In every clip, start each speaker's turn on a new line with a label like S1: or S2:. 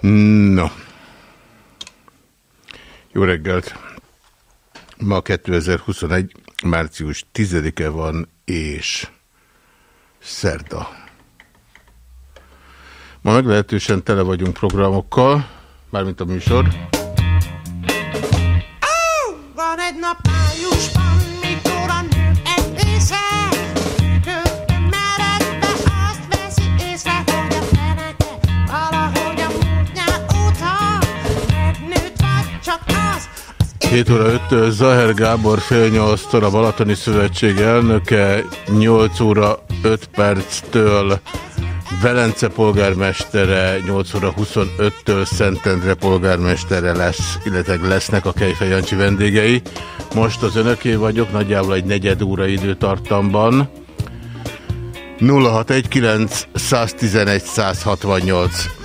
S1: No. Jó reggelt! Ma 2021. március 10-e van, és szerda. Ma meglehetősen tele vagyunk programokkal, mármint a műsor. Oh, van egy nap májusban, 7 óra 5 Zaher Gábor fél 8-tól a Balatoni Szövetség elnöke, 8 óra 5 perctől Velence polgármestere 8 óra 25-től Szentendre polgármestere lesz, illetve lesznek a Kejfej Jancsi vendégei. Most az önöké vagyok, nagyjából egy negyed óra időtartamban. 0619 111 168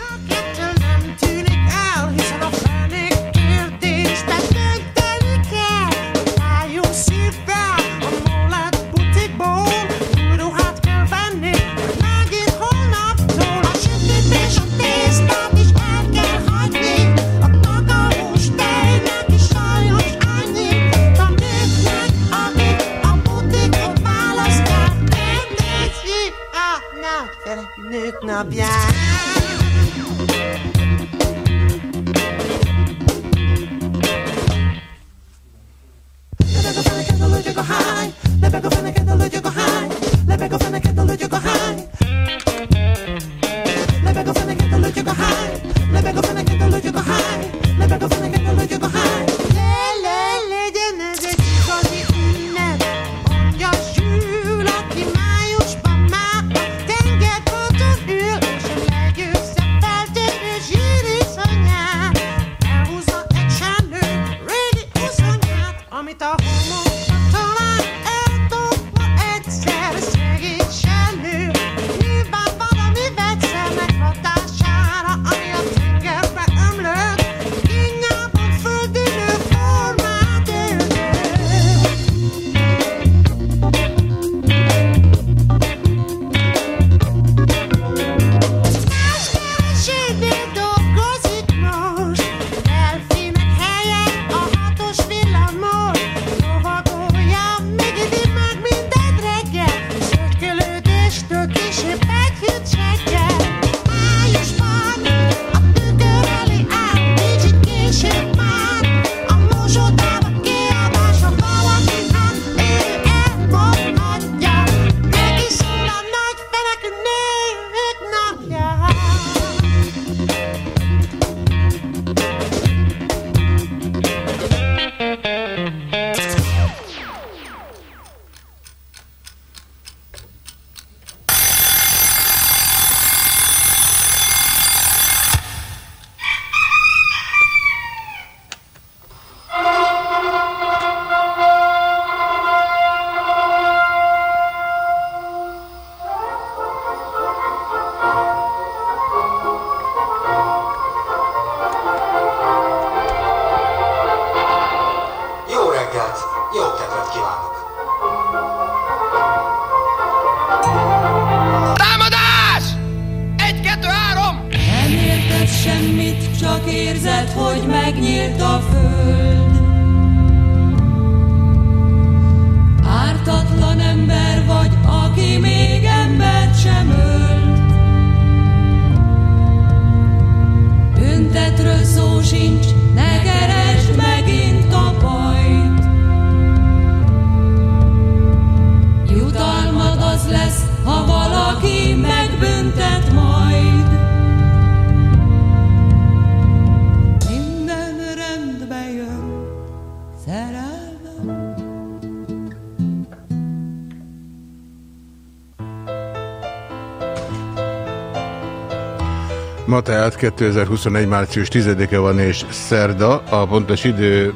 S1: Ma tehát 2021. március 10-e van és szerda, a pontos idő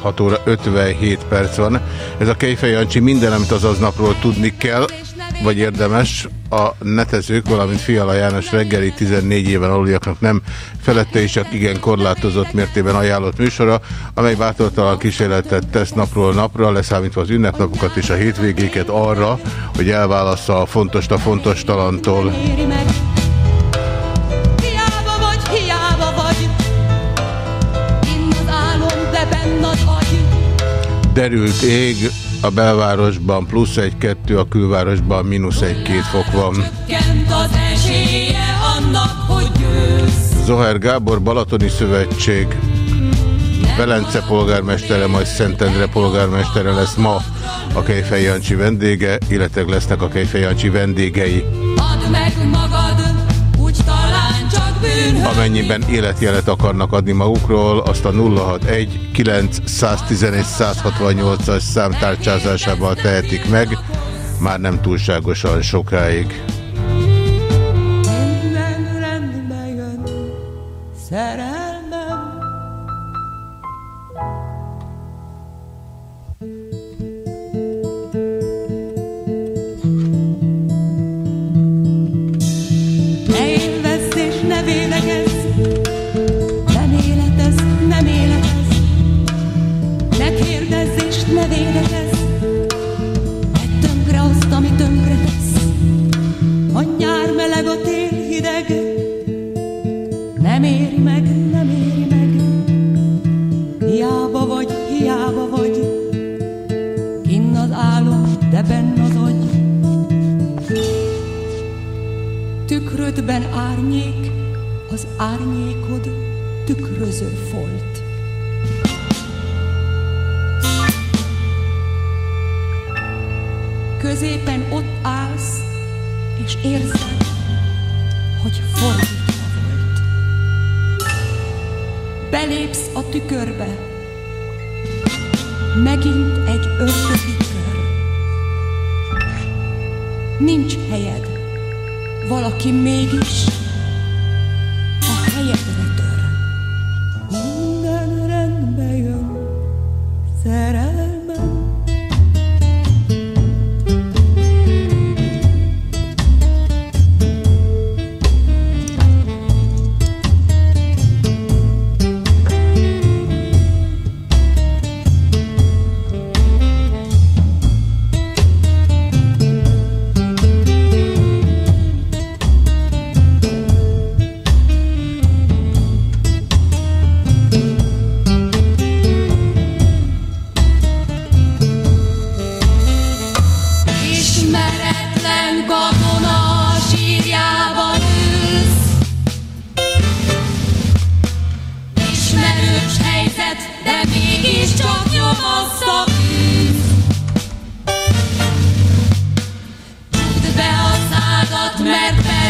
S1: 6 óra 57 perc van. Ez a Kejfej Jancsi minden, amit az aznapról tudni kell, vagy érdemes, a netezők, valamint Fiala János reggeli 14 éven aluljaknak nem felette is csak igen korlátozott mértében ajánlott műsora, amely bátortalan kísérletet tesz napról napra, leszámítva az ünnepnapokat és a hétvégéket arra, hogy elválassza a fontos a fontos talantól.
S2: Derült ég, a belvárosban plusz egy-kettő, a külvárosban mínusz egy-két fok van. Zoher Gábor, Balatoni Szövetség, Velence polgármestere, majd Szentendre polgármestere lesz ma a Kejfej Jancsi vendége, illetve lesznek a Kejfej Jancsi vendégei. Add meg magad, Amennyiben életjelet akarnak adni magukról, azt a 061 911 168-as számtárcsázásával tehetik meg, már nem túlságosan sokáig.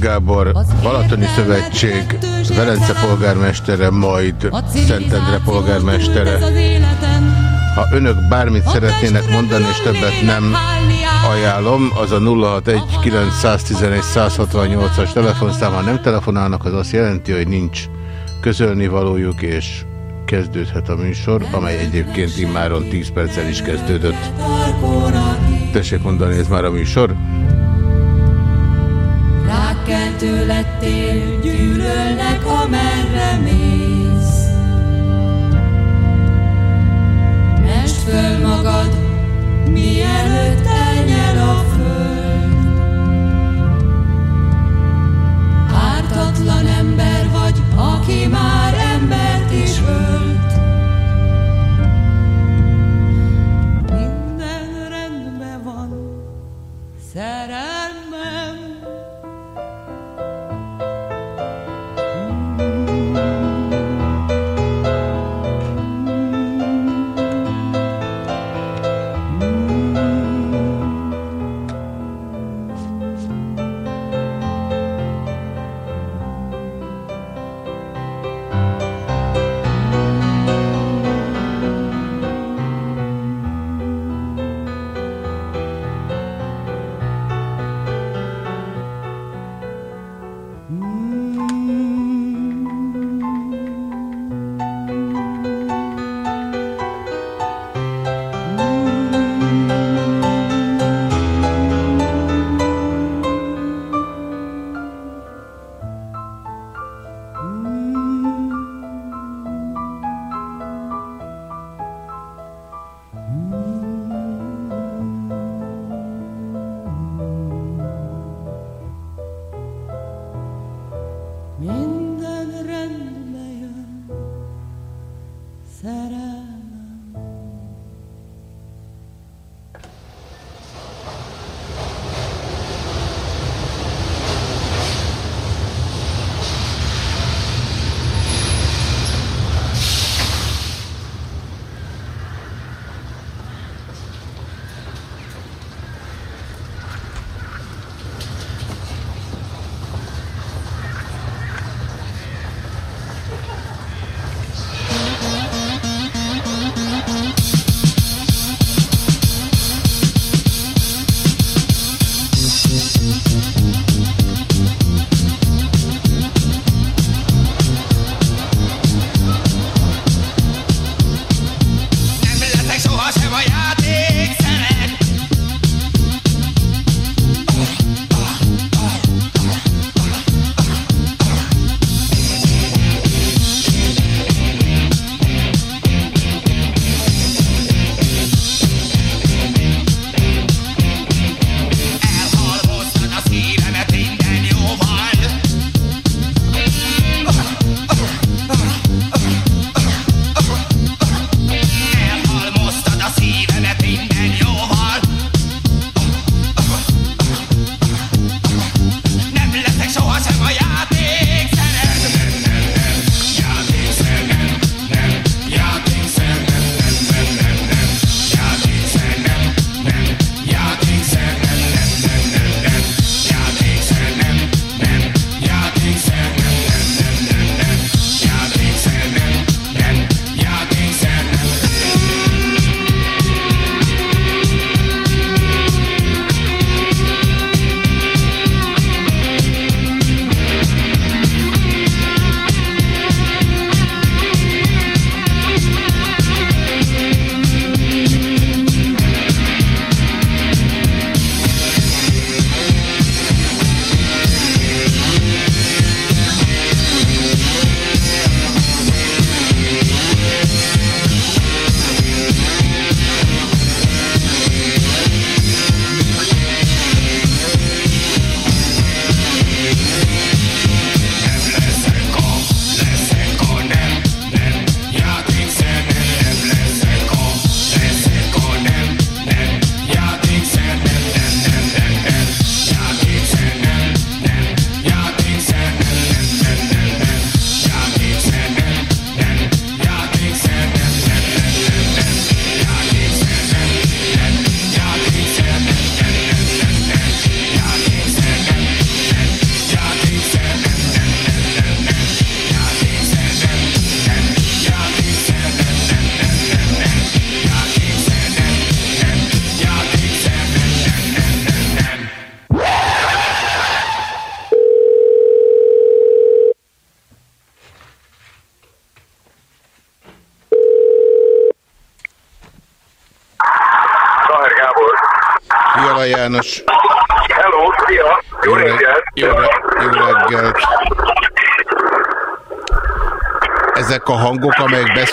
S2: Gábor, Balatoni Szövetség, Velence polgármestere, majd Szentendre polgármestere. Ha önök bármit szeretnének mondani, és többet nem ajánlom, az a 0619111 telefonszám. Ha nem telefonálnak, az azt jelenti, hogy nincs közölni valójuk, és kezdődhet a műsor, amely egyébként immáron 10 perccel is kezdődött. Tessék mondani, ez már a műsor?
S3: Rákkeltő lettél, gyűlölnek, amerre mész. Mest föl magad, mielőtt elnyel a föld. Ártatlan ember vagy, aki már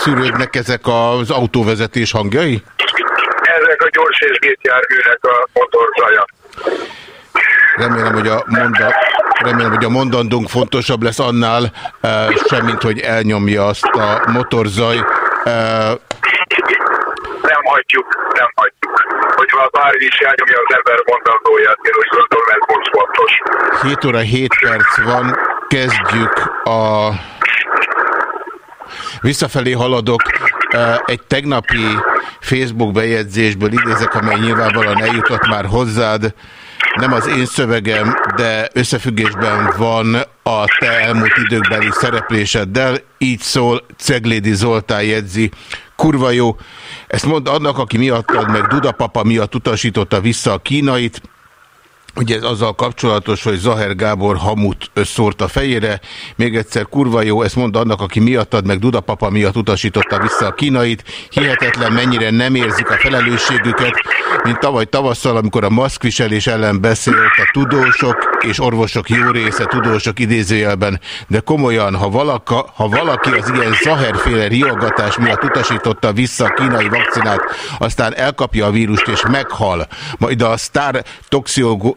S4: amelyek beszűrődnek, ezek az autóvezetés hangjai?
S5: Ezek a gyors és gépjárműnek a motorzaja.
S4: Remélem, hogy a, monda, remélem, hogy a mondandónk fontosabb lesz annál, e, semmint, hogy elnyomja azt a motorzaj. E,
S5: nem hagyjuk, nem hagyjuk. Hogy bármi is elnyomja az ember mondandóját, én úgy gondolom, ez most fontos.
S4: 7 óra 7 perc van, kezdjük a... Visszafelé haladok. Egy tegnapi Facebook bejegyzésből idézek, amely nyilvánvalóan eljutott már hozzád. Nem az én szövegem, de összefüggésben van a te elmúlt időkbeli szerepléseddel. Így szól Ceglédi Zoltán jegyzi. Kurva jó. Ezt mond annak, aki miattad meg Dudapapa miatt utasította vissza a kínait. Ugye ez azzal kapcsolatos, hogy Zaher Gábor hamut szórt a fejére. Még egyszer kurva jó, ezt mond annak, aki miattad meg Dudapapa miatt utasította vissza a kínait. Hihetetlen mennyire nem érzik a felelősségüket, mint tavaly tavasszal, amikor a maszkviselés ellen beszélt a tudósok és orvosok jó része, tudósok idézőjelben. De komolyan, ha, valaka, ha valaki az ilyen Zaherféle riogatás miatt utasította vissza a kínai vakcinát, aztán elkapja a vírust és meghal, majd a sztár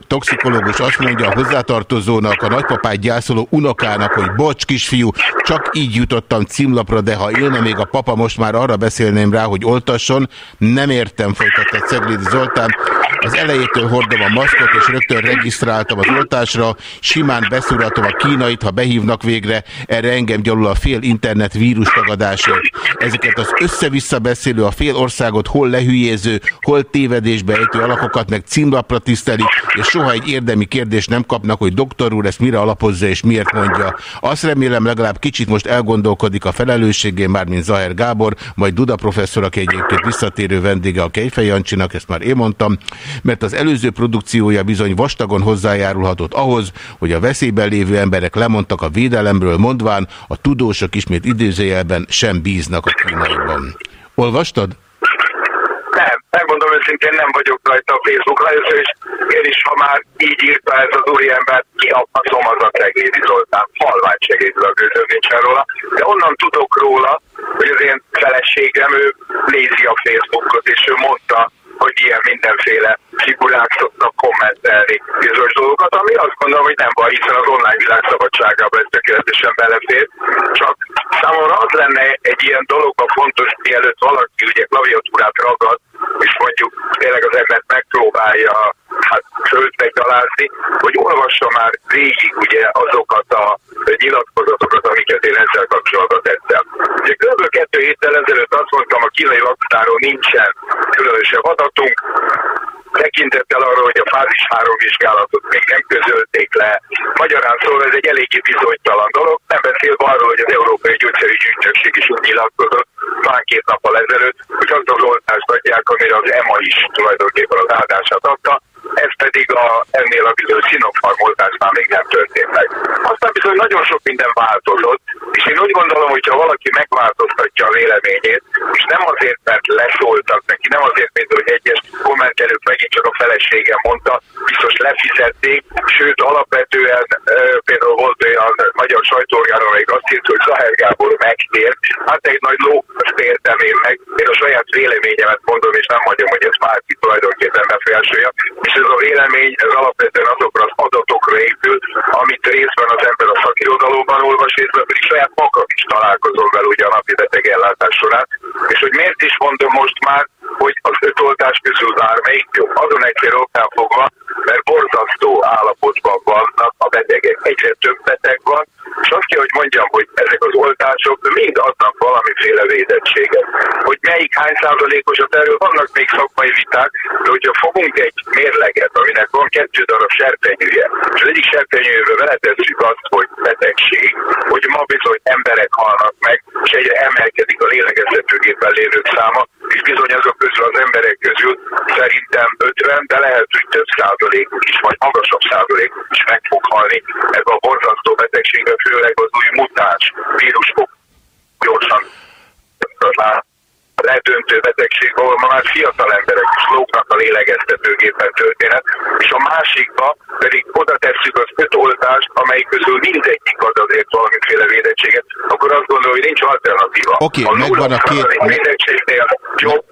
S4: toxikológus azt mondja a hozzátartozónak, a nagypapát gyászoló unokának, hogy bocs kisfiú, csak így jutottam címlapra, de ha élne még a papa, most már arra beszélném rá, hogy oltasson. Nem értem, folytatta Ceglidi Zoltán. Az elejétől hordom a maszkot, és rögtön regisztráltam az oltásra. Simán beszúratom a kínait, ha behívnak végre. Erre engem gyalul a fél internet vírus tagadásért. Ezeket az össze-vissza beszélő, a fél országot hol lehülyéző, hol tévedésbe ejtő alakokat meg címlapra tisztelik, és soha egy érdemi kérdést nem kapnak, hogy doktor úr ezt mire alapozza és miért mondja. Azt remélem legalább kicsit most elgondolkodik a felelősségén, már mint Zaher Gábor, majd Duda professzor, aki egyébként visszatérő vendége a Kejfej Jancsinak, ezt már én mondtam, mert az előző produkciója bizony vastagon hozzájárulhatott ahhoz, hogy a veszélyben lévő emberek lemondtak a védelemről, mondván a tudósok ismét időzőjelben sem bíznak a kínaiban. Olvastad?
S5: Nem, megmondom őszintén, nem vagyok rajta a Facebook először is. Én is, ha már így írta ez az úriember, ki a faszom az a Segédi Zoltán. Halvány segédül a gőzöm nincsen róla. De onnan tudok róla, hogy az én feleségem, ő nézi a Facebookot, és ő mondta, hogy ilyen mindenféle figurák szoktak kommentelni bizonyos dolgokat, ami azt gondolom, hogy nem baj, hiszen az online világ szabadságában ez tökéletesen belefér. Csak számomra az lenne egy ilyen dologban fontos, mielőtt valaki ugye klaviatúrát ragad, és mondjuk tényleg az embert megpróbálja hát földbe gyalázni, hogy olvassa már végig ugye azokat a nyilatkozatokat, amiket én ezzel kapcsolatban tettem. Ugye kb. kettő héttel ezelőtt azt mondtam, a kínai laktáról nincsen különösebb adatunk, tekintettel arra, hogy a fázis 3 vizsgálatot még nem közölték le. Magyarán szóval ez egy eléggé bizonytalan dolog, nem beszélve arról, hogy az Európai Gyógyszerügyi Ügynökség is úgy nyilatkozott, talán két nappal ezelőtt, hogy azt az oltást adják, amire az EMA is tulajdonképpen az áldását adta, ez pedig a, ennél a bizony Sinopharm oltásnál még nem történt meg. Aztán bizony nagyon sok minden változott, és én úgy gondolom, hogy ha valaki megváltoztatja a véleményét, és nem azért, mert leszóltak neki, nem azért, mint hogy egyes kommentelők megint csak a feleségem mondta, biztos lefizették, sőt alapvetően e, például volt olyan magyar sajtóorgán, amelyik azt írt, hogy Zaher Gábor megtért, hát egy nagy ló, azt értem én meg, én a saját véleményemet mondom, és nem mondjam, hogy ez bárki tulajdonképpen befolyásolja, és ez a vélemény ez alapvetően azokra az adatokra épül, amit részben az ember a szakirodalomban olvas, részben pedig saját magam is találkozom vele ugye a napi betegellátás során. És hogy miért is mondom most már, hogy az öt oltás közül bármelyik jobb. Azon egyszer oknál fogva, mert borzasztó állapotban vannak a betegek. Egyre több beteg van, és azt kell, hogy mondjam, hogy ezek az oltások mind adnak valamiféle védettséget. Hogy melyik hány százalékosat erről vannak még szakmai viták, de hogyha fogunk egy mérleget, aminek van kettő darab serpenyője, és az egyik serpenyőjével veletezzük azt, hogy betegség, hogy ma bizony emberek halnak meg, és egyre emelkedik a lélegeztetőgépen lévők száma, és bizony azok közül az emberek közül szerintem 50, de lehet, hogy több százalék is, vagy magasabb százalék is meg fog halni ebbe a borzasztó betegségbe, főleg az új mutáns vírusok gyorsan ledöntő betegség, ahol ma már fiatal emberek is lógnak a lélegeztető repülőgépen történet, és a másikba pedig oda tesszük az öt oltást, amely közül mindegyik ad azért valamiféle védettséget, akkor azt gondolom, hogy nincs alternatíva.
S4: Oké, okay, megvan a két...
S5: Védettségnél jobb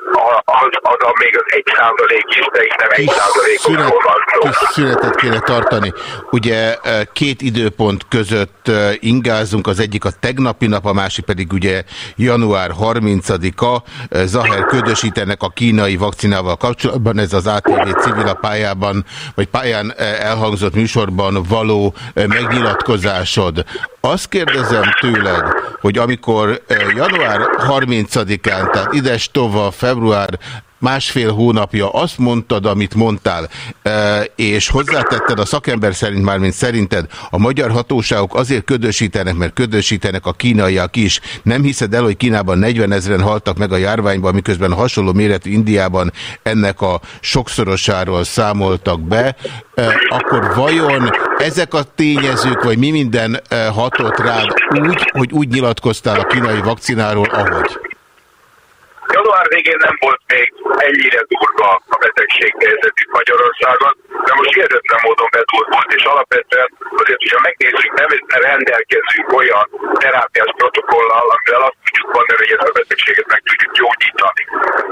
S5: az, az a még az egy százalék is, de itt nem egy százalék. Szünet,
S4: kis szünetet kéne tartani. Ugye e, két időpont között e, ingázunk, az egyik a tegnapi nap, a másik pedig ugye január 30-a. Zaher ködösítenek a kínai vakcinával kapcsolatban, ez az ATV civil pályában, vagy pályán elhangzott műsorban való megnyilatkozásod. Azt kérdezem tőled, hogy amikor január 30-án, tehát ides tova, február másfél hónapja azt mondtad, amit mondtál, e, és hozzátetted a szakember szerint, már mint szerinted, a magyar hatóságok azért ködösítenek, mert ködösítenek a kínaiak is. Nem hiszed el, hogy Kínában 40 ezeren haltak meg a járványban, miközben hasonló méretű Indiában ennek a sokszorosáról számoltak be, e, akkor vajon ezek a tényezők, vagy mi minden e, hatott rád úgy, hogy úgy nyilatkoztál a kínai vakcináról, ahogy?
S5: Január végén nem volt még ennyire durva a betegség helyzetük Magyarországon, de most hihetetlen módon bedurvult, és alapvetően azért, hogyha megnézzük, nem rendelkezünk olyan terápiás protokollal, amivel azt tudjuk mondani, hogy ezt a betegséget meg tudjuk gyógyítani.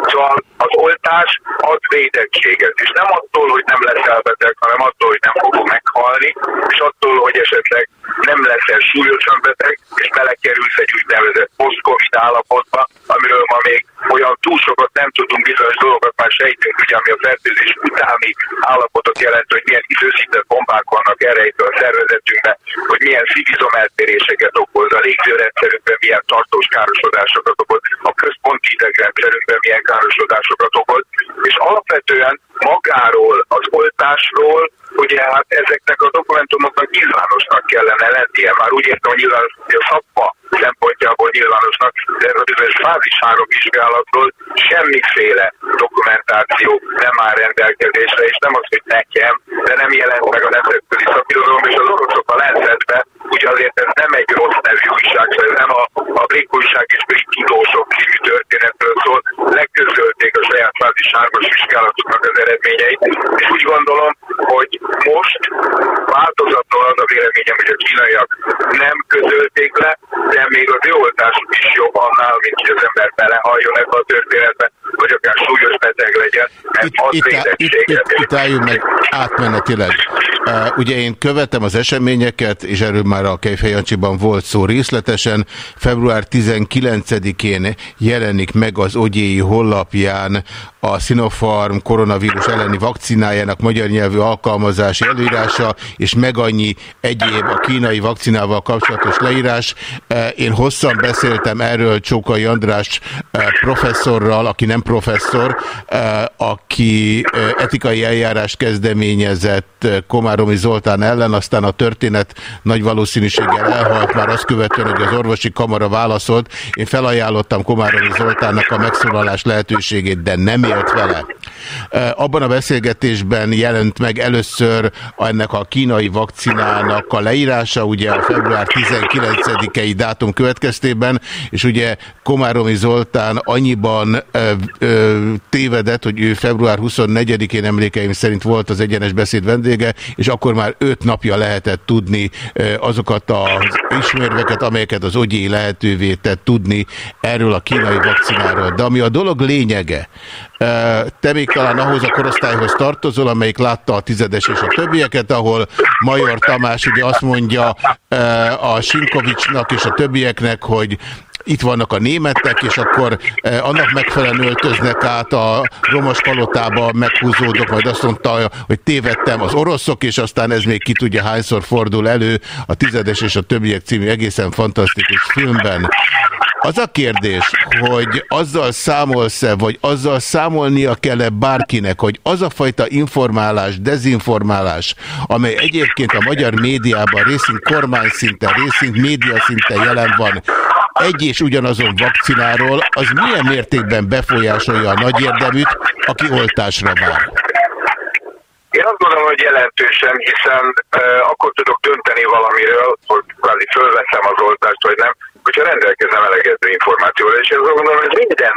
S5: Szóval az oltás ad védettséget, és nem attól, hogy nem leszel beteg, hanem attól, hogy nem fogok meghalni, és attól, hogy esetleg nem leszel súlyosan beteg, és belekerülsz egy úgynevezett post-covid állapotba, amiről ma még olyan túl sokat nem tudunk bizonyos dolgokat már sejtünk, ugye, ami a fertőzés utáni állapotot jelent, hogy milyen időszített bombák vannak erejtől a szervezetünkben, hogy milyen szívizomeltéréseket okoz, a légzőrendszerünkben milyen tartós károsodásokat okoz, a központi idegrendszerünkben milyen károsodásokat okoz, és alapvetően magáról, az oltásról, ugye hát ezeknek a dokumentumoknak nyilvánosnak kellene lennie. Már úgy értem, hogy nyilvános, hogy a szakma szempontjából nyilvánosnak, de a bizonyos fázis három vizsgálatról semmiféle dokumentáció nem áll rendelkezésre, és nem az, hogy nekem, de nem jelent meg a nemzetközi szakirodalom, és az oroszok a Lancetbe, ugye azért ez nem egy rossz nevű újság, ez nem a, a brit újság és brit tudósok című történetről szól, legközölték a saját fázis hármas vizsgálatoknak az eredményeit, és úgy gondolom, hogy most változatlan az a véleményem, hogy a kínaiak nem közölték le, de még az oltásuk is jobb annál, mint hogy az ember belehalljon ebbe a történetbe, vagy akár súlyos beteg legyen, mert itt, az itt, itt, itt,
S4: itt álljunk meg átmenetileg. Uh, ugye én követem az eseményeket, és erről már a Kejfejancsiban volt szó részletesen. Február 19-én jelenik meg az Ogyéi hollapján a Sinopharm koronavírus elleni vakcinájának magyar nyelvű alkalmazási előírása, és meg annyi egyéb a kínai vakcinával kapcsolatos leírás. Én hosszan beszéltem erről Csókai András professzorral, aki nem professzor, aki etikai eljárás kezdeményezett Komáromi Zoltán ellen, aztán a történet nagy valószínűséggel elhalt már azt követően, hogy az orvosi kamara válaszolt. Én felajánlottam Komáromi Zoltánnak a megszólalás lehetőségét, de nem élt vele. Abban a beszélgetésben jelent meg először ennek a kínai vakcinának a leírása, ugye a február 19-i dátum következtében, és ugye Komáromi Zoltán annyiban ö, ö, tévedett, hogy ő február 24-én emlékeim szerint volt az egyenes beszéd vendége, és akkor már öt napja lehetett tudni ö, azokat az ismérveket, amelyeket az ogyi lehetővé tett tudni erről a kínai vakcináról. De ami a dolog lényege, te még talán ahhoz a korosztályhoz tartozol, amelyik látta a tizedes és a többieket, ahol Major Tamás ugye azt mondja a Sinkovicsnak és a többieknek, hogy itt vannak a németek, és akkor annak megfelelően öltöznek át a romos palotába, meghúzódok, majd azt mondta, hogy tévedtem az oroszok, és aztán ez még ki tudja hányszor fordul elő a tizedes és a többiek című egészen fantasztikus filmben. Az a kérdés, hogy azzal számolsz-e, vagy azzal számolnia kell-e bárkinek, hogy az a fajta informálás, dezinformálás, amely egyébként a magyar médiában részint kormány szinten, részint média szinten jelen van, egy és ugyanazon vakcináról, az milyen mértékben befolyásolja a nagy érdeműt, aki oltásra vár?
S5: Én azt gondolom, hogy jelentősen, hiszen uh, akkor tudok dönteni valamiről, hogy kvázi fölveszem az oltást, vagy nem, hogyha rendelkezem elegető információval, és azt gondolom, hogy minden,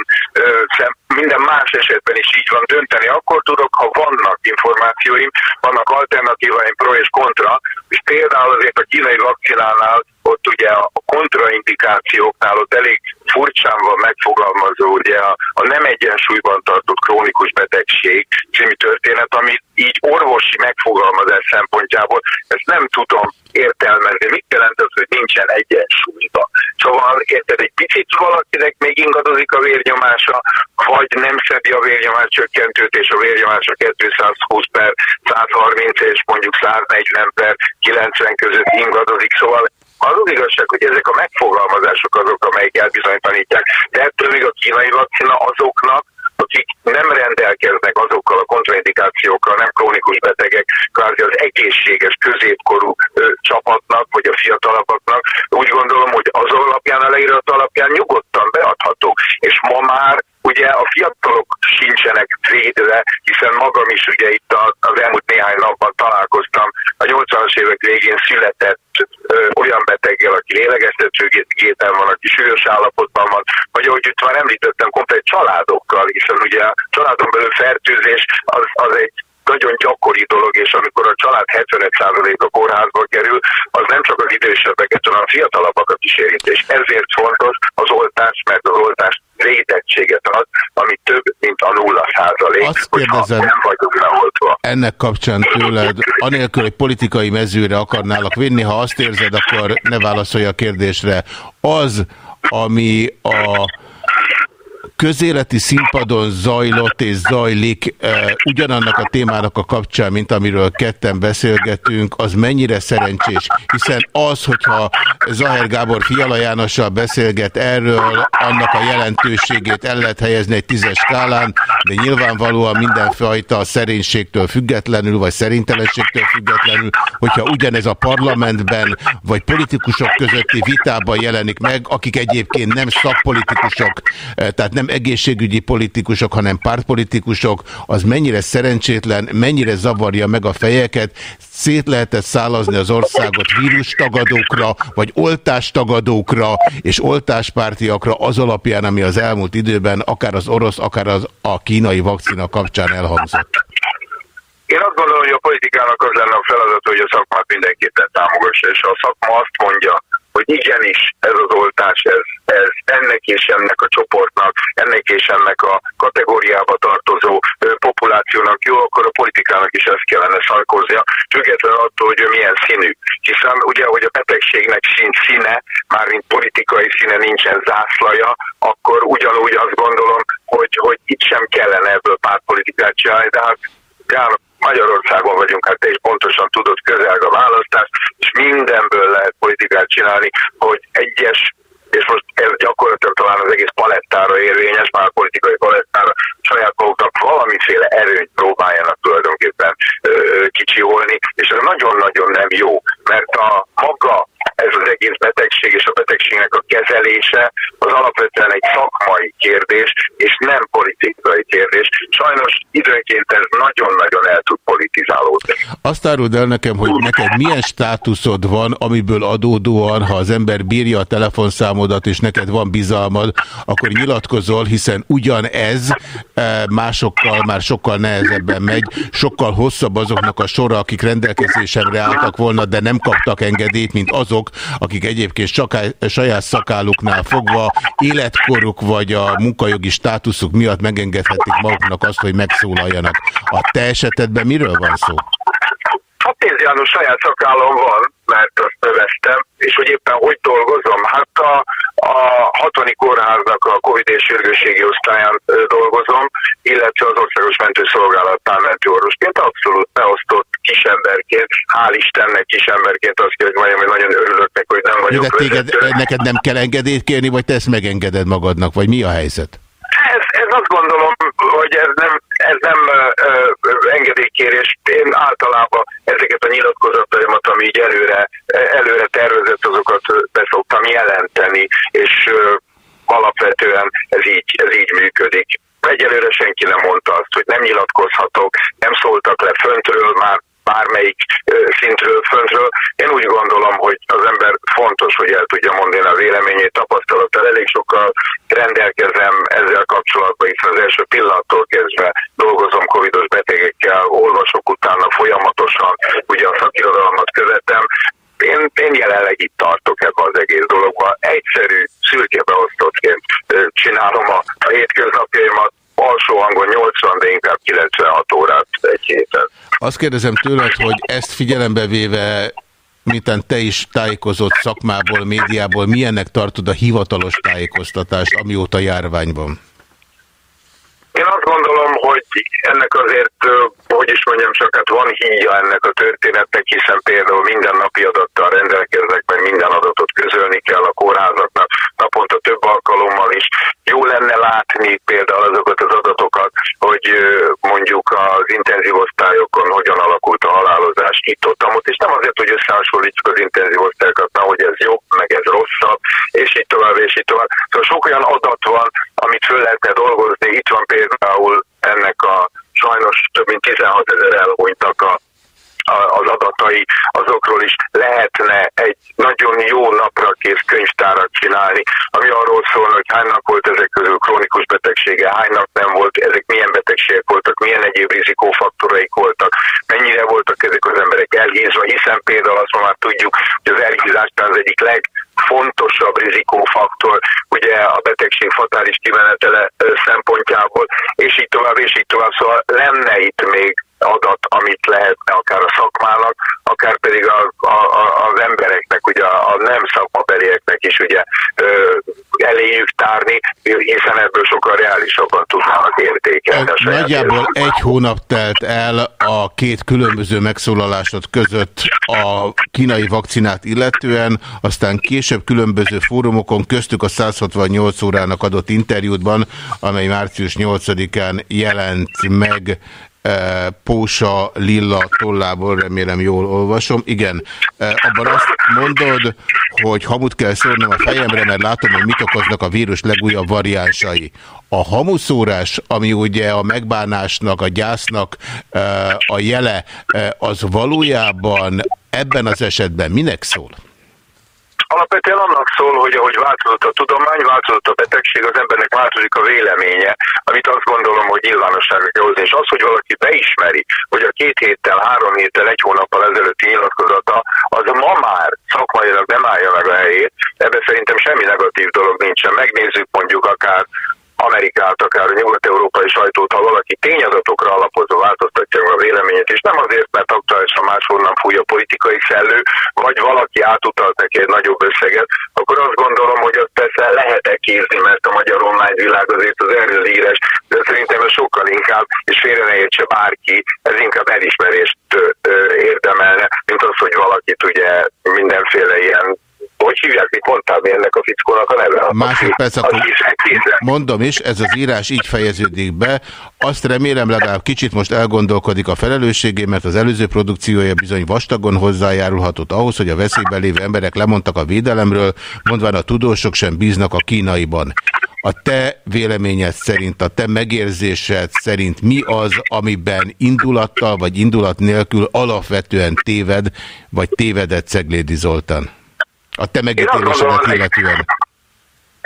S5: minden más esetben is így van dönteni, akkor tudok, ha vannak információim, vannak alternatívaim pro és kontra, és például azért a kínai vakcinánál ott ugye a kontraindikációknál ott elég furcsán van megfogalmazó ugye a, a nem egyensúlyban tartott krónikus betegség című történet, ami így orvosi megfogalmazás szempontjából, ezt nem tudom értelmezni. Mit jelent az, hogy nincsen egyensúlyban? Szóval érted, egy picit valakinek még ingadozik a vérnyomása, vagy nem szedi a vérnyomás csökkentőt, és a vérnyomása 220 per 130 és mondjuk 140 per 90 között ingadozik. Szóval az az igazság, hogy ezek a megfogalmazások azok, amelyek elbizonytalanítják. De ettől még a kínai vakcina azoknak, akik nem rendelkeznek azokkal a kontraindikációkkal, nem krónikus betegek, kvázi az egészséges középkorú ö, csapatnak, vagy a fiatalabbaknak, úgy gondolom, hogy az alapján, a leírat alapján nyugodtan beadható. És ma már ugye a fiatalok sincsenek védve, hiszen magam is ugye itt az elmúlt néhány napban találkoztam. A 80-as évek végén született ö, olyan beteggel, aki lélegeztetőgépen van, aki súlyos állapotban van, vagy ahogy itt már említettem, komplet családokkal, hiszen ugye a családon belül fertőzés az, az egy nagyon gyakori dolog, és amikor a család 75%-a kórházba kerül, az nem csak az idősebbeket, hanem a fiatalabbakat is érint, és ezért fontos az oltás, mert az oltás védettséget ad, ami több, mint a nulla százalék, hogyha nem vagyunk leoltva.
S4: Ennek kapcsán tőled, anélkül, hogy politikai mezőre akarnálak vinni, ha azt érzed, akkor ne válaszolj a kérdésre. Az, ami a közéleti színpadon zajlott és zajlik e, ugyanannak a témának a kapcsán, mint amiről ketten beszélgetünk, az mennyire szerencsés? Hiszen az, hogyha Zaher Gábor Fiala Jánossal beszélget erről, annak a jelentőségét el lehet helyezni egy tízes skálán, de nyilvánvalóan mindenfajta szerénységtől függetlenül, vagy szerintelenségtől függetlenül, hogyha ugyanez a parlamentben, vagy politikusok közötti vitában jelenik meg, akik egyébként nem szakpolitikusok, e, tehát nem egészségügyi politikusok, hanem pártpolitikusok, az mennyire szerencsétlen, mennyire zavarja meg a fejeket, szét lehetett szálazni az országot vírustagadókra, vagy oltástagadókra és oltáspártiakra az alapján, ami az elmúlt időben akár az orosz, akár az a kínai vakcina kapcsán elhangzott.
S5: Én azt gondolom, hogy a politikának az lenne a feladat, hogy a szakmát mindenképpen támogassa, és a szakma azt mondja, hogy igenis ez az oltás, ez, ez ennek és ennek a csoportnak, ennek és ennek a kategóriába tartozó populációnak jó, akkor a politikának is ezt kellene szarkoznia, függetlenül attól, hogy milyen színű. Hiszen ugye, hogy a betegségnek sincs színe, mármint politikai színe nincsen zászlaja, akkor ugyanúgy azt gondolom, hogy, hogy itt sem kellene ebből pártpolitikát csinálni, de hát Magyarországon vagyunk, hát te is pontosan tudod, közel a választás, és mindenből lehet politikát csinálni, hogy egyes és most ez gyakorlatilag talán az egész palettára érvényes, már a politikai palettára, saját maguknak valamiféle erőnyt próbáljanak tulajdonképpen ö, kicsiholni, és ez nagyon-nagyon nem jó, mert a maga ez az egész betegség és a betegségnek a kezelése az alapvetően egy szakmai kérdés, és nem politikai kérdés. Sajnos időnként ez nagyon-nagyon el tud politizálódni.
S4: Azt áruld el nekem, hogy neked milyen státuszod van, amiből adódóan, ha az ember bírja a telefonszámodat, és neked van bizalmad, akkor nyilatkozol, hiszen ugyanez eh, másokkal már sokkal nehezebben megy, sokkal hosszabb azoknak a sora, akik rendelkezésemre álltak volna, de nem kaptak engedélyt, mint azok, akik egyébként saját szakáluknál fogva életkoruk vagy a munkajogi státuszuk miatt megengedhetik maguknak azt, hogy megszólaljanak. A te esetedben miről van szó?
S5: Hát Pénz János saját szakállom van, mert azt növeztem, és hogy éppen hogy dolgozom. Hát a, a hatoni kórháznak a Covid és sürgősségi osztályán dolgozom, illetve az Országos Mentőszolgálatán mentőorvosként abszolút beosztott kisemberként, hál' Istennek kisemberként azt kell, hogy mondjam, hogy nagyon örülök neki, hogy nem vagyok
S4: De téged, neked nem kell engedélyt kérni, vagy te ezt megengeded magadnak, vagy mi a helyzet?
S5: Ez, ez azt gondolom, hogy ez nem, ez nem uh, engedélykérés. Én általában ezeket a nyilatkozataimat, ami így előre, előre tervezett, azokat beszoktam jelenteni, és uh, alapvetően ez így, ez így működik. Egyelőre senki nem mondta azt, hogy nem nyilatkozhatok, nem szóltak le föntről, már bármelyik szintről, föntről. Én úgy gondolom, hogy az ember fontos, hogy el tudja mondani a véleményét tapasztalattal. Elég sokkal rendelkezem ezzel kapcsolatban, hiszen az első pillanattól kezdve dolgozom covidos betegekkel, olvasok utána folyamatosan, ugye a szakirodalmat követem, én, én jelenleg itt tartok ebbe az egész dologba. Egyszerű, szürke beosztottként csinálom a hétköznapjaimat, alsó hangon 80, de inkább 96 órát egy héten.
S4: Azt kérdezem tőled, hogy ezt figyelembe véve miután te is tájékozott szakmából, médiából, milyennek tartod a hivatalos tájékoztatást, amióta járvány van?
S5: Én azt gondolom, hogy ennek azért, hogy is mondjam, csak hát van híja ennek a történetnek, hiszen például minden napi adattal rendelkeznek, meg minden adatot közölni kell a kórházaknak, naponta több alkalommal is. Jó lenne látni például azokat az adatokat, hogy mondjuk az intenzív osztályokon hogyan alakult a halálozás itt ott, ott és nem azért, hogy összehasonlítsuk az intenzív osztályokat, na, hogy ez jobb, meg ez rosszabb, és így tovább, és így tovább. Szóval sok olyan adat van, amit föl lehetne dolgozni. Itt van például ennek a sajnos több mint 16 ezer elhunytak a az adatai, azokról is lehetne egy nagyon jó napra kész könyvtárat csinálni, ami arról szól, hogy hánynak volt ezek közül krónikus betegsége, hánynak nem volt, ezek milyen betegségek voltak, milyen egyéb rizikófaktoraik voltak, mennyire voltak ezek az emberek elhízva, hiszen például azt már tudjuk, hogy az elhízás az egyik legfontosabb rizikófaktor, ugye a betegség fatális kimenetele szempontjából, és így tovább, és így tovább. Szóval lenne itt még adat, amit lehetne akár a szakmának, akár pedig a, a, a, az embereknek, ugye a, a nem szakmabelieknek is ugye ö, eléjük tárni, hiszen ebből sokkal reálisabban tudnának értékelni.
S4: A Nagyjából egy hónap telt el a két különböző megszólalásod között a kínai vakcinát illetően, aztán később különböző fórumokon köztük a 168 órának adott interjútban, amely március 8-án jelent meg Pósa Lilla tollából, remélem jól olvasom. Igen, abban azt mondod, hogy hamut kell szórnom a fejemre, mert látom, hogy mit okoznak a vírus legújabb variánsai. A hamuszórás, ami ugye a megbánásnak, a gyásznak a jele, az valójában ebben az esetben minek szól?
S5: Alapvetően annak szól, hogy ahogy változott a tudomány, változott a betegség, az embernek változik a véleménye, amit azt gondolom, hogy nyilvánosságra kell hozni. És az, hogy valaki beismeri, hogy a két héttel, három héttel, egy hónappal ezelőtti nyilatkozata, az ma már szakmailag nem állja meg a helyét. Ebben szerintem semmi negatív dolog nincsen. Megnézzük mondjuk akár Amerikát, akár a nyugat-európai sajtót, ha valaki tényadatokra alapozva változtatja a véleményét, és nem azért, mert aktuálisan máshonnan fúj a politikai szellő, vagy valaki átutalt neki egy nagyobb összeget, akkor azt gondolom, hogy azt persze lehet -e kérni, mert a magyar online világ azért az erről híres, de szerintem ez sokkal inkább, és félre ne értse bárki, ez inkább elismerést érdemelne, mint az, hogy valakit ugye mindenféle ilyen hogy hívják, mit mondtál, mi ennek a fickónak a neve?
S4: Másodperc, akkor mondom is, ez az írás így fejeződik be. Azt remélem legalább kicsit most elgondolkodik a felelősségé, mert az előző produkciója bizony vastagon hozzájárulhatott ahhoz, hogy a veszélyben lévő emberek lemondtak a védelemről, mondván a tudósok sem bíznak a kínaiban. A te véleményed szerint, a te megérzésed szerint mi az, amiben indulattal vagy indulat nélkül alapvetően téved, vagy tévedett Ceglédi Zoltán? A te megítélésedet illetően.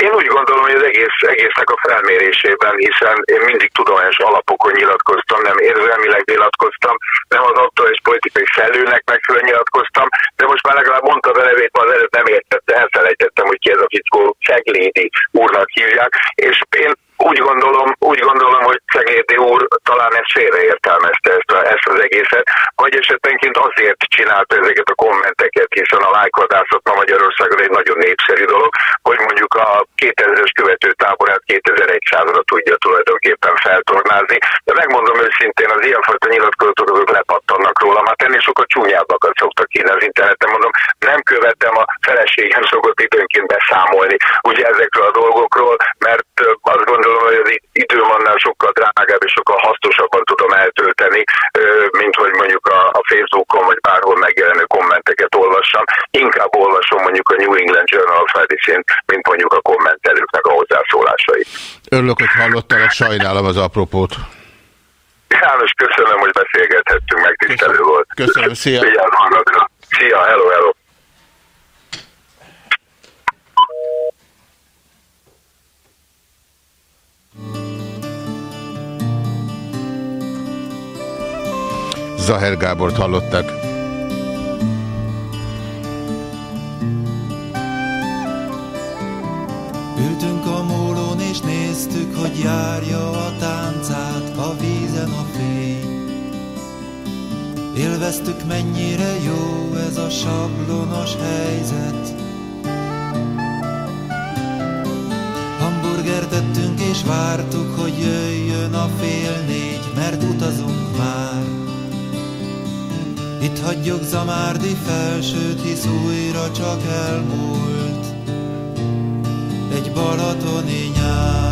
S5: Én úgy gondolom, hogy az egész, egésznek a felmérésében, hiszen én mindig tudományos alapokon nyilatkoztam, nem érzelmileg nyilatkoztam, nem az aktuális politikai szellőnek megfelelően nyilatkoztam, de most már legalább mondta velevét, az előtt nem értette, elfelejtettem, hogy ki ez a fickó Szeglédi úrnak hívják, és én úgy gondolom, úgy gondolom, hogy Szegédi úr talán ezt félreértelmezte ezt, a, ezt az egészet, vagy esetenként azért csinálta ezeket a kommenteket, hiszen a lájkvadászat ma Magyarországon egy nagyon népszerű dolog, hogy mondjuk a 2000-es követő táborát 2100-ra tudja tulajdonképpen feltornázni. De megmondom őszintén, az ilyenfajta nyilatkozatok azok lepattannak róla, hát ennél sokkal csúnyábbakat szoktak kéne az interneten, mondom, nem követem, a feleségem szokott időnként beszámolni ugye ezekről a dolgokról, mert azt gondolom, gondolom, hogy az időm annál sokkal drágább és sokkal hasznosabban tudom eltölteni, mint hogy mondjuk a, Facebookon vagy bárhol megjelenő kommenteket olvassam. Inkább olvasom mondjuk a New England Journal of Medicine, mint mondjuk a kommentelőknek a hozzászólásait.
S4: Örülök, hogy hallottál, sajnálom az apropót.
S5: János, köszönöm, hogy beszélgethettünk, megtisztelő volt.
S4: Köszönöm, szia!
S5: Szia, hello, hello!
S4: Zaher Gábort hallották.
S6: Ültünk a mólón és néztük, hogy járja a táncát a vízen a fény. Élveztük mennyire jó ez a sablonos helyzet Hamburger tettünk és vártuk, hogy jöjjön a fél négy, mert utazunk már Itt hagyjuk Zamárdi felsőt, hisz újra csak elmúlt Egy balatoni nyár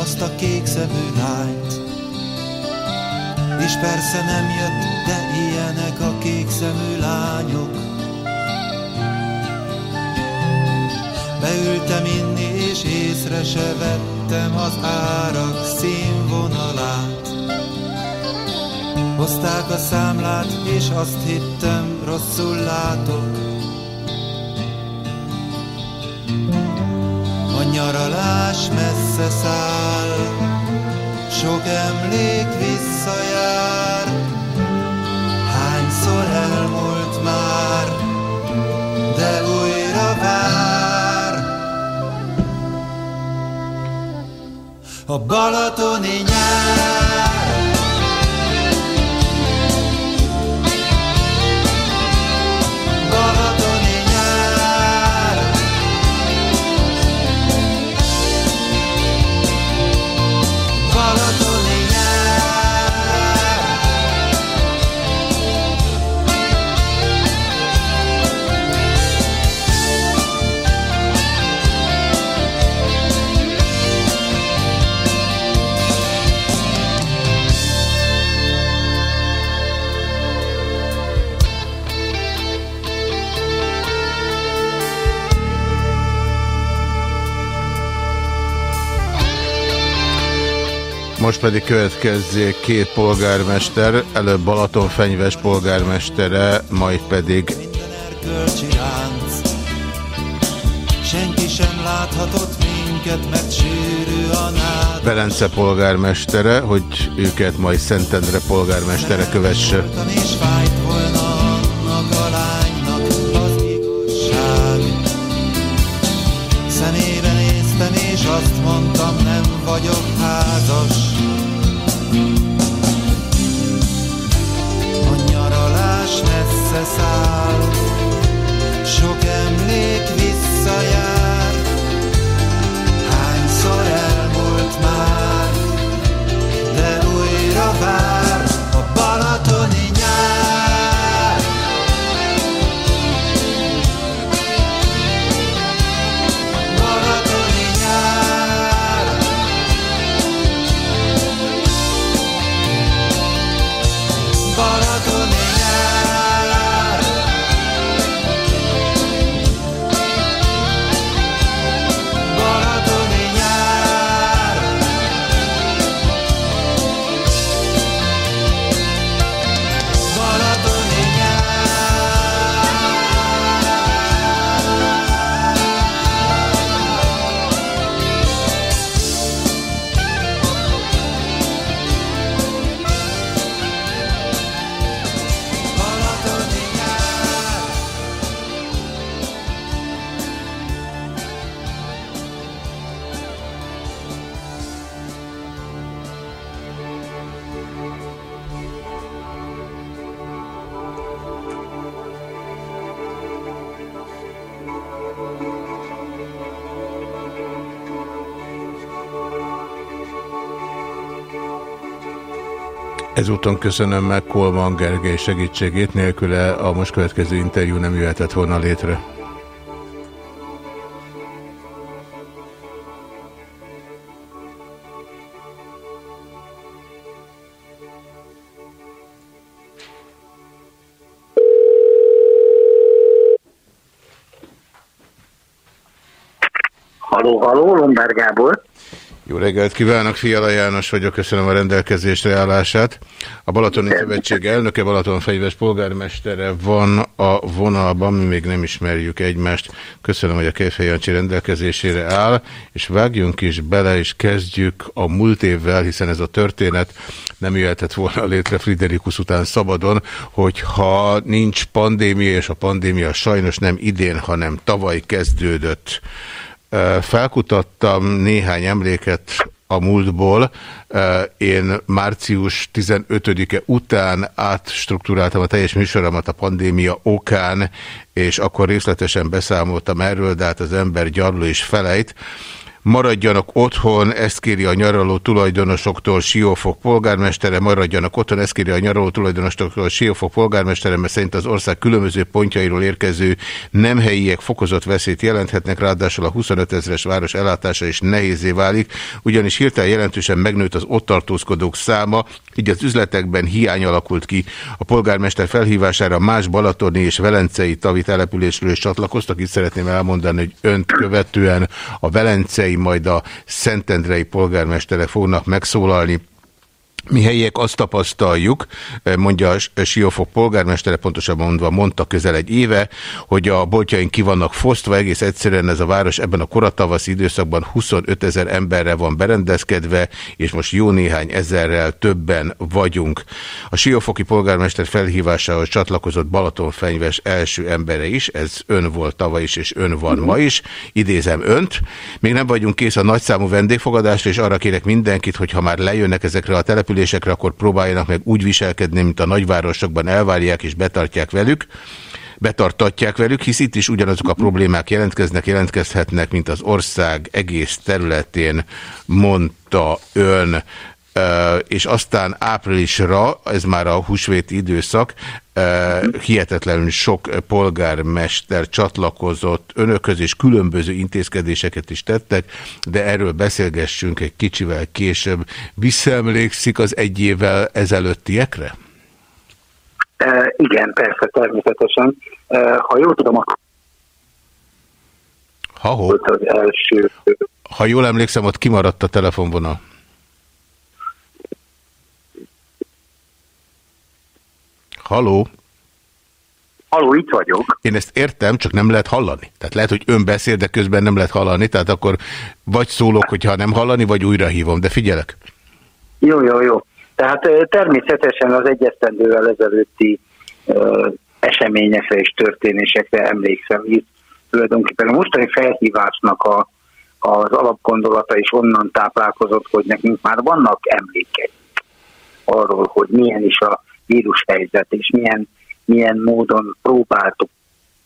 S6: azt a kék szemű lányt. És persze nem jött, de ilyenek a kék szemű lányok. Beültem inni, és észre se vettem az árak színvonalát. Hozták a számlát, és azt hittem, rosszul látok. nyaralás messze száll, sok emlék visszajár, hányszor elmúlt már, de újra vár. A Balatoni nyár
S4: Most pedig következzék két polgármester, előbb Balatonfenyves polgármestere, majd pedig Senki sem láthatott minket, mert sűrű a nád. Velence polgármestere, hogy őket majd Szentendre polgármestere kövesse. És fájt Ezúton köszönöm meg Kolman Gergely segítségét, nélküle a most következő interjú nem jöhetett volna létre.
S7: Haló, haló, Lombár Gábor.
S4: Jó reggelt kívánok, Fiala János vagyok, köszönöm a rendelkezésre állását. A Balatoni Szövetség elnöke, Balaton Fejves polgármestere van a vonalban, mi még nem ismerjük egymást. Köszönöm, hogy a Kejfej Jancsi rendelkezésére áll, és vágjunk is bele, és kezdjük a múlt évvel, hiszen ez a történet nem jöhetett volna létre Friderikus után szabadon, hogyha nincs pandémia, és a pandémia sajnos nem idén, hanem tavaly kezdődött. Felkutattam néhány emléket a múltból. Én március 15-e után átstruktúráltam a teljes műsoromat a pandémia okán, és akkor részletesen beszámoltam erről, de hát az ember gyarló és felejt maradjanak otthon, ezt kéri a nyaraló tulajdonosoktól Siófok polgármestere, maradjanak otthon, ezt kéri a nyaraló tulajdonosoktól Siófok polgármestere, mert szerint az ország különböző pontjairól érkező nem helyiek fokozott veszélyt jelenthetnek, ráadásul a 25 ezeres város ellátása is nehézé válik, ugyanis hirtelen jelentősen megnőtt az ott tartózkodók száma, így az üzletekben hiány alakult ki. A polgármester felhívására más balatoni és velencei tavi településről is csatlakoztak. Itt szeretném elmondani, hogy önt követően a velencei, majd a szentendrei polgármesterek fognak megszólalni. Mi helyiek azt tapasztaljuk, eh, mondja a Siófok polgármestere, pontosabban mondva mondta közel egy éve, hogy a boltjaink ki vannak fosztva, egész egyszerűen ez a város ebben a koratavaszi időszakban 25 ezer emberre van berendezkedve, és most jó néhány ezerrel többen vagyunk. A Siófoki polgármester felhívásához csatlakozott Balatonfenyves első embere is, ez ön volt tavaly is, és ön van ma is, idézem önt. Még nem vagyunk kész a nagyszámú vendégfogadásra, és arra kérek mindenkit, hogy ha már lejönnek ezekre a településre, településekre, akkor próbáljanak meg úgy viselkedni, mint a nagyvárosokban elvárják és betartják velük betartatják velük, hisz itt is ugyanazok a problémák jelentkeznek, jelentkezhetnek, mint az ország egész területén, mondta ön. És aztán áprilisra, ez már a húsvéti időszak, hihetetlenül sok polgármester csatlakozott önökhöz, és különböző intézkedéseket is tettek, de erről beszélgessünk egy kicsivel később. Visszaemlékszik az egy évvel ezelőttiekre?
S7: E, igen, persze, természetesen. E, ha jól tudom, akkor
S4: ha, volt az első... Ha jól emlékszem, ott kimaradt a telefonvonal. Haló?
S7: Haló, itt vagyok.
S4: Én ezt értem, csak nem lehet hallani. Tehát lehet, hogy ön beszél, de közben nem lehet hallani, tehát akkor vagy szólok, hogyha nem hallani, vagy újra hívom, de figyelek.
S7: Jó, jó, jó. Tehát természetesen az egyesztendővel ezelőtti uh, eseményekre és történésekre emlékszem itt. Tulajdonképpen a mostani felhívásnak a, az alapgondolata is onnan táplálkozott, hogy nekünk már vannak emlékek arról, hogy milyen is a vírushelyzet, és milyen, milyen módon próbáltuk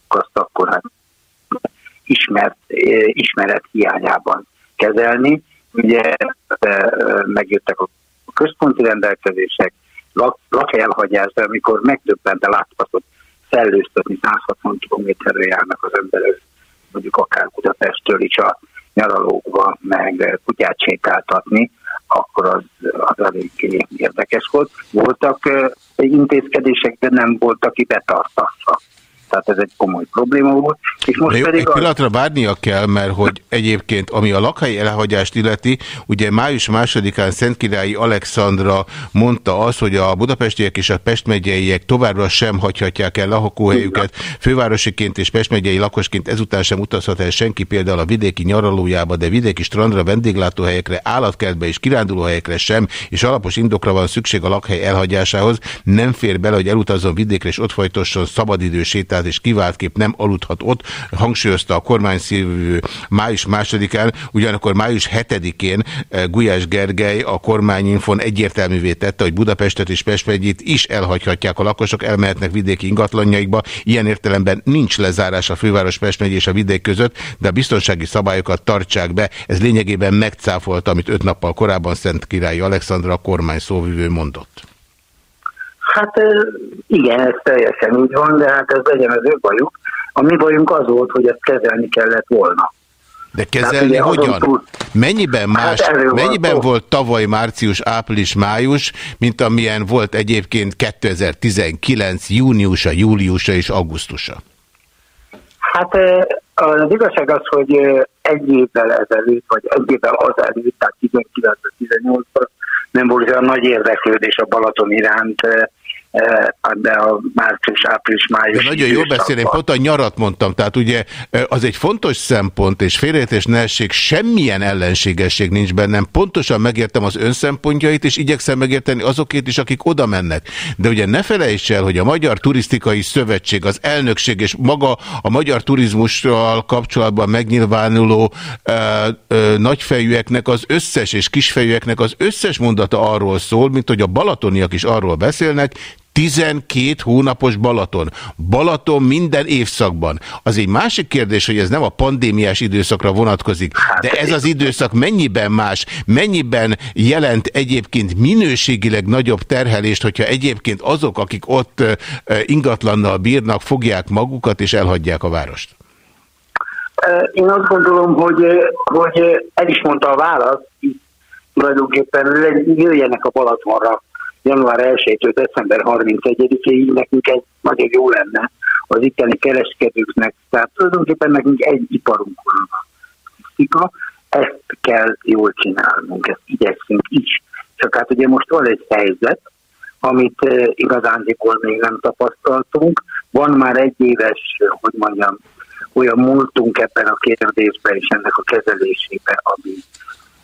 S7: azt akkor hát ismert, ismeret hiányában kezelni. Ugye megjöttek a központi rendelkezések, lak, lakelhagyás, de amikor megdöbbente láttuk hogy szellőztetni 160 kilométerre járnak az emberek, mondjuk akár Budapesttől is a nyaralókba, meg kutyát sétáltatni, akkor az, az eléggé érdekes volt. Voltak intézkedések, de nem voltak ki betartatva tehát ez egy komoly probléma volt. És most jó, pedig
S4: egy pillanatra várnia kell, mert hogy egyébként, ami a lakhelyi elhagyást illeti, ugye május másodikán Szentkirályi Alexandra mondta azt, hogy a budapestiek és a Pest megyeiek továbbra sem hagyhatják el lakóhelyüket. Fővárosiként és Pest megyei lakosként ezután sem utazhat el senki például a vidéki nyaralójába, de vidéki strandra, vendéglátóhelyekre, állatkertbe és kirándulóhelyekre sem, és alapos indokra van szükség a lakhely elhagyásához. Nem fér bele, hogy elutazzon vidékre és ott folytosson szabadidő sétát és kiváltképp nem aludhat ott, hangsúlyozta a kormány szívő május másodikán, ugyanakkor május hetedikén eh, Gulyás Gergely a kormányinfon egyértelművé tette, hogy Budapestet és Pestmegyét is elhagyhatják a lakosok, elmehetnek vidéki ingatlanjaikba. Ilyen értelemben nincs lezárás a főváros Pestmegy és a vidék között, de a biztonsági szabályokat tartsák be. Ez lényegében megcáfolta, amit öt nappal korábban Szent Királyi Alexandra a kormány szóvivő mondott.
S7: Hát igen, ez teljesen így van, de hát ez legyen az ő bajuk. A mi bajunk az volt, hogy ezt kezelni kellett volna.
S4: De kezelni hát, hogyan? Túl... Mennyiben hát más, hát mennyiben volt, volt tavaly március, április, május, mint amilyen volt egyébként 2019 júniusa, júliusa és augusztusa?
S7: Hát az igazság az, hogy egy évvel ezelőtt, vagy egy évvel azelőtt, tehát 19-18-ban nem volt olyan nagy érdeklődés a Balaton iránt, de a március, április, május.
S4: De nagyon jól beszél, én pont a nyarat mondtam, tehát ugye az egy fontos szempont, és félreértés ne essék, semmilyen ellenségesség nincs bennem, pontosan megértem az ön szempontjait, és igyekszem megérteni azokét is, akik oda mennek. De ugye ne felejts el, hogy a Magyar Turisztikai Szövetség, az elnökség és maga a magyar turizmussal kapcsolatban megnyilvánuló ö, ö, nagyfejűeknek az összes és kisfejűeknek az összes mondata arról szól, mint hogy a balatoniak is arról beszélnek, 12 hónapos Balaton. Balaton minden évszakban. Az egy másik kérdés, hogy ez nem a pandémiás időszakra vonatkozik, de ez az időszak mennyiben más, mennyiben jelent egyébként minőségileg nagyobb terhelést, hogyha egyébként azok, akik ott ingatlannal bírnak, fogják magukat és elhagyják a várost?
S7: Én azt gondolom, hogy, hogy el is mondta a válasz, tulajdonképpen jöjjenek a Balatonra január 1-től december 31-ig nekünk ez nagyon jó lenne az itteni kereskedőknek. Tehát tulajdonképpen nekünk egy iparunk van a ezt kell jól csinálnunk, ezt igyekszünk is. Csak hát ugye most van egy helyzet, amit uh, igazándiból még nem tapasztaltunk. Van már egy éves, hogy mondjam, olyan múltunk ebben a kérdésben és ennek a kezelésében, ami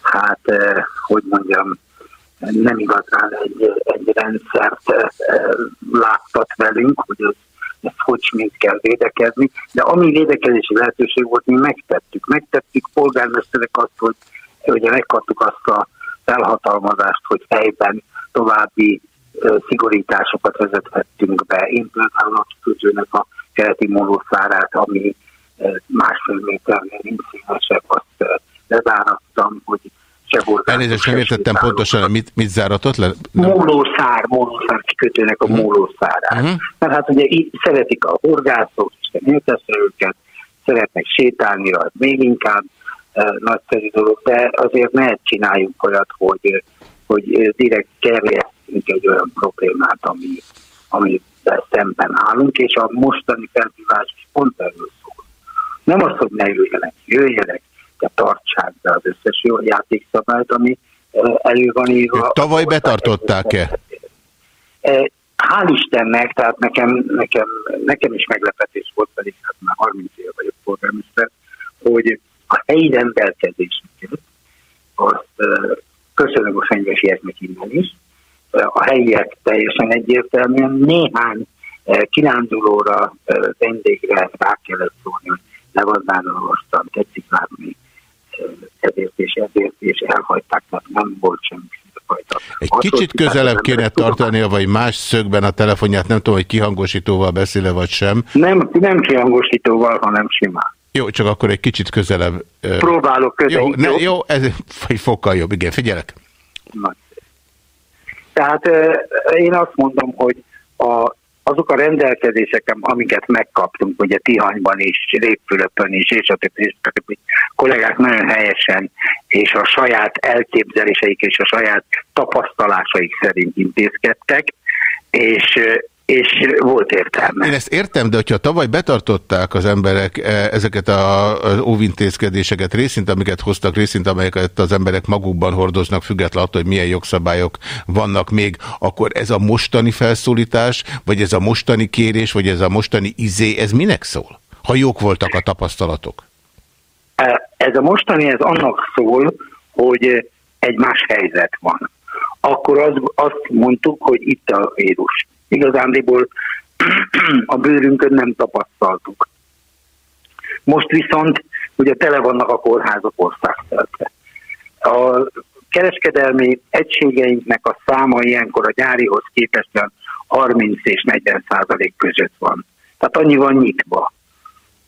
S7: hát, uh, hogy mondjam, nem igazán egy, egy rendszert láttat velünk, hogy ez, ez hogy mint kell védekezni, de ami védekezési lehetőség volt, mi megtettük. Megtettük polgármesterek azt, hogy ugye megkaptuk azt a felhatalmazást, hogy helyben további szigorításokat vezethettünk be. Én például a kikötőnek a keleti monószárát, ami másfél méternél nincs színesebb, azt lezárattam, hogy
S4: Elnézést, nem értettem pontosan, mit, mit záratott le?
S7: Mólószár, mólószár kikötőnek a uh-huh. mólószárát. Uh-huh. Mert hát ugye így szeretik a horgászok, és érteszre őket, szeretnek sétálni, az még inkább uh, nagyszerű dolog, de azért ne csináljuk olyat, hogy, hogy direkt kerjesztünk egy olyan problémát, ami, ami szemben állunk, és a mostani felhívás is pont erről szól. Nem az, hogy ne jöjjenek, jöjjenek, de tartsák be az összes jó játékszabályt, ami elő van írva.
S4: Tavaly betartották-e?
S7: Hál' Istennek, tehát nekem, nekem, nekem is meglepetés volt, pedig hát már 30 éve vagyok polgármester, hogy a helyi rendelkezéseket, azt köszönöm a fenyvesieknek innen is, a helyiek teljesen egyértelműen néhány kirándulóra, vendégre rá kellett szólni, hogy levazdánoloztam, tetszik látni, ezért és ezért, és elhagyták, tehát nem volt semmi fajta.
S4: Egy kicsit közelebb kéne tartania, vagy más szögben a telefonját, nem tudom, hogy kihangosítóval beszéle, vagy sem.
S7: Nem, nem kihangosítóval, hanem simán.
S4: Jó, csak akkor egy kicsit közelebb.
S7: Próbálok közelebb.
S4: Jó, ne, jó, ez egy fokkal jobb, igen, figyelek.
S7: Nagy. Tehát én azt mondom, hogy a azok a rendelkezések, amiket megkaptunk, ugye Tihanyban is, Répfülöpön is, és a többi, és a többi kollégák nagyon helyesen, és a saját elképzeléseik és a saját tapasztalásaik szerint intézkedtek, és és volt értelme.
S4: Én ezt értem, de hogyha tavaly betartották az emberek e, ezeket az óvintézkedéseket, részint amiket hoztak, részint amelyeket az emberek magukban hordoznak, függetlenül attól, hogy milyen jogszabályok vannak még, akkor ez a mostani felszólítás, vagy ez a mostani kérés, vagy ez a mostani izé, ez minek szól? Ha jók voltak a tapasztalatok?
S7: E, ez a mostani, ez annak szól, hogy egy más helyzet van. Akkor az, azt mondtuk, hogy itt a vírus igazándiból a bőrünkön nem tapasztaltuk. Most viszont ugye tele vannak a kórházak országszerte. A kereskedelmi egységeinknek a száma ilyenkor a gyárihoz képest 30 és 40 százalék között van. Tehát annyi van nyitva.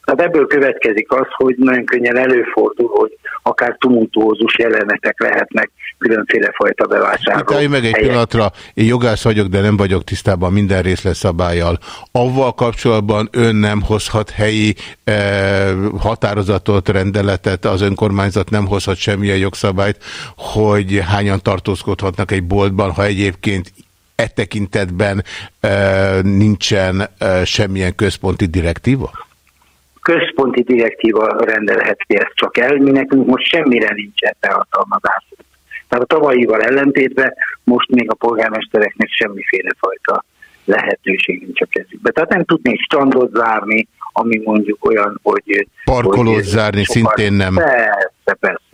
S7: Tehát ebből következik az, hogy nagyon könnyen előfordul, hogy akár tumultuózus jelenetek lehetnek különféle fajta bevásárló.
S4: Itt meg egy helyek. pillanatra, én jogász vagyok, de nem vagyok tisztában minden részletszabályjal. Avval kapcsolatban ön nem hozhat helyi eh, határozatot, rendeletet, az önkormányzat nem hozhat semmilyen jogszabályt, hogy hányan tartózkodhatnak egy boltban, ha egyébként e tekintetben e, nincsen e, semmilyen központi direktíva?
S7: Központi direktíva rendelheti ezt csak el, mi nekünk most semmire nincsen felhatalmazás. Tehát a tavalyival ellentétben most még a polgármestereknek semmiféle fajta lehetőség nincs a kezükbe. Tehát nem tudnék strandot zárni, ami mondjuk olyan, hogy...
S4: Parkolót zárni sokan, szintén nem.
S7: Persze, persze.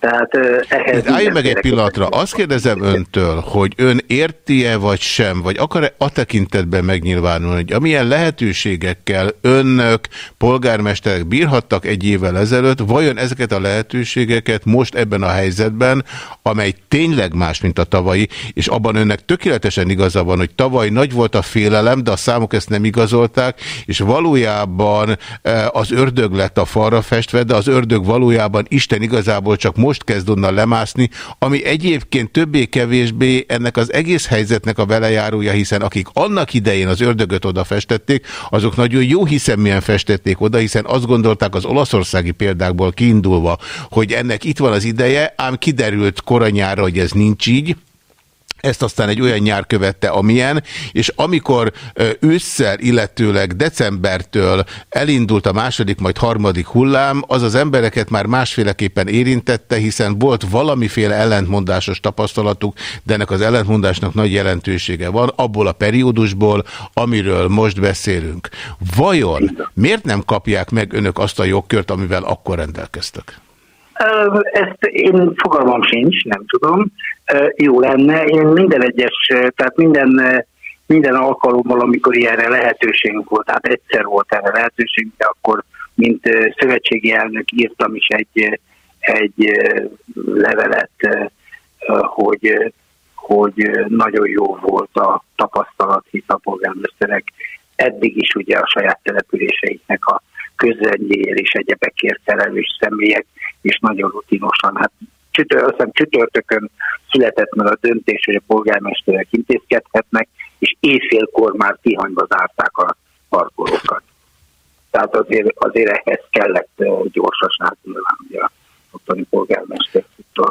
S7: Tehát ehhez...
S4: Állj meg egy pillanatra. Azt kérdezem öntől, hogy ön érti-e vagy sem, vagy akar-e a tekintetben megnyilvánulni, hogy amilyen lehetőségekkel önök, polgármesterek bírhattak egy évvel ezelőtt, vajon ezeket a lehetőségeket most ebben a helyzetben, amely tényleg más, mint a tavalyi, és abban önnek tökéletesen igaza van, hogy tavaly nagy volt a félelem, de a számok ezt nem igazolták, és valójában az ördög lett a falra festve, de az ördög valójában Isten igazából csak most most kezd onnan lemászni, ami egyébként többé-kevésbé ennek az egész helyzetnek a velejárója, hiszen akik annak idején az ördögöt oda festették, azok nagyon jó hiszeműen festették oda, hiszen azt gondolták az olaszországi példákból kiindulva, hogy ennek itt van az ideje, ám kiderült koranyára, hogy ez nincs így, ezt aztán egy olyan nyár követte, amilyen, és amikor ősszel, illetőleg decembertől elindult a második, majd harmadik hullám, az az embereket már másféleképpen érintette, hiszen volt valamiféle ellentmondásos tapasztalatuk, de ennek az ellentmondásnak nagy jelentősége van, abból a periódusból, amiről most beszélünk. Vajon miért nem kapják meg önök azt a jogkört, amivel akkor rendelkeztek?
S7: Ezt én fogalmam sincs, nem tudom. Jó lenne. Én minden egyes, tehát minden, minden alkalommal, amikor ilyenre lehetőségünk volt, tehát egyszer volt erre lehetőségünk, de akkor mint szövetségi elnök írtam is egy, egy levelet, hogy, hogy nagyon jó volt a tapasztalat, hisz a polgármesterek eddig is ugye a saját településeiknek a közrendjéért és egyebekért felelős személyek, és nagyon rutinosan. Hát csütör, azt csütörtökön született meg a döntés, hogy a polgármesterek intézkedhetnek, és éjfélkor már tihanyba zárták a parkolókat. Tehát azért, azért ehhez kellett gyorsaság nyilván, ugye ottani polgármester.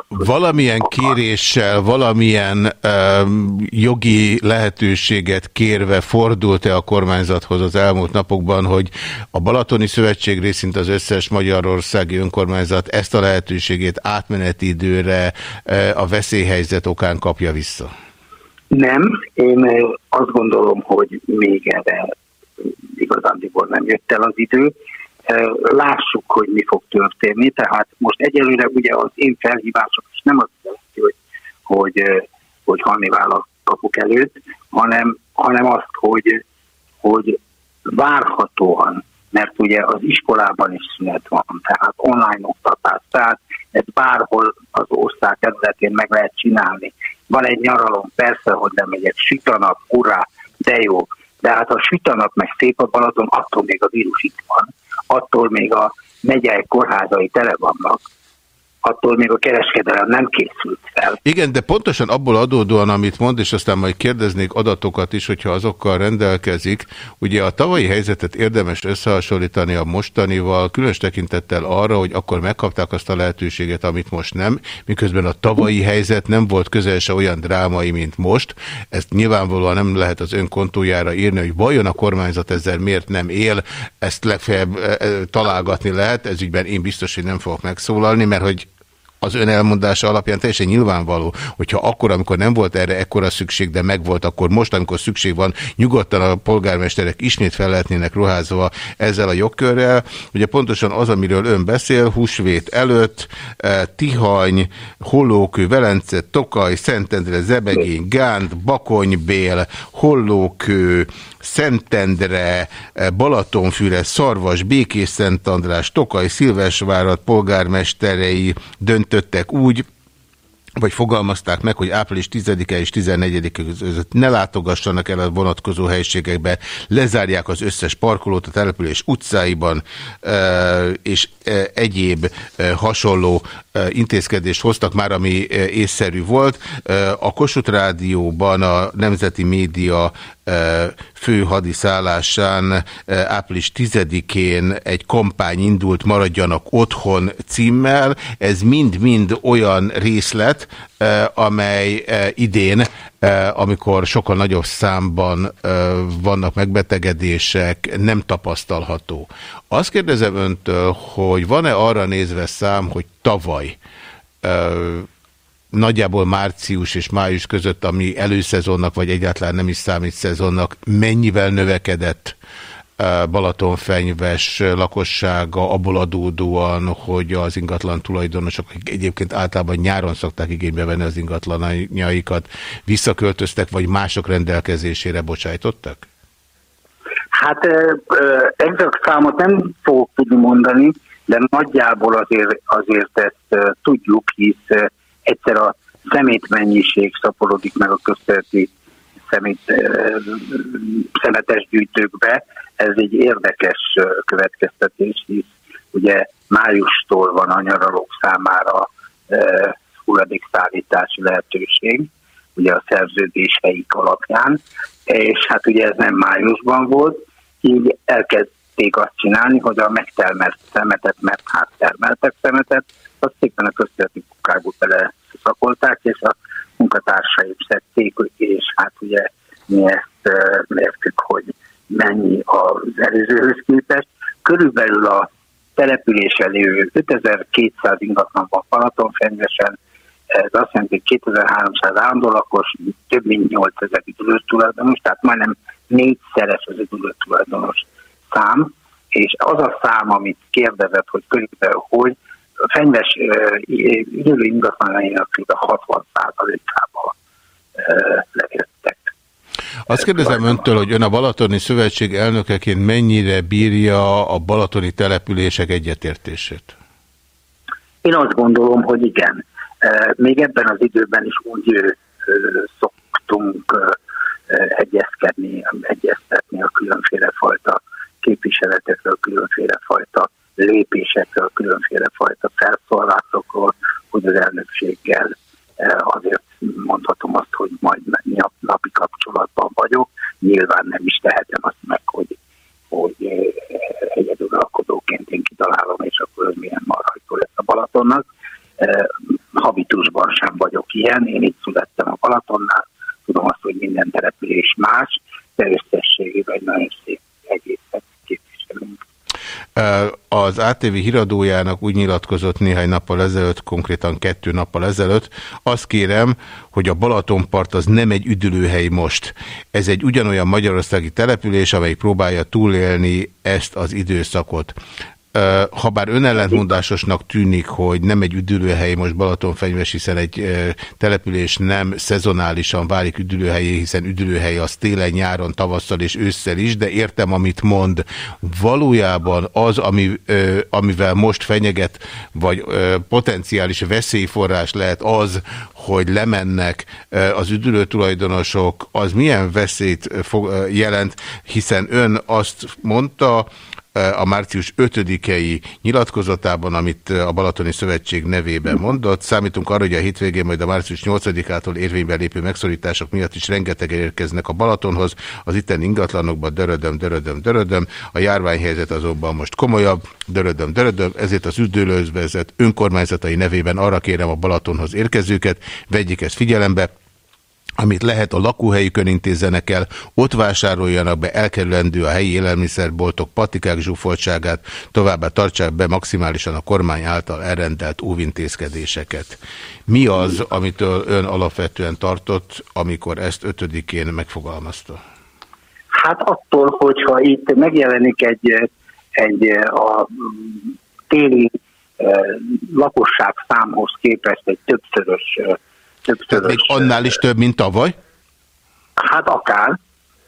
S4: Valamilyen kéréssel, valamilyen um, jogi lehetőséget kérve fordult-e a kormányzathoz az elmúlt napokban, hogy a Balatoni Szövetség részint az összes magyarországi önkormányzat ezt a lehetőségét átmeneti időre uh, a veszélyhelyzet okán kapja vissza?
S7: Nem, én azt gondolom, hogy még erre igazándiból nem jött el az idő lássuk, hogy mi fog történni. Tehát most egyelőre ugye az én felhívásom is nem azt jelenti, hogy, hogy, hogy Hannibal a kapuk előtt, hanem, hanem azt, hogy, hogy várhatóan, mert ugye az iskolában is szünet van, tehát online oktatás, tehát ezt bárhol az ország területén meg lehet csinálni. Van egy nyaralom, persze, hogy nem megyek, süt a nap, urá, de jó. De hát a süt a nap, meg szép a Balaton, attól még a vírus itt van attól még a megyei kórházai tele vannak, attól még a kereskedelem nem készült fel.
S4: Igen, de pontosan abból adódóan, amit mond, és aztán majd kérdeznék adatokat is, hogyha azokkal rendelkezik, ugye a tavalyi helyzetet érdemes összehasonlítani a mostanival, különös tekintettel arra, hogy akkor megkapták azt a lehetőséget, amit most nem, miközben a tavalyi helyzet nem volt közel se olyan drámai, mint most. Ezt nyilvánvalóan nem lehet az ön kontójára írni, hogy vajon a kormányzat ezzel miért nem él, ezt legfeljebb e, e, találgatni lehet, ez ügyben én biztos, hogy nem fogok megszólalni, mert hogy az ön elmondása alapján teljesen nyilvánvaló, hogyha akkor, amikor nem volt erre ekkora szükség, de megvolt, akkor most, amikor szükség van, nyugodtan a polgármesterek ismét fel lehetnének ruházva ezzel a jogkörrel. Ugye pontosan az, amiről ön beszél, húsvét előtt, eh, Tihany, Hollókő, Velence, Tokaj, Szentendre, Zebegény, Gánt, Bakonybél, Hollókő, Szentendre, eh, Balatonfüre, Szarvas, Békés Szent András, Tokaj, Szilvesvárat polgármesterei döntöttek úgy, vagy fogalmazták meg, hogy április 10-e és 14-e között ne látogassanak el a vonatkozó helységekbe, lezárják az összes parkolót a település utcáiban, és egyéb hasonló intézkedést hoztak már, ami észszerű volt. A Kossuth Rádióban a Nemzeti Média fő hadiszállásán április 10-én egy kampány indult Maradjanak otthon címmel. Ez mind-mind olyan részlet, amely idén, amikor sokkal nagyobb számban vannak megbetegedések, nem tapasztalható. Azt kérdezem öntől, hogy van-e arra nézve szám, hogy tavaly nagyjából március és május között, ami előszezonnak, vagy egyáltalán nem is számít szezonnak, mennyivel növekedett Balatonfenyves lakossága abból adódóan, hogy az ingatlan tulajdonosok, akik egyébként általában nyáron szokták igénybe venni az ingatlanjaikat, visszaköltöztek, vagy mások rendelkezésére bocsájtottak?
S7: Hát exakt számot nem fogok tudni mondani, de nagyjából azért, azért ezt tudjuk, hisz egyszer a szemétmennyiség szaporodik meg a közterti szemét, szemetes gyűjtőkbe. Ez egy érdekes következtetés, hisz ugye májustól van a nyaralók számára hulladékszállítási lehetőség, ugye a szerződés helyik alapján, és hát ugye ez nem májusban volt, így elkezdték azt csinálni, hogy a megtermelt szemetet, mert hát termeltek szemetet, azt szépen a közterti kukákba bele szakolták, és a munkatársaim szedték, és hát ugye mi ezt mértük, hogy mennyi az előzőhöz képest. Körülbelül a településen lévő 5200 ingatlan van Balatonfenyvesen, ez azt jelenti, hogy 2300 állandó lakos, több mint 8000 üdülő tulajdonos, tehát majdnem négyszeres az üdülő tulajdonos szám, és az a szám, amit kérdezett, hogy körülbelül hogy, fenyves élő ingatlanainak a 60 százalékában lejöttek.
S4: Azt kérdezem öntől, hogy ön a Balatoni Szövetség elnökeként mennyire bírja a balatoni települések egyetértését?
S7: Én azt gondolom, hogy igen. Még ebben az időben is úgy szoktunk egyezkedni, egyeztetni a különféle fajta képviseletekről, különféle fajta lépésekről, különféle fajta felszólásokról, hogy az elnökséggel eh, azért mondhatom azt, hogy majd napi kapcsolatban vagyok. Nyilván nem is tehetem azt meg, hogy, hogy eh, egyedülalkodóként én kitalálom, és akkor ez milyen marhajtó lesz a Balatonnak. Eh, habitusban sem vagyok ilyen, én itt születtem a Balatonnál, tudom azt, hogy minden település más, de összességében egy nagyon szép egészet képviselünk.
S4: Az ATV híradójának úgy nyilatkozott néhány nappal ezelőtt, konkrétan kettő nappal ezelőtt, azt kérem, hogy a Balatonpart az nem egy üdülőhely most. Ez egy ugyanolyan magyarországi település, amely próbálja túlélni ezt az időszakot ha bár önellentmondásosnak tűnik, hogy nem egy üdülőhely most Balatonfenyves, hiszen egy település nem szezonálisan válik üdülőhelyé, hiszen üdülőhely az télen, nyáron, tavasszal és ősszel is, de értem, amit mond. Valójában az, ami, amivel most fenyeget, vagy potenciális veszélyforrás lehet az, hogy lemennek az üdülő tulajdonosok, az milyen veszélyt jelent, hiszen ön azt mondta, a március 5-i nyilatkozatában, amit a Balatoni Szövetség nevében mondott. Számítunk arra, hogy a hétvégén majd a március 8-ától érvénybe lépő megszorítások miatt is rengeteg érkeznek a Balatonhoz, az itten ingatlanokban dörödöm, dörödöm, dörödöm. A járványhelyzet azonban most komolyabb, dörödöm, dörödöm, ezért az üdülőzvezet önkormányzatai nevében arra kérem a Balatonhoz érkezőket, vegyék ezt figyelembe, amit lehet a lakóhelyükön intézzenek el, ott vásároljanak be elkerülendő a helyi élelmiszerboltok patikák zsúfoltságát, továbbá tartsák be maximálisan a kormány által elrendelt óvintézkedéseket. Mi az, amitől ön alapvetően tartott, amikor ezt ötödikén megfogalmazta?
S7: Hát attól, hogyha itt megjelenik egy, egy a téli eh, lakosság számhoz képest egy többszörös eh,
S4: többszörös. még annál is több, mint tavaly?
S7: Hát akár,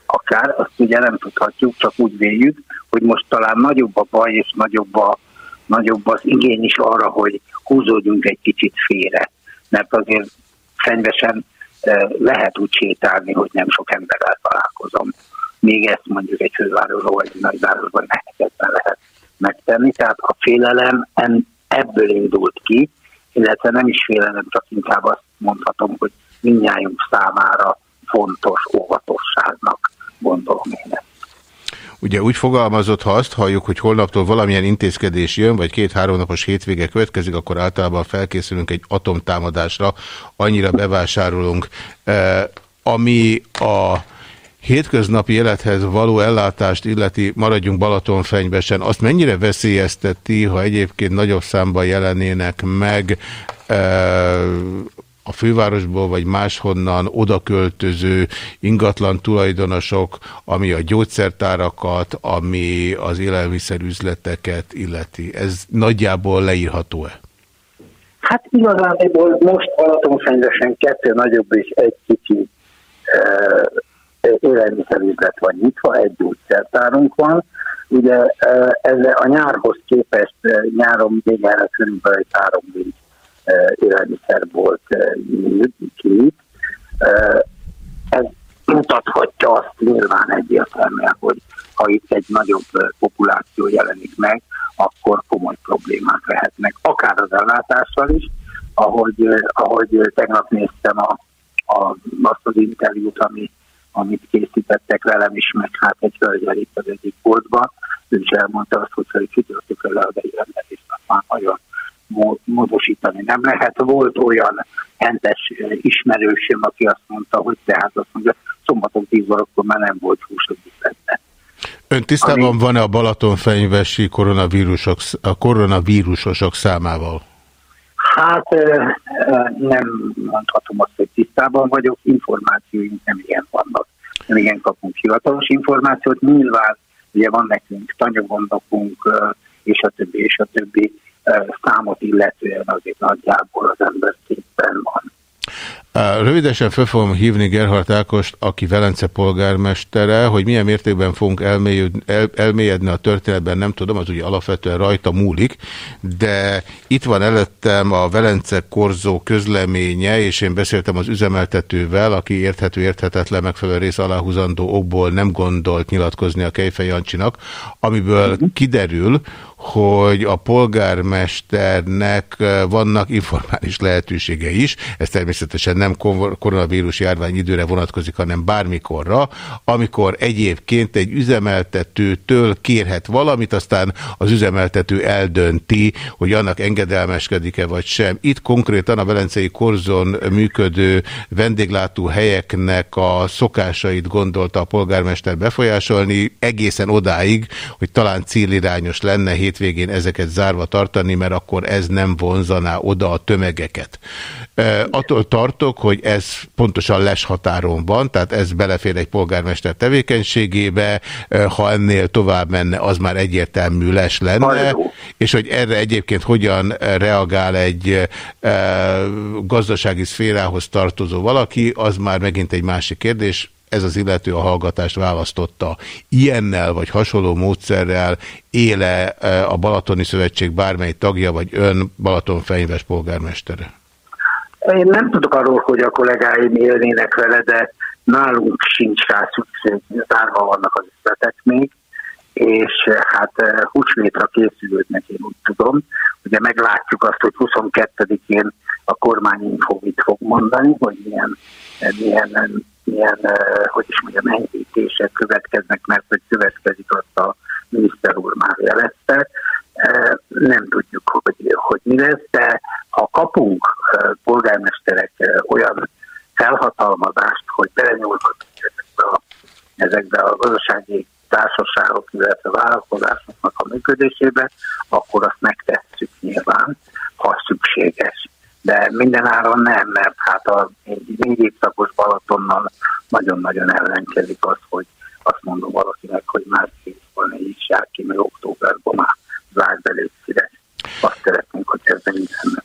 S7: akár, azt ugye nem tudhatjuk, csak úgy véljük, hogy most talán nagyobb a baj, és nagyobb, a, nagyobb az igény is arra, hogy húzódjunk egy kicsit félre. Mert azért fenyvesen lehet úgy sétálni, hogy nem sok emberrel találkozom. Még ezt mondjuk egy fővárosban vagy egy nagyvárosban nehezebben lehet megtenni. Tehát a félelem ebből indult ki, illetve nem is félelem, csak inkább azt mondhatom, hogy mindnyájunk számára fontos óvatosságnak gondolom én.
S4: Ugye úgy fogalmazott, ha azt halljuk, hogy holnaptól valamilyen intézkedés jön, vagy két-három napos hétvége következik, akkor általában felkészülünk egy atomtámadásra, annyira bevásárolunk. E, ami a hétköznapi élethez való ellátást illeti, maradjunk Balatonfenyvesen, azt mennyire veszélyezteti, ha egyébként nagyobb számban jelenének meg e, a fővárosból vagy máshonnan odaköltöző ingatlan tulajdonosok, ami a gyógyszertárakat, ami az élelmiszerüzleteket illeti. Ez nagyjából leírható-e?
S7: Hát igazából most Balatonfenyvesen kettő nagyobb és egy kicsi uh, élelmiszerüzlet van nyitva, egy gyógyszertárunk van. Ugye uh, ez a nyárhoz képest nyáron végére körülbelül három-négy élelmiszer volt ki. Ez mutathatja azt nyilván egyértelműen, hogy ha itt egy nagyobb populáció jelenik meg, akkor komoly problémák lehetnek, akár az ellátással is, ahogy, ahogy tegnap néztem a, a, azt az interjút, ami, amit készítettek velem is, meg hát egy hölgyel itt az egyik boltban, ő is elmondta azt, hogy ha csütörtök le a rendelést, azt már nagyon módosítani nem lehet. Volt olyan hentes ismerősöm, aki azt mondta, hogy tehát azt mondja, szombaton 10 órakor már nem volt hús a üzletben.
S4: Ön tisztában Ami... van-e a Balatonfenyvesi koronavírusok, a koronavírusosok számával?
S7: Hát nem mondhatom azt, hogy tisztában vagyok, információink nem ilyen vannak. Nem igen kapunk hivatalos információt. Nyilván ugye van nekünk tanyagondokunk, és a többi, és a többi számot illetően azért nagyjából az ember szépen van.
S4: Rövidesen fel fogom hívni Gerhard Ákost, aki Velence polgármestere, hogy milyen mértékben fogunk elmélyedni a történetben, nem tudom, az ugye alapvetően rajta múlik, de itt van előttem a Velence korzó közleménye, és én beszéltem az üzemeltetővel, aki érthető, érthetetlen, megfelelő rész aláhúzandó okból nem gondolt nyilatkozni a Kejfej Jancsinak, amiből kiderül, hogy a polgármesternek vannak informális lehetősége is, ez természetesen nem koronavírus járvány időre vonatkozik, hanem bármikorra, amikor egyébként egy üzemeltetőtől kérhet valamit, aztán az üzemeltető eldönti, hogy annak engedelmeskedik-e vagy sem. Itt konkrétan a Velencei Korzon működő vendéglátó helyeknek a szokásait gondolta a polgármester befolyásolni, egészen odáig, hogy talán célirányos lenne hétvégén ezeket zárva tartani, mert akkor ez nem vonzaná oda a tömegeket. Attól tartok, hogy ez pontosan les határon van, tehát ez belefér egy polgármester tevékenységébe, ha ennél tovább menne, az már egyértelmű les lenne, és hogy erre egyébként hogyan reagál egy gazdasági szférához tartozó valaki, az már megint egy másik kérdés, ez az illető a hallgatást választotta. Ilyennel vagy hasonló módszerrel éle a Balatoni Szövetség bármely tagja, vagy ön Balatonfenyves polgármestere?
S7: Én nem tudok arról, hogy a kollégáim élnének vele, de nálunk sincs rá szükség, zárva vannak az üzletek még, és hát húsvétra készülődnek, én úgy tudom. Ugye meglátjuk azt, hogy 22-én a kormányinfo mit fog mondani, hogy milyen, milyen milyen, hogy is mondjam, enyhítések következnek, mert hogy következik azt a miniszter úr már jelezte. Nem tudjuk, hogy, hogy mi lesz, de ha kapunk polgármesterek olyan felhatalmazást, hogy a, ezekbe a gazdasági társaságok, illetve vállalkozásoknak a működésébe, akkor azt megtesszük nyilván, ha szükséges de minden áron nem, mert hát a négy évszakos Balatonnal nagyon-nagyon ellenkezik az, hogy azt mondom valakinek, hogy már van egy is ki, meg októberben már zárd belé Azt szeretnénk, hogy ezzel így lenne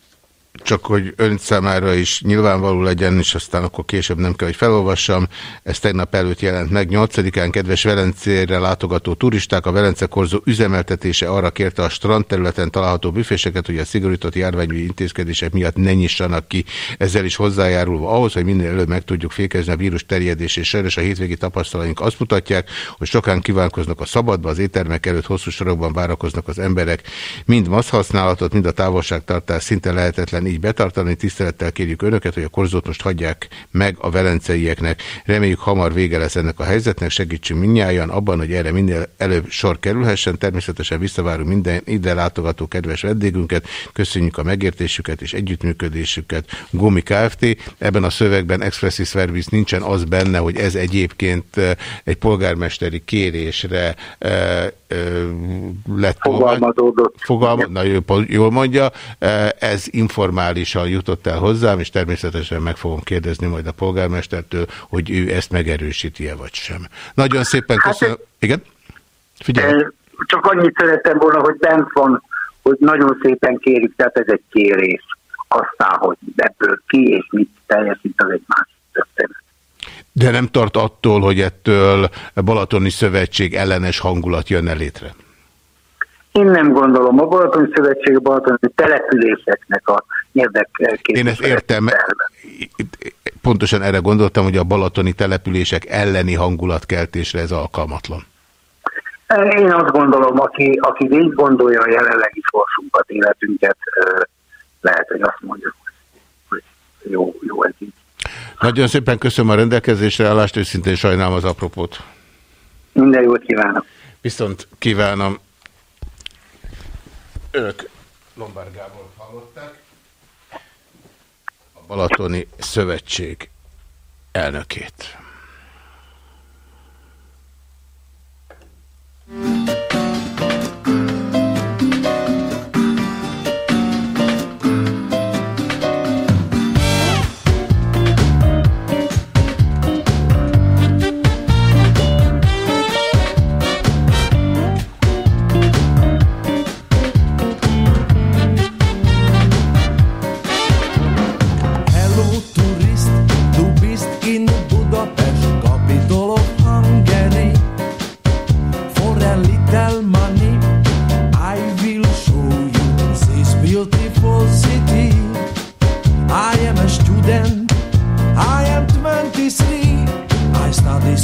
S4: csak hogy ön számára is nyilvánvaló legyen, és aztán akkor később nem kell, hogy felolvassam. Ez tegnap előtt jelent meg. 8-án kedves Velencére látogató turisták a Velence Korzó üzemeltetése arra kérte a strand területen található büféseket, hogy a szigorított járványügyi intézkedések miatt ne nyissanak ki. Ezzel is hozzájárulva ahhoz, hogy minél előbb meg tudjuk fékezni a vírus terjedését. Sajnos a hétvégi tapasztalaink azt mutatják, hogy sokan kívánkoznak a szabadba, az éttermek előtt hosszú sorokban várakoznak az emberek. Mind használatot, mind a távolságtartás szinte lehetetlen betartani. Tisztelettel kérjük önöket, hogy a korzót most hagyják meg a velenceieknek. Reméljük hamar vége lesz ennek a helyzetnek, segítsünk minnyáján abban, hogy erre minél előbb sor kerülhessen. Természetesen visszavárunk minden ide látogató kedves vendégünket. Köszönjük a megértésüket és együttműködésüket. Gumi Kft. Ebben a szövegben expressis verbis nincsen az benne, hogy ez egyébként egy polgármesteri kérésre lett
S7: fogalmazódott.
S4: Fogalma, na, jól mondja, ez informálisan jutott el hozzám, és természetesen meg fogom kérdezni majd a polgármestertől, hogy ő ezt megerősíti-e vagy sem. Nagyon szépen hát köszönöm. Hát, Igen?
S7: Figyelj. Csak annyit szerettem volna, hogy bent van, hogy nagyon szépen kérik, tehát ez egy kérés. Aztán, hogy ebből ki és mit teljesít, az egy más történet.
S4: De nem tart attól, hogy ettől Balatoni Szövetség ellenes hangulat jönne létre?
S7: Én nem gondolom. A Balatoni Szövetség a Balatoni településeknek a érdekképviselet.
S4: Én ezt értem. Pontosan erre gondoltam, hogy a balatoni települések elleni hangulatkeltésre ez alkalmatlan.
S7: Én azt gondolom, aki, aki így gondolja a jelenlegi sorsunkat, életünket, lehet, hogy azt mondja, hogy jó, jó ez így.
S4: Nagyon szépen köszönöm a rendelkezésre állást, őszintén sajnálom az apropót.
S7: Minden jót kívánok.
S4: Viszont kívánom. Önök Lombard Gábor hallották. A Balatoni Szövetség elnökét.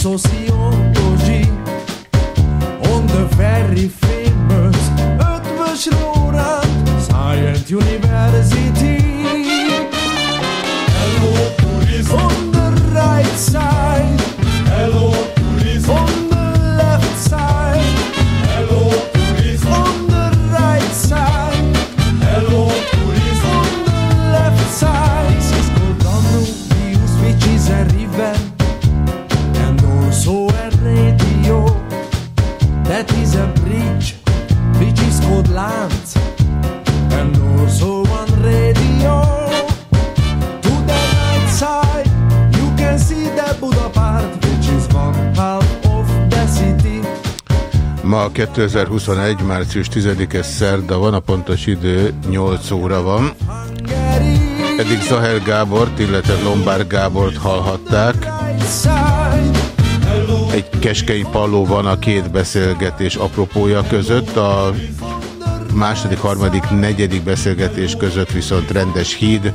S8: Sociology on the very famous Ötvös Lorand Science University.
S4: Ma 2021. március 10-e szerda van, a pontos idő 8 óra van. Eddig Zahel Gábort, illetve Lombár Gábort hallhatták. Egy keskeny palló van a két beszélgetés apropója között, a második, harmadik, negyedik beszélgetés között viszont rendes híd.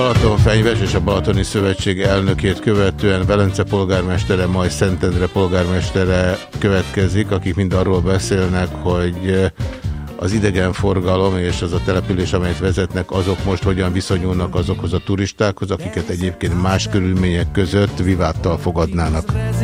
S4: Balatonfenyves és a Balatoni Szövetség elnökét követően Velence polgármestere, majd Szentendre polgármestere következik, akik mind arról beszélnek, hogy az idegenforgalom és az a település, amelyet vezetnek, azok most hogyan viszonyulnak azokhoz a turistákhoz, akiket egyébként más körülmények között viváttal fogadnának. Ez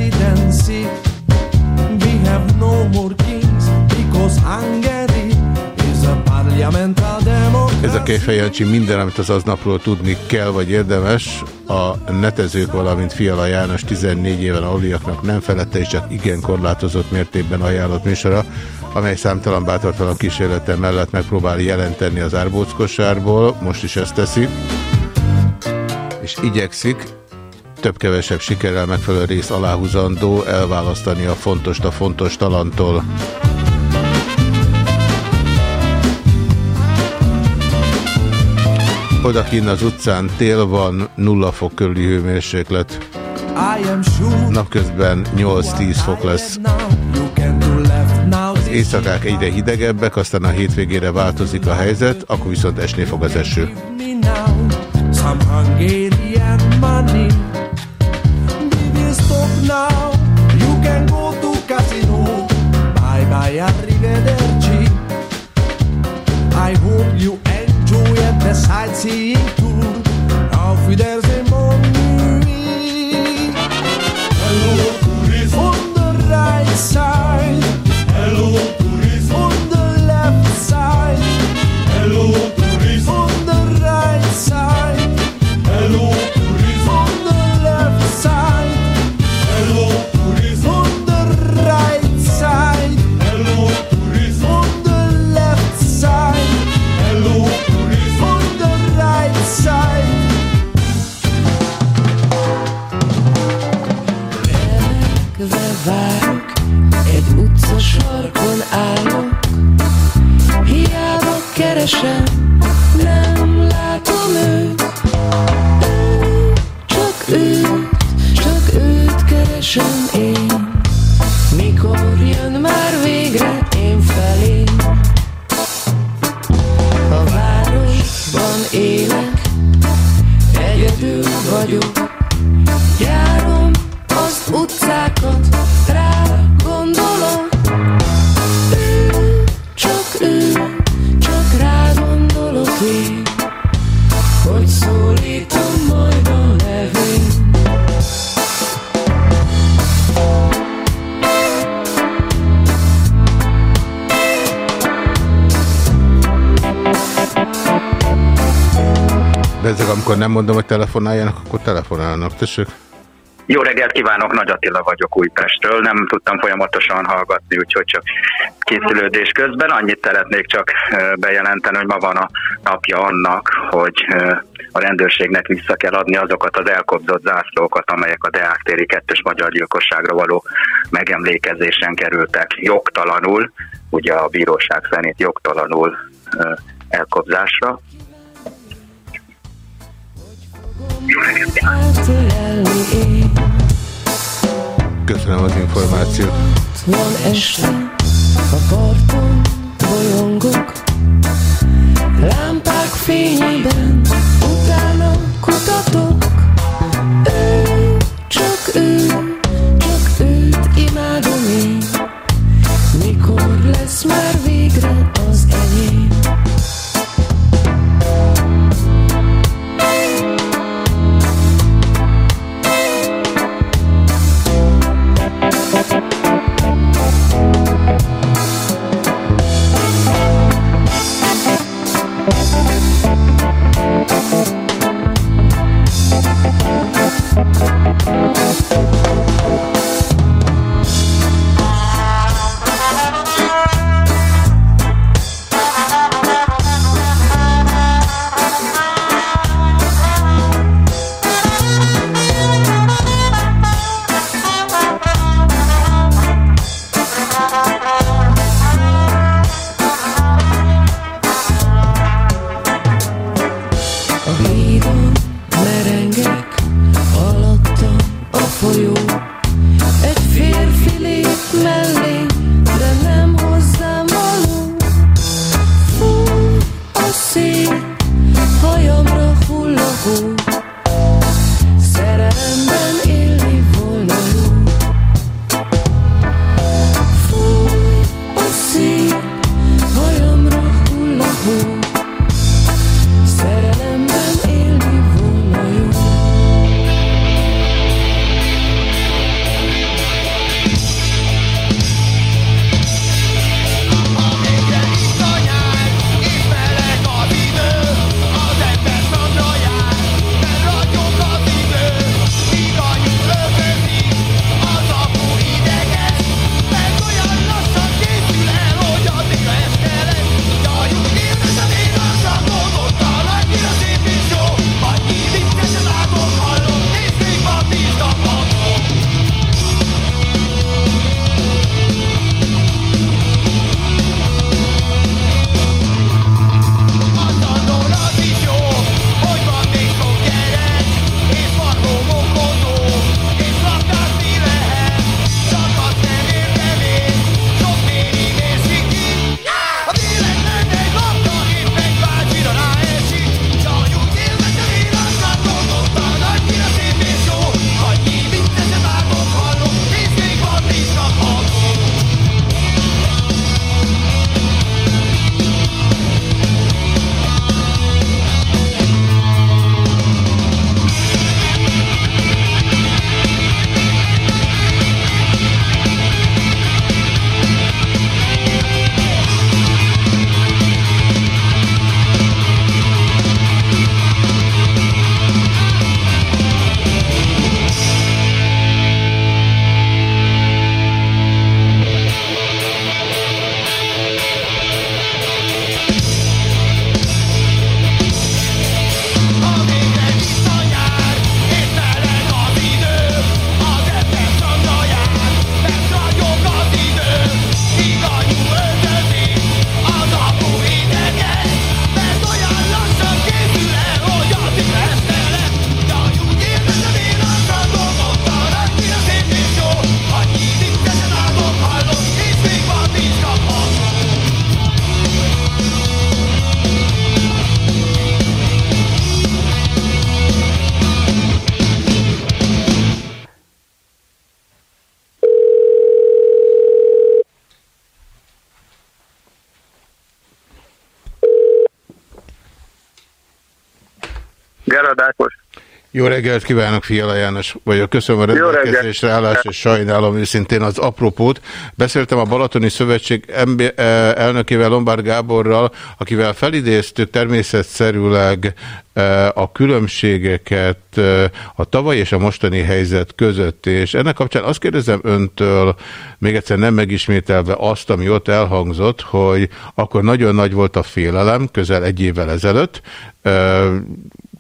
S4: a Kejfejancsi minden, amit az aznapról tudni kell, vagy érdemes, a netezők, valamint Fiala János 14 éven aluliaknak nem felette, és csak igen korlátozott mértékben ajánlott műsora amely számtalan bátortalan kísérlete mellett megpróbál jelenteni az árbóckosárból, most is ezt teszi, és igyekszik több-kevesebb sikerrel megfelelő rész aláhúzandó elválasztani a fontos a fontos talantól. Odakinn az utcán tél van, nulla fok körüli hőmérséklet. Napközben 8-10 fok lesz éjszakák egyre hidegebbek, aztán a hétvégére változik a helyzet, akkor viszont esni fog az eső. I hope you
S9: der
S4: Sightseeing-Tour. Auf Wiedersehen, nem mondom, hogy telefonáljanak, akkor telefonálnak. Tessék?
S10: Jó reggelt kívánok, Nagy Attila vagyok Újpestről. Nem tudtam folyamatosan hallgatni, úgyhogy csak készülődés közben. Annyit szeretnék csak bejelenteni, hogy ma van a napja annak, hogy a rendőrségnek vissza kell adni azokat az elkobzott zászlókat, amelyek a Deák téri kettős magyar gyilkosságra való megemlékezésen kerültek jogtalanul, ugye a bíróság szerint jogtalanul elkobzásra.
S9: Én.
S4: Köszönöm az információt.
S9: Van este, a parton bolyongok, lámpák fényében, utána kutatok. Ő, csak ő, csak őt imádom én. Mikor lesz már végre
S4: Jó reggelt kívánok, Fiala János vagyok. Köszönöm a rendelkezésre állást, és sajnálom őszintén az apropót. Beszéltem a Balatoni Szövetség eh, elnökével, Lombard Gáborral, akivel felidéztük természetszerűleg eh, a különbségeket eh, a tavaly és a mostani helyzet között, és ennek kapcsán azt kérdezem öntől, még egyszer nem megismételve azt, ami ott elhangzott, hogy akkor nagyon nagy volt a félelem, közel egy évvel ezelőtt,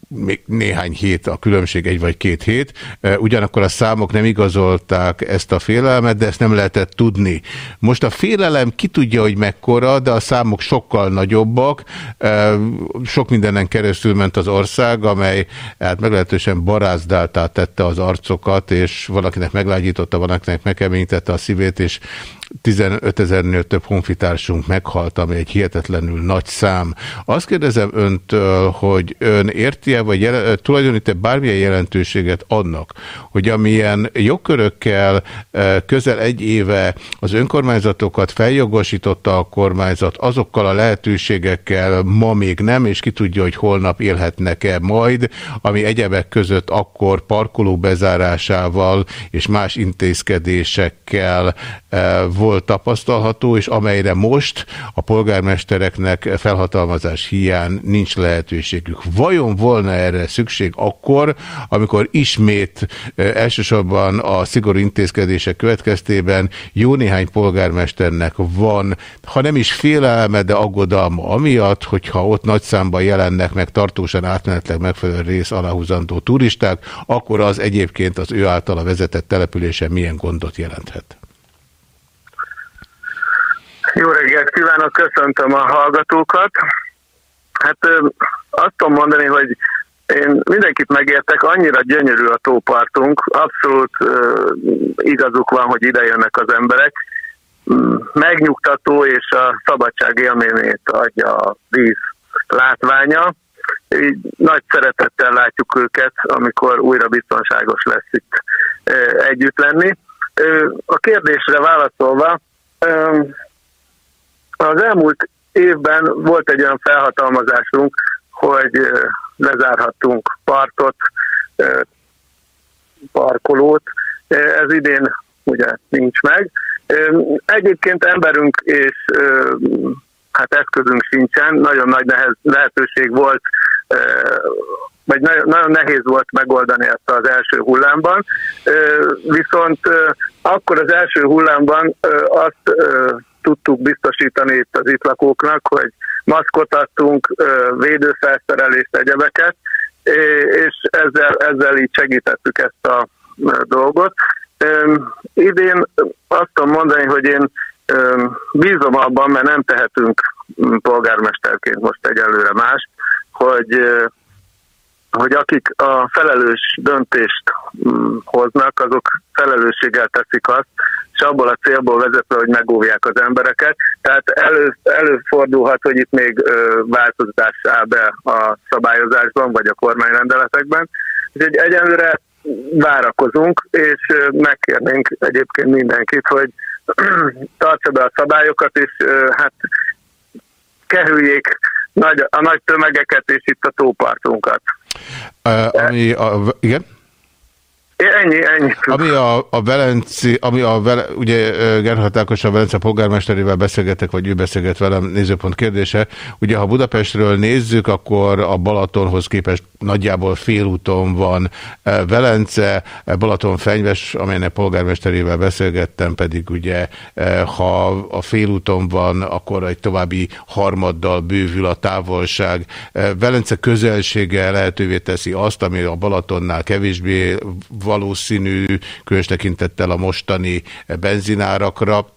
S4: még néhány hét a különbség, egy vagy két hét. Ugyanakkor a számok nem igazolták ezt a félelmet, de ezt nem lehetett tudni. Most a félelem ki tudja, hogy mekkora, de a számok sokkal nagyobbak. Sok mindenen keresztül ment az ország, amely hát meglehetősen barázdáltá tette az arcokat, és valakinek meglágyította, valakinek megkeményítette a szívét, és 15 ezernél több honfitársunk meghalt, ami egy hihetetlenül nagy szám. Azt kérdezem öntől, hogy ön érti-e, vagy jel tulajdonít-e bármilyen jelentőséget annak, hogy amilyen jogkörökkel közel egy éve az önkormányzatokat feljogosította a kormányzat, azokkal a lehetőségekkel ma még nem, és ki tudja, hogy holnap élhetnek-e majd, ami egyebek között akkor parkoló bezárásával és más intézkedésekkel volt tapasztalható, és amelyre most a polgármestereknek felhatalmazás hiány nincs lehetőségük. Vajon volna erre szükség akkor, amikor ismét elsősorban a szigorú intézkedések következtében jó néhány polgármesternek van, ha nem is félelme, de aggodalma amiatt, hogyha ott nagy számban jelennek meg tartósan átmenetleg megfelelő rész aláhúzandó turisták, akkor az egyébként az ő általa vezetett településen milyen gondot jelenthet?
S11: Jó reggelt kívánok, köszöntöm a hallgatókat. Hát azt tudom mondani, hogy én mindenkit megértek, annyira gyönyörű a tópartunk, abszolút igazuk van, hogy ide jönnek az emberek. Megnyugtató és a szabadság élményét adja a víz látványa. Így nagy szeretettel látjuk őket, amikor újra biztonságos lesz itt együtt lenni. A kérdésre válaszolva, az elmúlt évben volt egy olyan felhatalmazásunk, hogy lezárhattunk partot, parkolót. Ez idén ugye nincs meg. Egyébként emberünk és hát eszközünk sincsen, nagyon nagy nehez, lehetőség volt, vagy nagyon nehéz volt megoldani ezt az első hullámban. Viszont akkor az első hullámban azt tudtuk biztosítani itt az itt lakóknak, hogy maszkot adtunk, védőfelszerelést, egyebeket, és ezzel, ezzel így segítettük ezt a dolgot. Idén azt tudom mondani, hogy én bízom abban, mert nem tehetünk polgármesterként most egyelőre más, hogy hogy akik a felelős döntést mm, hoznak, azok felelősséggel teszik azt, és abból a célból vezetve, hogy megóvják az embereket. Tehát elő, előfordulhat, hogy itt még ö, változás áll be a szabályozásban, vagy a kormányrendeletekben. Úgyhogy egyenlőre várakozunk, és megkérnénk egyébként mindenkit, hogy tartsa be a szabályokat, és hát kerüljék nagy, a nagy tömegeket és itt a tópartunkat.
S4: Uh, ami a, igen?
S11: Ennyi, ennyi.
S4: Ami a, a Velenci, ami a Vele, ugye Gerhard Ákos a Velence polgármesterével beszélgetek, vagy ő beszélget velem, nézőpont kérdése. Ugye ha Budapestről nézzük, akkor a Balatonhoz képest nagyjából félúton van Velence, Balaton fenyves, amelynek polgármesterével beszélgettem, pedig ugye ha a félúton van, akkor egy további harmaddal bővül a távolság. Velence közelsége lehetővé teszi azt, ami a Balatonnál kevésbé valószínű, különös tekintettel a mostani benzinárakra,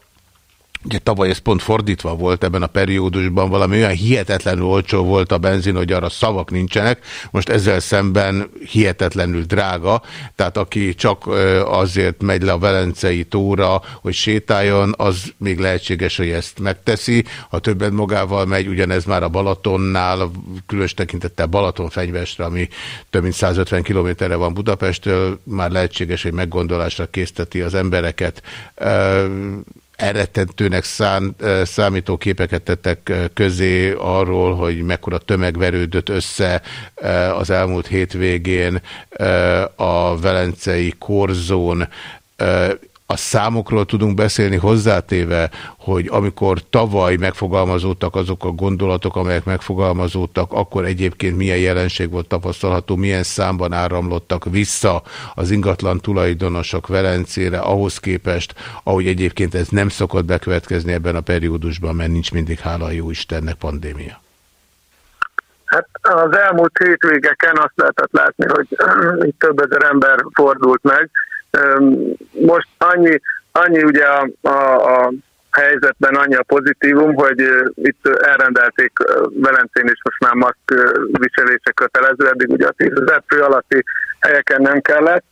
S4: Ugye tavaly ez pont fordítva volt ebben a periódusban, valami olyan hihetetlenül olcsó volt a benzin, hogy arra szavak nincsenek, most ezzel szemben hihetetlenül drága, tehát aki csak azért megy le a Velencei tóra, hogy sétáljon, az még lehetséges, hogy ezt megteszi, ha többet magával megy, ugyanez már a Balatonnál, különös tekintettel Balatonfenyvestre, ami több mint 150 kilométerre van Budapesttől, már lehetséges, hogy meggondolásra készteti az embereket elrettentőnek szán, számító képeket tettek közé arról, hogy mekkora tömeg verődött össze az elmúlt hétvégén a Velencei korzón a számokról tudunk beszélni hozzátéve, hogy amikor tavaly megfogalmazódtak azok a gondolatok, amelyek megfogalmazódtak, akkor egyébként milyen jelenség volt tapasztalható, milyen számban áramlottak vissza az ingatlan tulajdonosok Velencére, ahhoz képest, ahogy egyébként ez nem szokott bekövetkezni ebben a periódusban, mert nincs mindig hála jó Istennek pandémia.
S11: Hát az elmúlt hétvégeken azt lehetett látni, hogy itt több ezer ember fordult meg, most annyi, annyi ugye a, a, a helyzetben annyi a pozitívum, hogy itt elrendelték Velencén is most már maszk viselése kötelező, eddig ugye a 10 fő alatti helyeken nem kellett.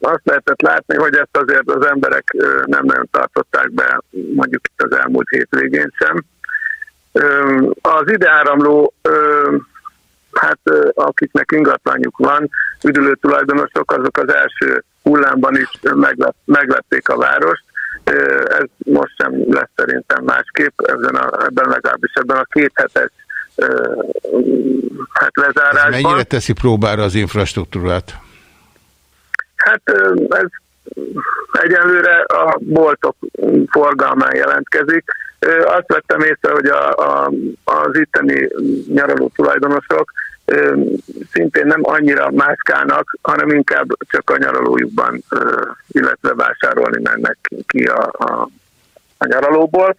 S11: Azt lehetett látni, hogy ezt azért az emberek nem nagyon tartották be mondjuk itt az elmúlt hétvégén sem. Az ideáramló hát akiknek ingatlanjuk van, üdülő tulajdonosok, azok az első hullámban is megvették a várost. Ez most sem lesz szerintem másképp, ebben, a, ebben legalábbis ebben a két hetes hát lezárásban.
S4: Ez mennyire teszi próbára az infrastruktúrát?
S11: Hát ez egyenlőre a boltok forgalmán jelentkezik. Azt vettem észre, hogy a, a, az itteni nyaraló tulajdonosok szintén nem annyira mászkálnak, hanem inkább csak a nyaralójukban, illetve vásárolni mennek ki a, a, a nyaralóból.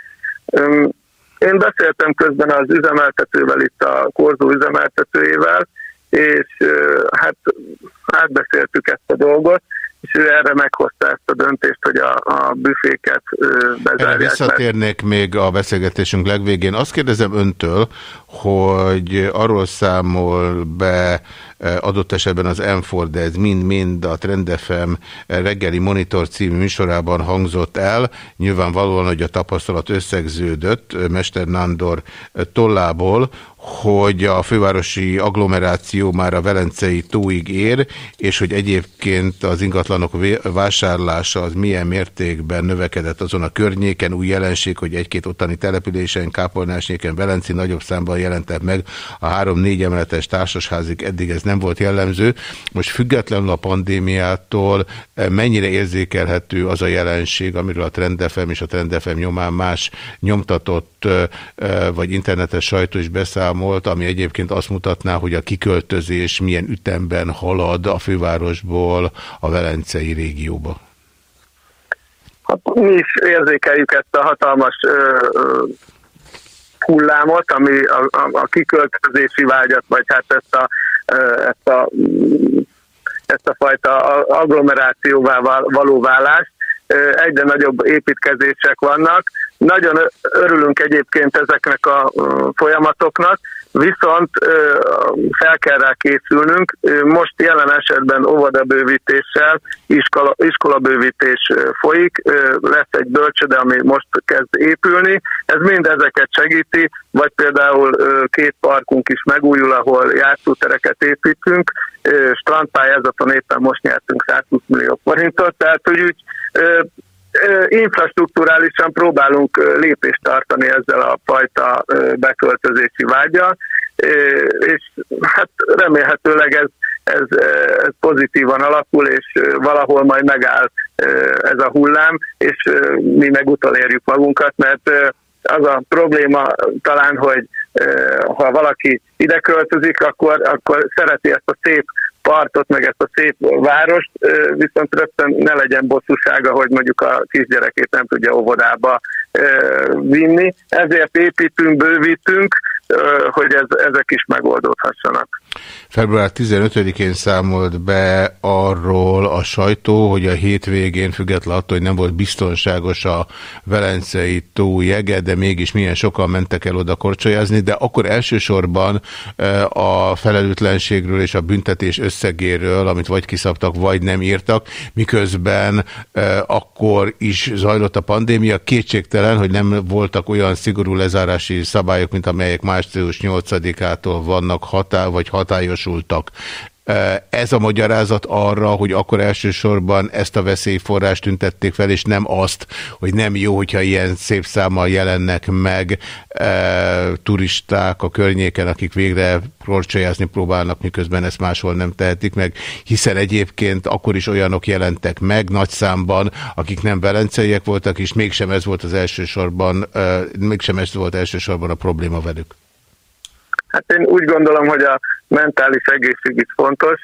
S11: Én beszéltem közben az üzemeltetővel, itt a korzó üzemeltetőjével, és hát átbeszéltük ezt a dolgot, és ő erre meghozta ezt a döntést, hogy a, a büféket bezárják. Erre
S4: visszatérnék még a beszélgetésünk legvégén. Azt kérdezem öntől, hogy arról számol be adott esetben az m de ez mind-mind a Trendefem reggeli monitor című műsorában hangzott el. Nyilvánvalóan, hogy a tapasztalat összegződött Mester Nándor tollából, hogy a fővárosi agglomeráció már a Velencei tóig ér, és hogy egyébként az ingatlanok vásárlása az milyen mértékben növekedett azon a környéken, új jelenség, hogy egy-két ottani településen, Kápolnásnyéken, Velenci nagyobb számban jelentek meg a három-négy emeletes társasházik, eddig ez nem volt jellemző. Most függetlenül a pandémiától mennyire érzékelhető az a jelenség, amiről a Trendefem és a Trendefem nyomán más nyomtatott vagy internetes sajtó is beszámolt, ami egyébként azt mutatná, hogy a kiköltözés milyen ütemben halad a fővárosból a Velencei régióba.
S11: Hát mi is érzékeljük ezt a hatalmas ö, ö, hullámot, ami a, a, a kiköltözési vágyat, vagy hát ezt a, ezt a, ezt a fajta agglomerációvá való válást. Egyre nagyobb építkezések vannak, nagyon örülünk egyébként ezeknek a folyamatoknak, viszont fel kell rá készülnünk. Most jelen esetben óvodabővítéssel iskola, iskolabővítés folyik, lesz egy bölcsöde, ami most kezd épülni. Ez mind ezeket segíti, vagy például két parkunk is megújul, ahol játszótereket építünk, strandpályázaton éppen most nyertünk 120 millió forintot, tehát hogy úgy infrastruktúrálisan próbálunk lépést tartani ezzel a fajta beköltözési vágyal, és hát remélhetőleg ez, ez, ez pozitívan alakul, és valahol majd megáll ez a hullám, és mi meg utolérjük magunkat, mert az a probléma talán, hogy ha valaki ide költözik, akkor, akkor szereti ezt a szép partot, meg ezt a szép várost, viszont rögtön ne legyen bosszúsága, hogy mondjuk a kisgyerekét nem tudja óvodába vinni. Ezért építünk, bővítünk, hogy ez, ezek is megoldódhassanak.
S4: Február 15-én számolt be arról a sajtó, hogy a hétvégén független attól, hogy nem volt biztonságos a Velencei tó jege, de mégis milyen sokan mentek el oda korcsolyázni, de akkor elsősorban a felelőtlenségről és a büntetés összegéről, amit vagy kiszabtak, vagy nem írtak, miközben akkor is zajlott a pandémia. Kétségtelen, hogy nem voltak olyan szigorú lezárási szabályok, mint amelyek március 8-ától vannak hatá vagy hatályosultak. Ez a magyarázat arra, hogy akkor elsősorban ezt a veszélyforrást tüntették fel, és nem azt, hogy nem jó, hogyha ilyen szép számmal jelennek meg turisták a környéken, akik végre korcsolyázni próbálnak, miközben ezt máshol nem tehetik meg, hiszen egyébként akkor is olyanok jelentek meg nagy számban, akik nem velenceiek voltak, és mégsem ez volt az elsősorban, mégsem ez volt elsősorban a probléma velük.
S11: Hát én úgy gondolom, hogy a mentális egészség is fontos,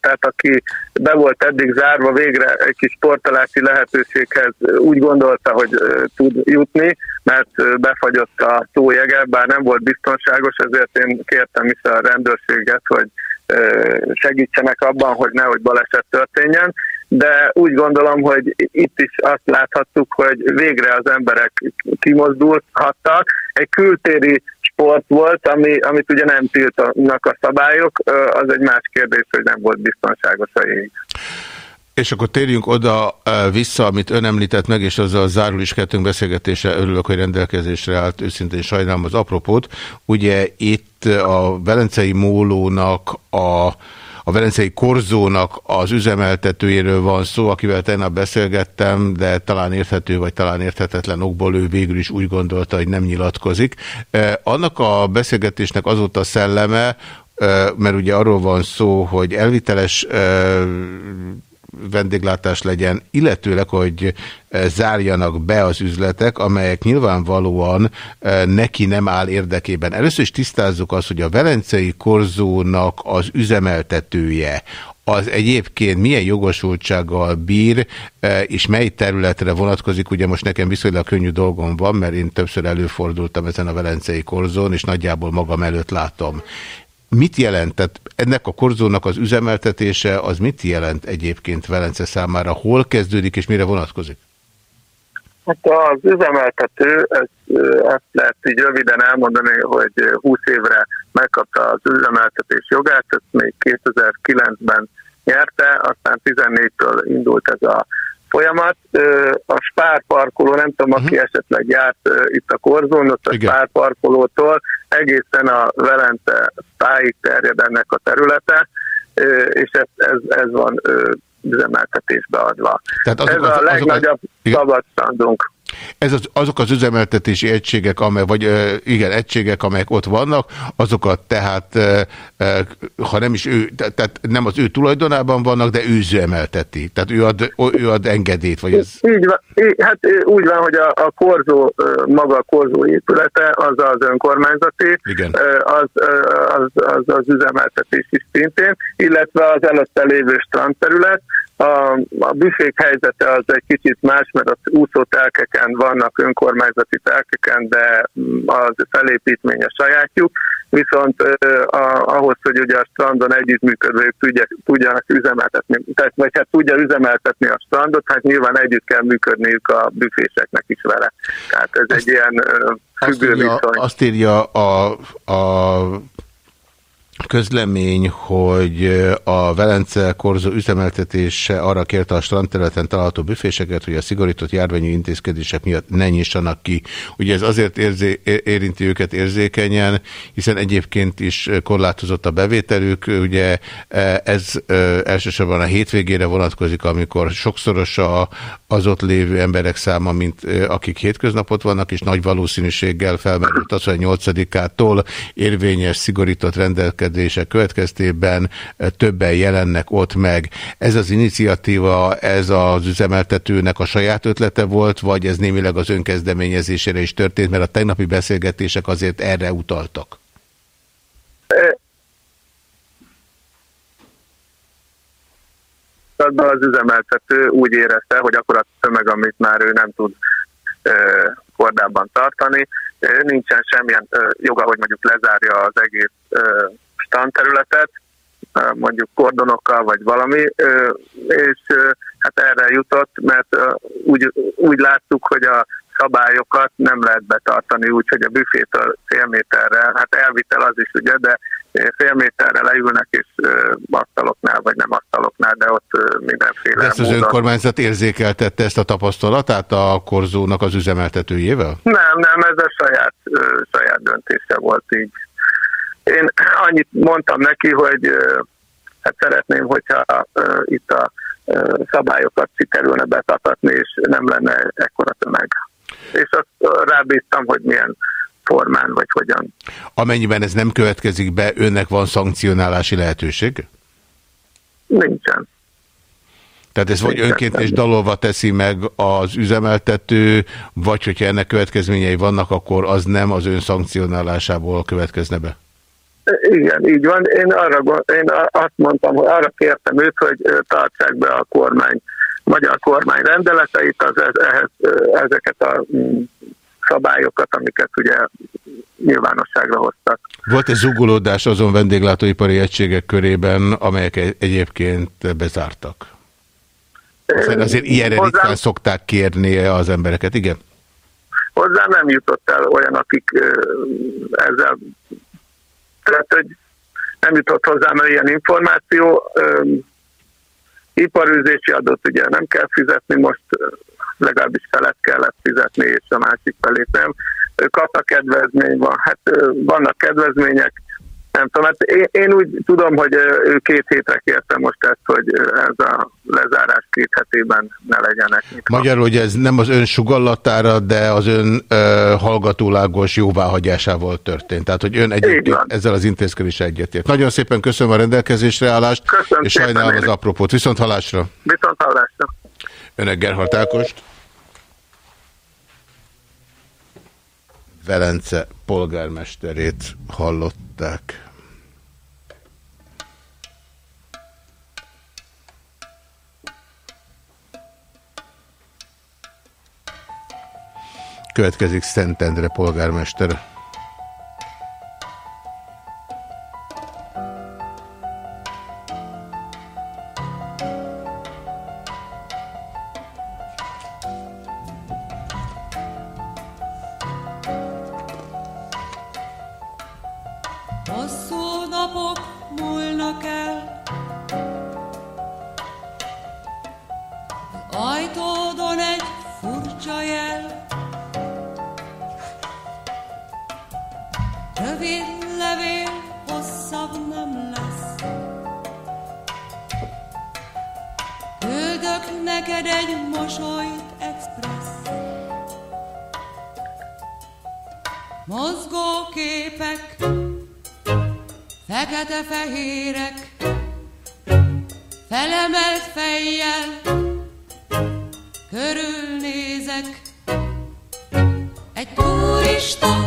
S11: tehát aki be volt eddig zárva, végre egy kis sportolási lehetőséghez úgy gondolta, hogy tud jutni, mert befagyott a tójege, bár nem volt biztonságos, ezért én kértem is a rendőrséget, hogy segítsenek abban, hogy nehogy baleset történjen, de úgy gondolom, hogy itt is azt láthattuk, hogy végre az emberek kimozdulhattak. Egy kültéri sport volt, ami, amit ugye nem tiltanak a szabályok, az egy más kérdés, hogy nem volt biztonságos a jég.
S4: És akkor térjünk oda vissza, amit ön említett meg, és azzal zárul is kettőnk beszélgetése, örülök, hogy rendelkezésre állt, őszintén sajnálom az apropót. Ugye itt a Velencei Mólónak a a Velencei Korzónak az üzemeltetőjéről van szó, akivel tegnap beszélgettem, de talán érthető vagy talán érthetetlen okból ő végül is úgy gondolta, hogy nem nyilatkozik. Annak a beszélgetésnek az volt a szelleme, mert ugye arról van szó, hogy elviteles vendéglátás legyen, illetőleg, hogy e, zárjanak be az üzletek, amelyek nyilvánvalóan e, neki nem áll érdekében. Először is tisztázzuk azt, hogy a Velencei Korzónak az üzemeltetője, az egyébként milyen jogosultsággal bír, e, és mely területre vonatkozik, ugye most nekem viszonylag könnyű dolgom van, mert én többször előfordultam ezen a Velencei korzón, és nagyjából magam előtt látom. Mit jelent, tehát ennek a korzónak az üzemeltetése, az mit jelent egyébként Velence számára? Hol kezdődik és mire vonatkozik?
S11: Hát az üzemeltető, ezt, ezt lehet így röviden elmondani, hogy 20 évre megkapta az üzemeltetés jogát, ezt még 2009-ben nyerte, aztán 14-től indult ez a folyamat. A Spár parkoló, nem tudom, aki uh-huh. esetleg járt itt a korzón, ott a Igen. Spár parkolótól egészen a Velence tájig terjed ennek a területe, és ez, ez, ez van üzemeltetésbe adva. Tehát azok, ez a az, legnagyobb szabad standunk.
S4: Ez az, azok az üzemeltetési egységek, amely, vagy igen, egységek, amelyek ott vannak, azokat tehát, ha nem is ő, tehát nem az ő tulajdonában vannak, de ő üzemelteti. Tehát ő ad, ő ad engedélyt, vagy ez...
S11: Így van, hát úgy van, hogy a, a korzó, maga a korzó épülete, az az önkormányzati, igen. Az, az, az, az üzemeltetés is szintén, illetve az előtte lévő strandterület, a, a büfék helyzete az egy kicsit más, mert az úszótelkeken vannak önkormányzati telkeken, de az felépítmény a sajátjuk, viszont a, ahhoz, hogy ugye a strandon együttműködve ők tudja, tudjanak üzemeltetni, tehát vagy hát tudja üzemeltetni a strandot, hát nyilván együtt kell működniük a büféseknek is vele. Tehát ez azt, egy ilyen függő azt írja, viszony.
S4: Azt írja a, a közlemény, hogy a Velence korzó üzemeltetése arra kérte a strandterületen található büféseket, hogy a szigorított járványi intézkedések miatt ne nyissanak ki. Ugye ez azért érzé, érinti őket érzékenyen, hiszen egyébként is korlátozott a bevételük. Ugye ez elsősorban a hétvégére vonatkozik, amikor sokszoros az ott lévő emberek száma, mint akik hétköznapot vannak, és nagy valószínűséggel felmerült az, hogy 8-ától érvényes szigorított rendelkezés intézkedések következtében eh, többen jelennek ott meg. Ez az iniciatíva, ez az üzemeltetőnek a saját ötlete volt, vagy ez némileg az önkezdeményezésére is történt, mert a tegnapi beszélgetések azért erre utaltak?
S11: az üzemeltető úgy érezte, hogy akkor a tömeg, amit már ő nem tud kordában tartani, nincsen semmilyen joga, hogy mondjuk lezárja az egész tanterületet, mondjuk kordonokkal vagy valami, és hát erre jutott, mert úgy, úgy láttuk, hogy a szabályokat nem lehet betartani úgy, hogy a büfétől fél méterre, hát elvitel az is ugye, de fél méterre leülnek és asztaloknál, vagy nem asztaloknál, de ott mindenféle de
S4: ezt az módon. önkormányzat érzékeltette ezt a tapasztalatát a korzónak az üzemeltetőjével?
S11: Nem, nem, ez a saját, saját döntése volt így. Én annyit mondtam neki, hogy hát szeretném, hogyha itt a szabályokat sikerülne betartatni, és nem lenne ekkora tömeg. És azt rábíztam, hogy milyen formán, vagy hogyan.
S4: Amennyiben ez nem következik be, önnek van szankcionálási lehetőség?
S11: Nincsen.
S4: Tehát ez vagy önként és dalolva teszi meg az üzemeltető, vagy hogyha ennek következményei vannak, akkor az nem az ön szankcionálásából következne be?
S11: Igen, így van. Én, arra, én azt mondtam, hogy arra kértem őt, hogy tartsák be a kormány, magyar kormány rendeleteit, az ez- ehhez, ezeket a mm, szabályokat, amiket ugye nyilvánosságra hoztak.
S4: Volt-e zugolódás azon vendéglátóipari egységek körében, amelyek egy- egyébként bezártak? Hiszen azért ilyenre
S11: Hozzám-
S4: ritkán szokták kérni az embereket, igen?
S11: Hozzá nem jutott el olyan, akik ezzel, tehát hogy nem jutott hozzám ilyen információ. Iparűzési adót ugye nem kell fizetni, most legalábbis felet kellett fizetni, és a másik felét nem. Kapnak kedvezmény, van, hát vannak kedvezmények, nem tudom, hát én, én úgy tudom, hogy ő két hétre kérte most ezt, hogy ez a lezárás két hetében ne legyenek. nyitva.
S4: Magyarul, hogy ez nem az ön sugallatára, de az ön ö, hallgatólágos jóváhagyásával történt. Tehát, hogy ön
S11: van.
S4: ezzel az intézkedéssel egyetért. Nagyon szépen köszönöm a rendelkezésre állást,
S11: Köszönöm
S4: és sajnálom az apropót. Viszont hallásra.
S11: Viszont hallásra.
S4: Önök Gerhard Ákost. Velence polgármesterét hallották. Következik Szentendre polgármestere.
S2: Hosszú napok múlnak el. Az ajtódon egy furcsa jel. Rövid levél, hosszabb nem lesz. Küldök neked egy mosolyt express. Mozgó képek Fekete-fehérek, felemelt fejjel, körülnézek. Egy turista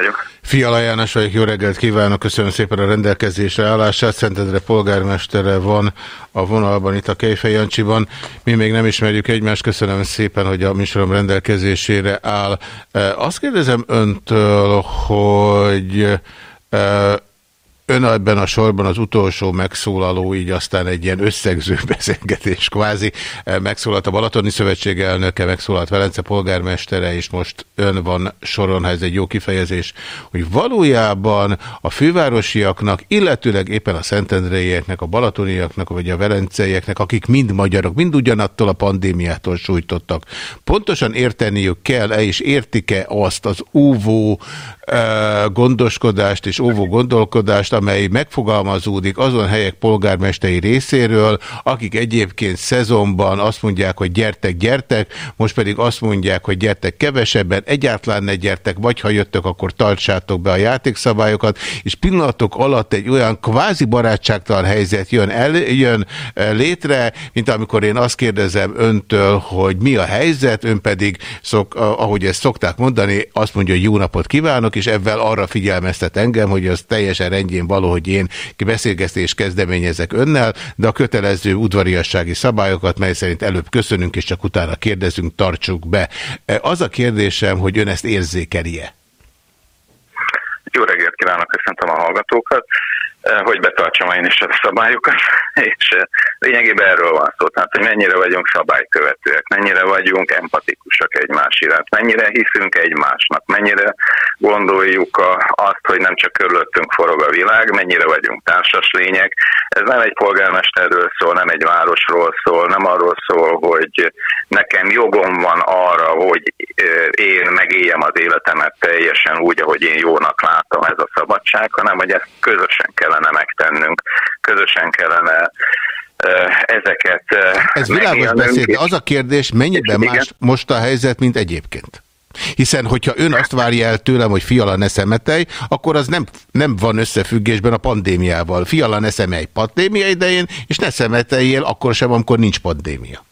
S12: vagyok.
S4: Fiala János vagyok, jó reggelt kívánok, köszönöm szépen a rendelkezésre állását. Szentendre polgármestere van a vonalban, itt a Kejfej Jancsiban. Mi még nem ismerjük egymást, köszönöm szépen, hogy a műsorom rendelkezésére áll. E, Azt kérdezem öntől, hogy e, Ön ebben a sorban az utolsó megszólaló, így aztán egy ilyen összegző beszélgetés kvázi. Eh, Megszólalt a Balatoni Szövetség elnöke, megszólalt Velence polgármestere, és most ön van soron, ha ez egy jó kifejezés, hogy valójában a fővárosiaknak, illetőleg éppen a szentendreieknek, a balatoniaknak, vagy a velenceieknek, akik mind magyarok, mind ugyanattól a pandémiától sújtottak, pontosan érteniük kell-e, és értik-e azt az óvó eh, gondoskodást és óvó gondolkodást, amely megfogalmazódik azon helyek polgármesteri részéről, akik egyébként szezonban azt mondják, hogy gyertek, gyertek, most pedig azt mondják, hogy gyertek kevesebben, egyáltalán ne gyertek, vagy ha jöttök, akkor tartsátok be a játékszabályokat, és pillanatok alatt egy olyan kvázi barátságtalan helyzet jön, el, jön eh, létre, mint amikor én azt kérdezem öntől, hogy mi a helyzet, ön pedig, szok, ahogy ezt szokták mondani, azt mondja, hogy jó napot kívánok, és ebben arra figyelmeztet engem, hogy az teljesen rendjén való, hogy én beszélgetést kezdeményezek önnel, de a kötelező udvariassági szabályokat, mely szerint előbb köszönünk, és csak utána kérdezünk, tartsuk be. Az a kérdésem, hogy ön ezt érzékelje?
S12: Jó reggelt kívánok, köszöntöm a hallgatókat. Eh, Hogy betartsam én is a szabályokat, és eh, lényegében erről van szó, tehát hogy mennyire vagyunk szabálykövetőek, mennyire vagyunk empatikusak egymás iránt, mennyire hiszünk egymásnak, mennyire gondoljuk azt, hogy nem csak körülöttünk forog a világ, mennyire vagyunk társas lények. Ez nem egy polgármesterről szól, nem egy városról szól, nem arról szól, hogy nekem jogom van arra, hogy eh, én megéljem az életemet teljesen úgy, ahogy én jónak látom ez a szabadság, hanem hogy ezt közösen kellene megtennünk, közösen kellene ezeket
S4: Ez világos beszéd, az a kérdés, mennyiben
S12: Igen.
S4: más most a helyzet, mint egyébként? Hiszen, hogyha ön azt várja el tőlem, hogy fiala ne szemetelj, akkor az nem, nem van összefüggésben a pandémiával. Fiala ne szemelj pandémia idején, és ne szemeteljél akkor sem, amikor nincs pandémia.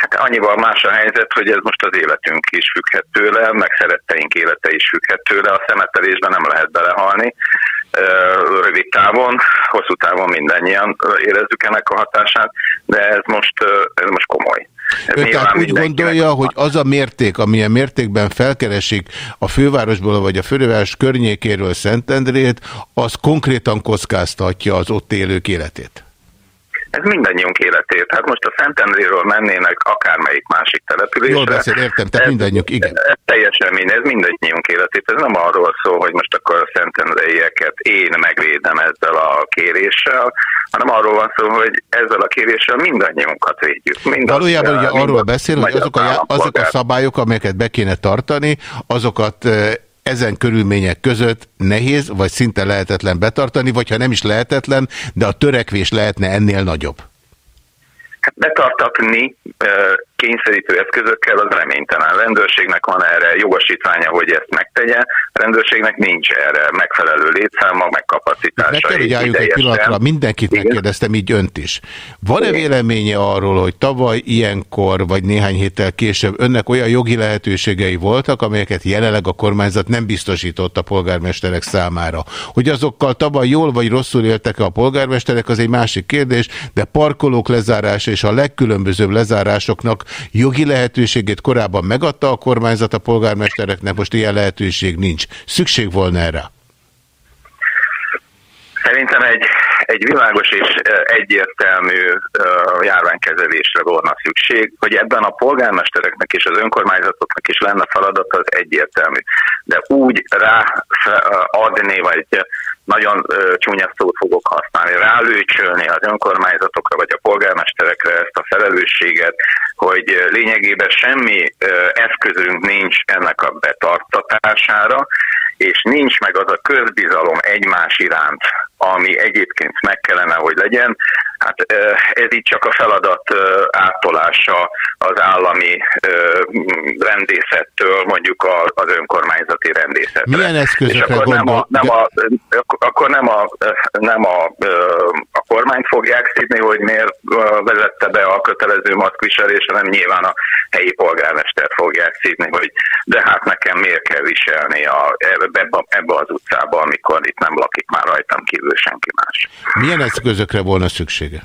S12: Hát annyival más a helyzet, hogy ez most az életünk is függhet tőle, meg szeretteink élete is függhet tőle. A szemetelésben nem lehet belehalni rövid távon, hosszú távon mindannyian érezzük ennek a hatását, de ez most, ez most komoly. Ez nyilván
S4: tehát úgy gondolja, hogy az a mérték, amilyen mértékben felkeresik a fővárosból vagy a főváros környékéről Szentendrét, az konkrétan kockáztatja az ott élők életét?
S12: Ez mindannyiunk életét. Hát most a Szentendréről mennének akármelyik másik településre.
S4: Jól beszél, értem, tehát
S12: Ez-
S4: mindannyiuk, igen.
S12: Ez teljesen minden, ez mindannyiunk életét. Ez nem arról szól, hogy most akkor a szentendreieket én megvédem ezzel a kéréssel, hanem arról van szó, hogy ezzel a kéréssel mindannyiunkat védjük. Mind
S4: Valójában ugye arról beszél, hogy azok a, azok a szabályok, amelyeket be kéne tartani, azokat eh, ezen körülmények között nehéz, vagy szinte lehetetlen betartani, vagy ha nem is lehetetlen, de a törekvés lehetne ennél nagyobb.
S12: Hát betartatni kényszerítő eszközökkel az reménytelen. A rendőrségnek van erre jogosítványa, hogy ezt megtegye, a rendőrségnek nincs erre megfelelő létszáma, meg
S4: Meg
S12: kapacitása.
S4: kell, hogy álljunk egy pillanatra, mindenkit
S12: Igen.
S4: megkérdeztem, így önt is. Van-e véleménye arról, hogy tavaly ilyenkor, vagy néhány héttel később önnek olyan jogi lehetőségei voltak, amelyeket jelenleg a kormányzat nem biztosított a polgármesterek számára? Hogy azokkal tavaly jól vagy rosszul éltek-e a polgármesterek, az egy másik kérdés, de parkolók lezárása és a legkülönbözőbb lezárásoknak jogi lehetőségét korábban megadta a kormányzat a polgármestereknek, most ilyen lehetőség nincs. Szükség volna erre?
S12: Szerintem egy, egy világos és egyértelmű járványkezelésre volna szükség, hogy ebben a polgármestereknek és az önkormányzatoknak is lenne feladat, az egyértelmű. De úgy rá fe- adni, vagy nagyon ö, csúnya szót fogok használni, rálőcsölni az önkormányzatokra vagy a polgármesterekre ezt a felelősséget, hogy lényegében semmi ö, eszközünk nincs ennek a betartatására, és nincs meg az a közbizalom egymás iránt, ami egyébként meg kellene, hogy legyen. Hát ez itt csak a feladat áttolása az állami rendészettől mondjuk az önkormányzati rendészetre.
S4: Milyen eszközökre
S12: És akkor nem
S4: gondol-
S12: a, nem a, akkor nem a, nem a, a kormányt fogják szídni, hogy miért vezette be a kötelező maszkviselés, hanem nyilván a helyi polgármester fogják szídni, hogy de hát nekem miért kell viselni a, ebbe, ebbe az utcába, amikor itt nem lakik már rajtam kívül senki más.
S4: Milyen eszközökre volna szüksége?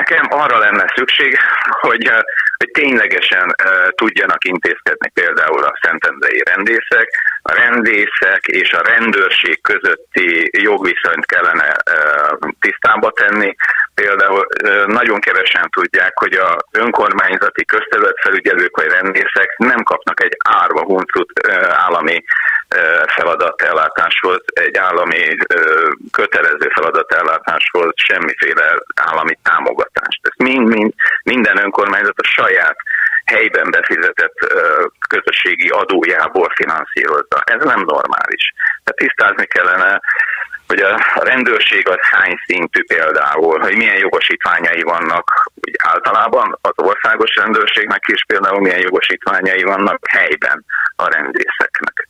S12: Nekem arra lenne szükség, hogy, eh, hogy ténylegesen eh, tudjanak intézkedni például a szentendrei rendészek. A rendészek és a rendőrség közötti jogviszonyt kellene eh, tisztába tenni. Például nagyon kevesen tudják, hogy a önkormányzati közterületfelügyelők vagy rendészek nem kapnak egy árva huncut állami feladatellátáshoz, egy állami kötelező feladatellátáshoz semmiféle állami támogatást. Ezt mind-mind minden önkormányzat a saját helyben befizetett közösségi adójából finanszírozza. Ez nem normális. Tehát tisztázni kellene, hogy a rendőrség az hány szintű például, hogy milyen jogosítványai vannak úgy általában az országos rendőrségnek is például milyen jogosítványai vannak helyben a rendészeknek.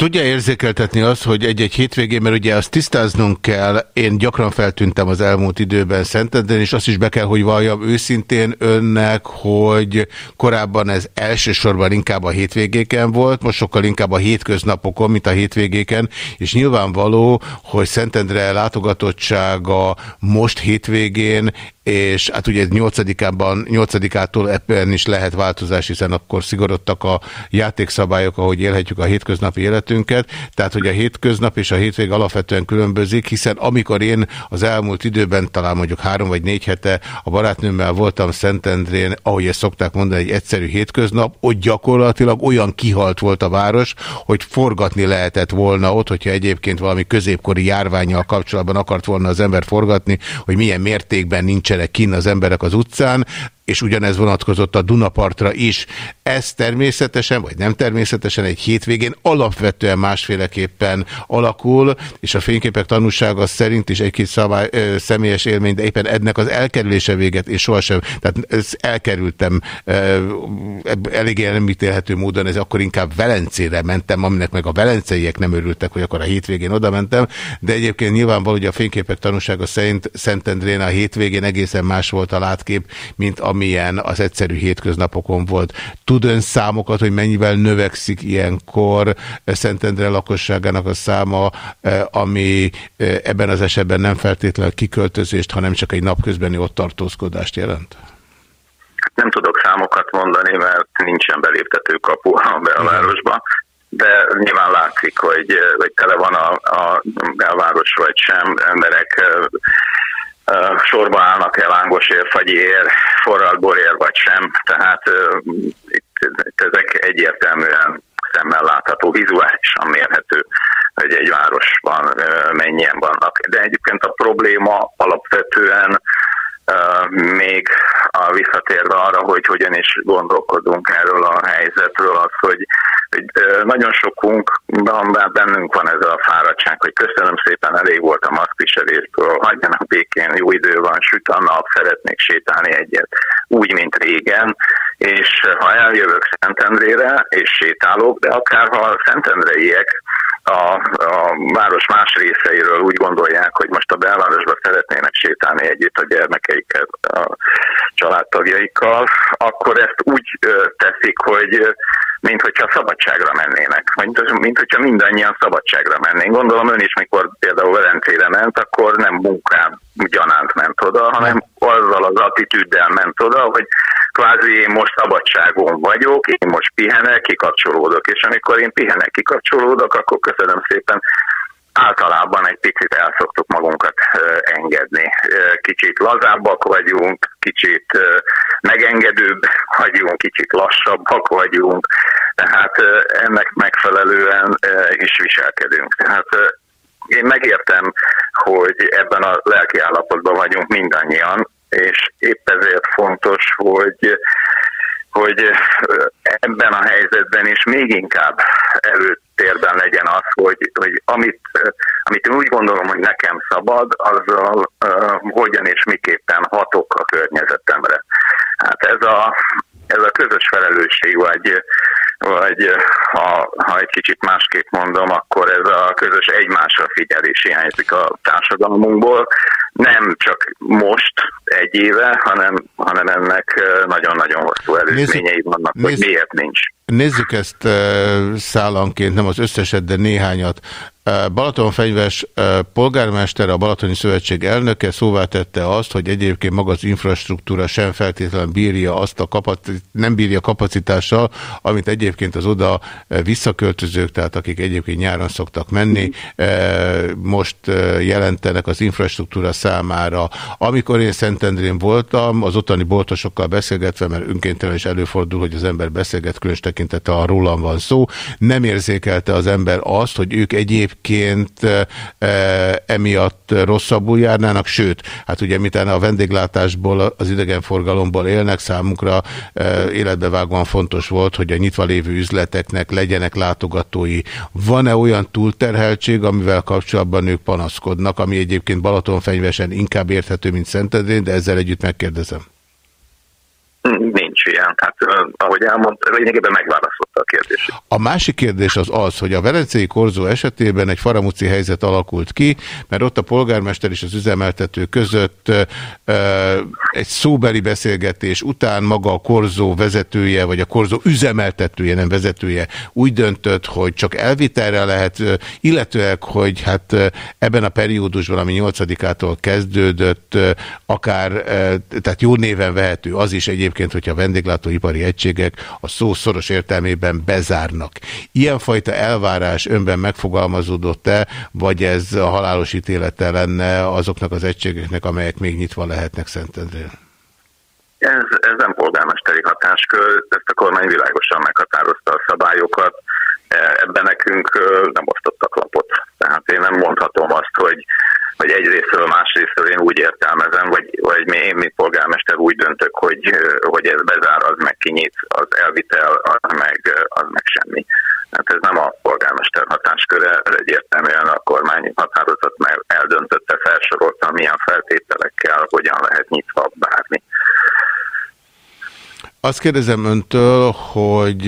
S4: Tudja érzékeltetni azt, hogy egy-egy hétvégén, mert ugye azt tisztáznunk kell, én gyakran feltűntem az elmúlt időben Szentendren, és azt is be kell, hogy valljam őszintén önnek, hogy korábban ez elsősorban inkább a hétvégéken volt, most sokkal inkább a hétköznapokon, mint a hétvégéken, és nyilvánvaló, hogy Szentendre látogatottsága most hétvégén és hát ugye 8-ában, 8-ától ebben is lehet változás, hiszen akkor szigorodtak a játékszabályok, ahogy élhetjük a hétköznapi életünket, tehát hogy a hétköznap és a hétvég alapvetően különbözik, hiszen amikor én az elmúlt időben, talán mondjuk három vagy négy hete a barátnőmmel voltam Szentendrén, ahogy ezt szokták mondani, egy egyszerű hétköznap, ott gyakorlatilag olyan kihalt volt a város, hogy forgatni lehetett volna ott, hogyha egyébként valami középkori járványjal kapcsolatban akart volna az ember forgatni, hogy milyen mértékben nincsenek kinn az emberek az utcán, és ugyanez vonatkozott a Dunapartra is. Ez természetesen, vagy nem természetesen egy hétvégén alapvetően másféleképpen alakul, és a fényképek tanúsága szerint is egy-két személyes élmény, de éppen ennek az elkerülése véget, és sohasem, tehát ezt elkerültem ö, eléggé elmítélhető módon, ez akkor inkább Velencére mentem, aminek meg a velenceiek nem örültek, hogy akkor a hétvégén oda mentem, de egyébként nyilvánvaló, hogy a fényképek tanúsága szerint Szentendrén a hétvégén egészen más volt a látkép, mint amilyen az egyszerű hétköznapokon volt. Tud ön számokat, hogy mennyivel növekszik ilyenkor Szentendre lakosságának a száma, eh, ami eh, ebben az esetben nem feltétlenül kiköltözést, hanem csak egy napközbeni ott tartózkodást jelent?
S12: Nem tudok számokat mondani, mert nincsen beléptető kapu a belvárosba, de nyilván látszik, hogy, hogy tele van a, a belváros vagy sem, emberek sorba állnak-e lángosért, fagyér, forralt vagy sem, tehát itt ezek egyértelműen szemmel látható, vizuálisan mérhető, hogy egy városban mennyien vannak. De egyébként a probléma alapvetően még a visszatérve arra, hogy hogyan is gondolkodunk erről a helyzetről, az, hogy, hogy nagyon sokunk, bennünk van ez a fáradtság, hogy köszönöm szépen, elég volt a maszkviselésből, hagyjanak békén, jó idő van, süt a nap, szeretnék sétálni egyet, úgy, mint régen, és ha eljövök Szentendrére, és sétálok, de akár ha a szentendreiek a, a város más részeiről úgy gondolják, hogy most a belvárosba szeretnének sétálni együtt a gyermekeikkel, a családtagjaikkal, akkor ezt úgy teszik, hogy mint hogyha szabadságra mennének, mint, mint hogyha mindannyian szabadságra mennénk. Gondolom ön is, mikor például Velencére ment, akkor nem munkám gyanánt ment oda, hanem azzal az attitűddel ment oda, hogy kvázi én most szabadságon vagyok, én most pihenek, kikapcsolódok, és amikor én pihenek, kikapcsolódok, akkor köszönöm szépen, általában egy picit el szoktuk magunkat engedni. Kicsit lazábbak vagyunk, kicsit megengedőbb vagyunk, kicsit lassabbak vagyunk, tehát ennek megfelelően is viselkedünk. Tehát én megértem, hogy ebben a lelki állapotban vagyunk mindannyian, és épp ezért fontos, hogy hogy ebben a helyzetben is még inkább előtérben legyen az, hogy, hogy amit, amit én úgy gondolom, hogy nekem szabad, azzal uh, hogyan és miképpen hatok a környezetemre. Hát ez a, ez a közös felelősség, vagy, vagy ha, ha egy kicsit másképp mondom, akkor ez a közös egymásra figyelés hiányzik a társadalmunkból. Nem csak most, egy éve, hanem, hanem ennek nagyon-nagyon hosszú előzményei vannak, nézzük, hogy miért nincs.
S4: Nézzük ezt szállanként, nem az összeset, de néhányat. Balatonfenyves polgármester, a Balatoni Szövetség elnöke szóvá tette azt, hogy egyébként maga az infrastruktúra sem feltétlenül bírja azt a kapacit nem bírja kapacitással, amit egyébként az oda visszaköltözők, tehát akik egyébként nyáron szoktak menni, most jelentenek az infrastruktúra számára. Amikor én Szentendrén voltam, az ottani boltosokkal beszélgetve, mert önkéntelen is előfordul, hogy az ember beszélget, különös tekintete a rólam van szó, nem érzékelte az ember azt, hogy ők egyéb egyébként e, emiatt rosszabbul járnának, sőt, hát ugye mitán a vendéglátásból, az idegenforgalomból élnek, számukra e, életbevágóan fontos volt, hogy a nyitva lévő üzleteknek legyenek látogatói. Van-e olyan túlterheltség, amivel kapcsolatban ők panaszkodnak, ami egyébként Balatonfenyvesen inkább érthető, mint Szentedrén, de ezzel együtt megkérdezem.
S12: Nincs ilyen. Hát, ahogy elmondta, lényegében megválaszolta a kérdést.
S4: A másik kérdés az az, hogy a Velencei Korzó esetében egy faramúci helyzet alakult ki, mert ott a polgármester és az üzemeltető között egy szóbeli beszélgetés után maga a Korzó vezetője, vagy a Korzó üzemeltetője, nem vezetője úgy döntött, hogy csak elvitelre lehet, illetőleg, hogy hát ebben a periódusban, ami 8-ától kezdődött, akár, tehát jó néven vehető az is egyébként, hogyha a vendéglátóipari egységek a szó szoros értelmében bezárnak. Ilyenfajta elvárás önben megfogalmazódott-e, vagy ez a halálos ítélete lenne azoknak az egységeknek, amelyek még nyitva lehetnek Szentendrén?
S12: Ez, ez nem polgármesteri hatáskör, ezt a kormány világosan meghatározta a szabályokat, ebben nekünk nem osztottak lapot. Tehát én nem mondhatom azt, hogy hogy egyrésztről, másrésztről én úgy értelmezem, vagy, vagy mi, én, mint polgármester úgy döntök, hogy, hogy ez bezár, az meg kinyit, az elvitel, az meg, az meg semmi. Hát ez nem a polgármester hatásköre, egyértelműen a kormány határozat meg eldöntötte, felsorolta, milyen feltételekkel, hogyan lehet nyitva bárni.
S4: Azt kérdezem öntől, hogy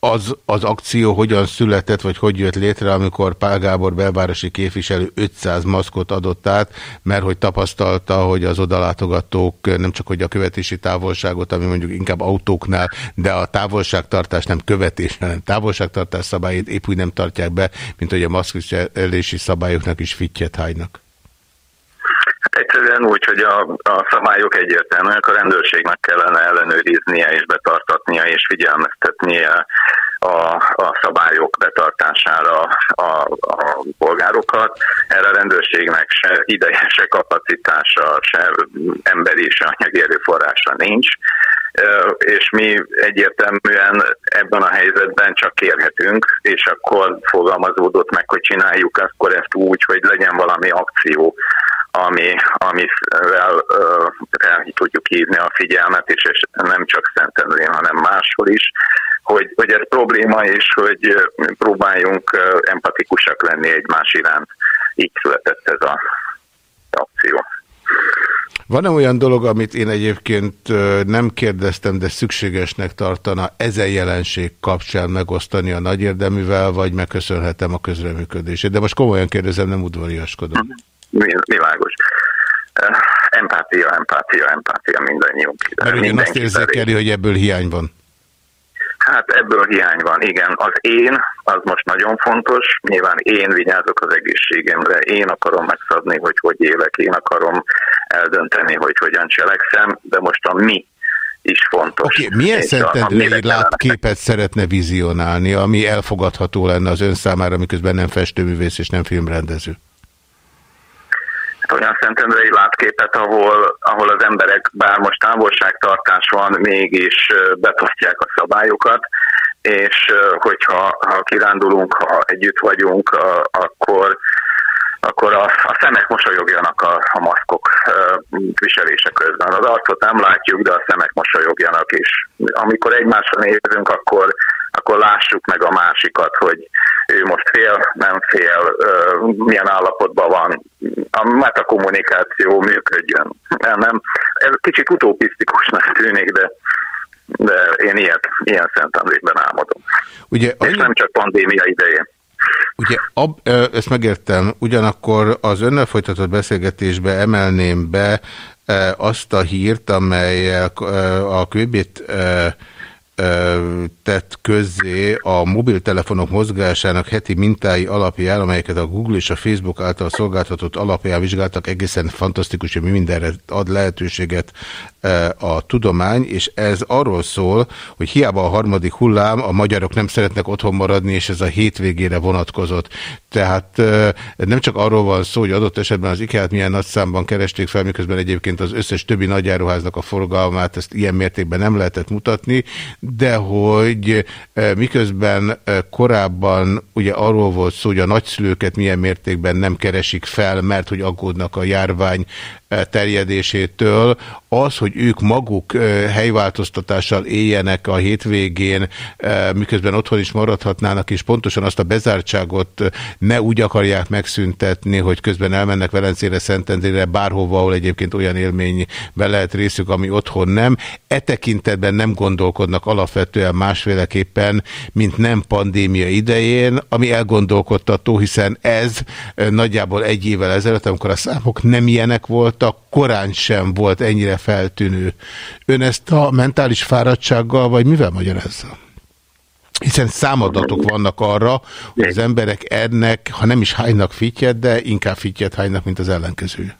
S4: az, az akció hogyan született, vagy hogy jött létre, amikor Pál Gábor belvárosi képviselő 500 maszkot adott át, mert hogy tapasztalta, hogy az odalátogatók nem csak hogy a követési távolságot, ami mondjuk inkább autóknál, de a távolságtartás nem követés, hanem távolságtartás szabályait épp úgy nem tartják be, mint hogy a maszkviselési szabályoknak is fittyet hájnak.
S12: Hát egyszerűen úgy, hogy a, a szabályok egyértelműek, a rendőrségnek kellene ellenőriznie és betartatnia és figyelmeztetnie a, a szabályok betartására a, a polgárokat. Erre a rendőrségnek se ideje, se kapacitása, se emberi, se anyagi erőforrása nincs és mi egyértelműen ebben a helyzetben csak kérhetünk, és akkor fogalmazódott meg, hogy csináljuk akkor ezt úgy, hogy legyen valami akció, ami, amivel uh, tudjuk hívni a figyelmet, és, és nem csak Szentendrén, hanem máshol is, hogy, hogy ez probléma, és hogy próbáljunk empatikusak lenni egymás iránt. Így született ez a akció.
S4: Van-e olyan dolog, amit én egyébként nem kérdeztem, de szükségesnek tartana ezen jelenség kapcsán megosztani a nagy érdeművel, vagy megköszönhetem a közreműködését? De most komolyan kérdezem, nem udvariaskodom.
S12: Világos. Empátia, empátia, empátia mindannyiunk.
S4: Mert ugyan azt érzékeli, hogy ebből hiány van.
S12: Hát ebből hiány van, igen. Az én, az most nagyon fontos. Nyilván én vigyázok az egészségemre, én akarom megszabni, hogy hogy élek, én akarom eldönteni, hogy hogyan cselekszem, de most a mi is fontos.
S4: Okay, milyen szentendrei látképet szeretne vizionálni, ami elfogadható lenne az ön számára, miközben nem festőművész és nem filmrendező?
S12: Olyan szentendrei látképet, ahol, ahol az emberek, bár most távolságtartás van, mégis betartják a szabályokat, és hogyha ha kirándulunk, ha együtt vagyunk, akkor akkor a, a szemek mosolyogjanak a, a maszkok viselése közben. Az arcot nem látjuk, de a szemek mosolyogjanak is. Amikor egymásra nézünk, akkor, akkor lássuk meg a másikat, hogy ő most fél, nem fél, milyen állapotban van, a metakommunikáció működjön. Nem, nem, ez kicsit utopisztikusnak tűnik, de de én ilyet, ilyen Szentendrékben álmodom.
S4: Ugye,
S12: És nem csak pandémia idején.
S4: Ugye, ab, ezt megértem, ugyanakkor az önnel folytatott beszélgetésbe emelném be azt a hírt, amelyel a Kőbét tett közzé a mobiltelefonok mozgásának heti mintái alapján, amelyeket a Google és a Facebook által szolgáltatott alapján vizsgáltak, egészen fantasztikus, hogy mi mindenre ad lehetőséget a tudomány, és ez arról szól, hogy hiába a harmadik hullám, a magyarok nem szeretnek otthon maradni, és ez a hétvégére vonatkozott. Tehát nem csak arról van szó, hogy adott esetben az IKEA-t milyen nagy számban keresték fel, miközben egyébként az összes többi nagyáruháznak a forgalmát ezt ilyen mértékben nem lehetett mutatni, de hogy miközben korábban ugye arról volt szó, hogy a nagyszülőket milyen mértékben nem keresik fel, mert hogy aggódnak a járvány terjedésétől, az, hogy ők maguk helyváltoztatással éljenek a hétvégén, miközben otthon is maradhatnának, és pontosan azt a bezártságot ne úgy akarják megszüntetni, hogy közben elmennek Velencére, Szentendrére, bárhova, ahol egyébként olyan élménybe lehet részük, ami otthon nem. E tekintetben nem gondolkodnak alapvetően másféleképpen, mint nem pandémia idején, ami elgondolkodtató, hiszen ez nagyjából egy évvel ezelőtt, amikor a számok nem ilyenek voltak, korán sem volt ennyire feltűnő. Ön ezt a mentális fáradtsággal, vagy mivel magyarázza? Hiszen számadatok vannak arra, hogy az emberek ennek, ha nem is hánynak fityet, de inkább fityet hánynak, mint az ellenkező.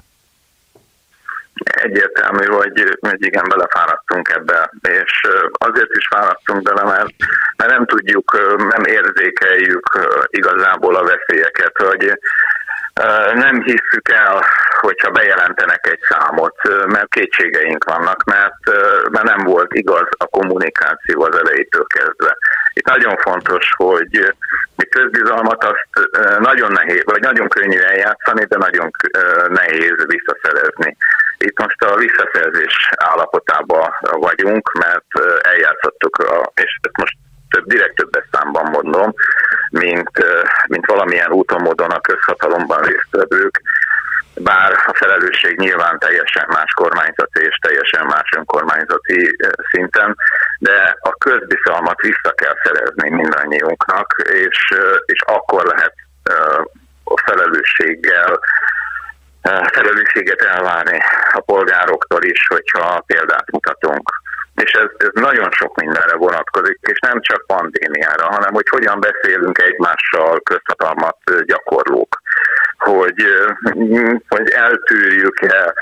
S12: Egyértelmű, hogy, hogy igen, belefáradtunk ebbe, és azért is fáradtunk bele, mert, mert nem tudjuk, nem érzékeljük igazából a veszélyeket, hogy nem hisszük el, hogyha bejelentenek egy számot, mert kétségeink vannak, mert, mert nem volt igaz a kommunikáció az elejétől kezdve. Itt nagyon fontos, hogy mi közbizalmat azt nagyon nehéz, vagy nagyon könnyű eljátszani, de nagyon nehéz visszaszerezni. Itt most a visszaszerzés állapotában vagyunk, mert eljátszottuk, a, és most több, direkt többes számban mondom, mint, mint valamilyen úton, módon a közhatalomban résztvevők, bár a felelősség nyilván teljesen más kormányzati és teljesen más önkormányzati szinten, de a közbizalmat vissza kell szerezni mindannyiunknak, és, és akkor lehet a felelősséggel felelősséget elvárni a polgároktól is, hogyha példát mutatunk és ez, ez nagyon sok mindenre vonatkozik, és nem csak pandémiára, hanem hogy hogyan beszélünk egymással közhatalmat gyakorlók, hogy, hogy eltűrjük-e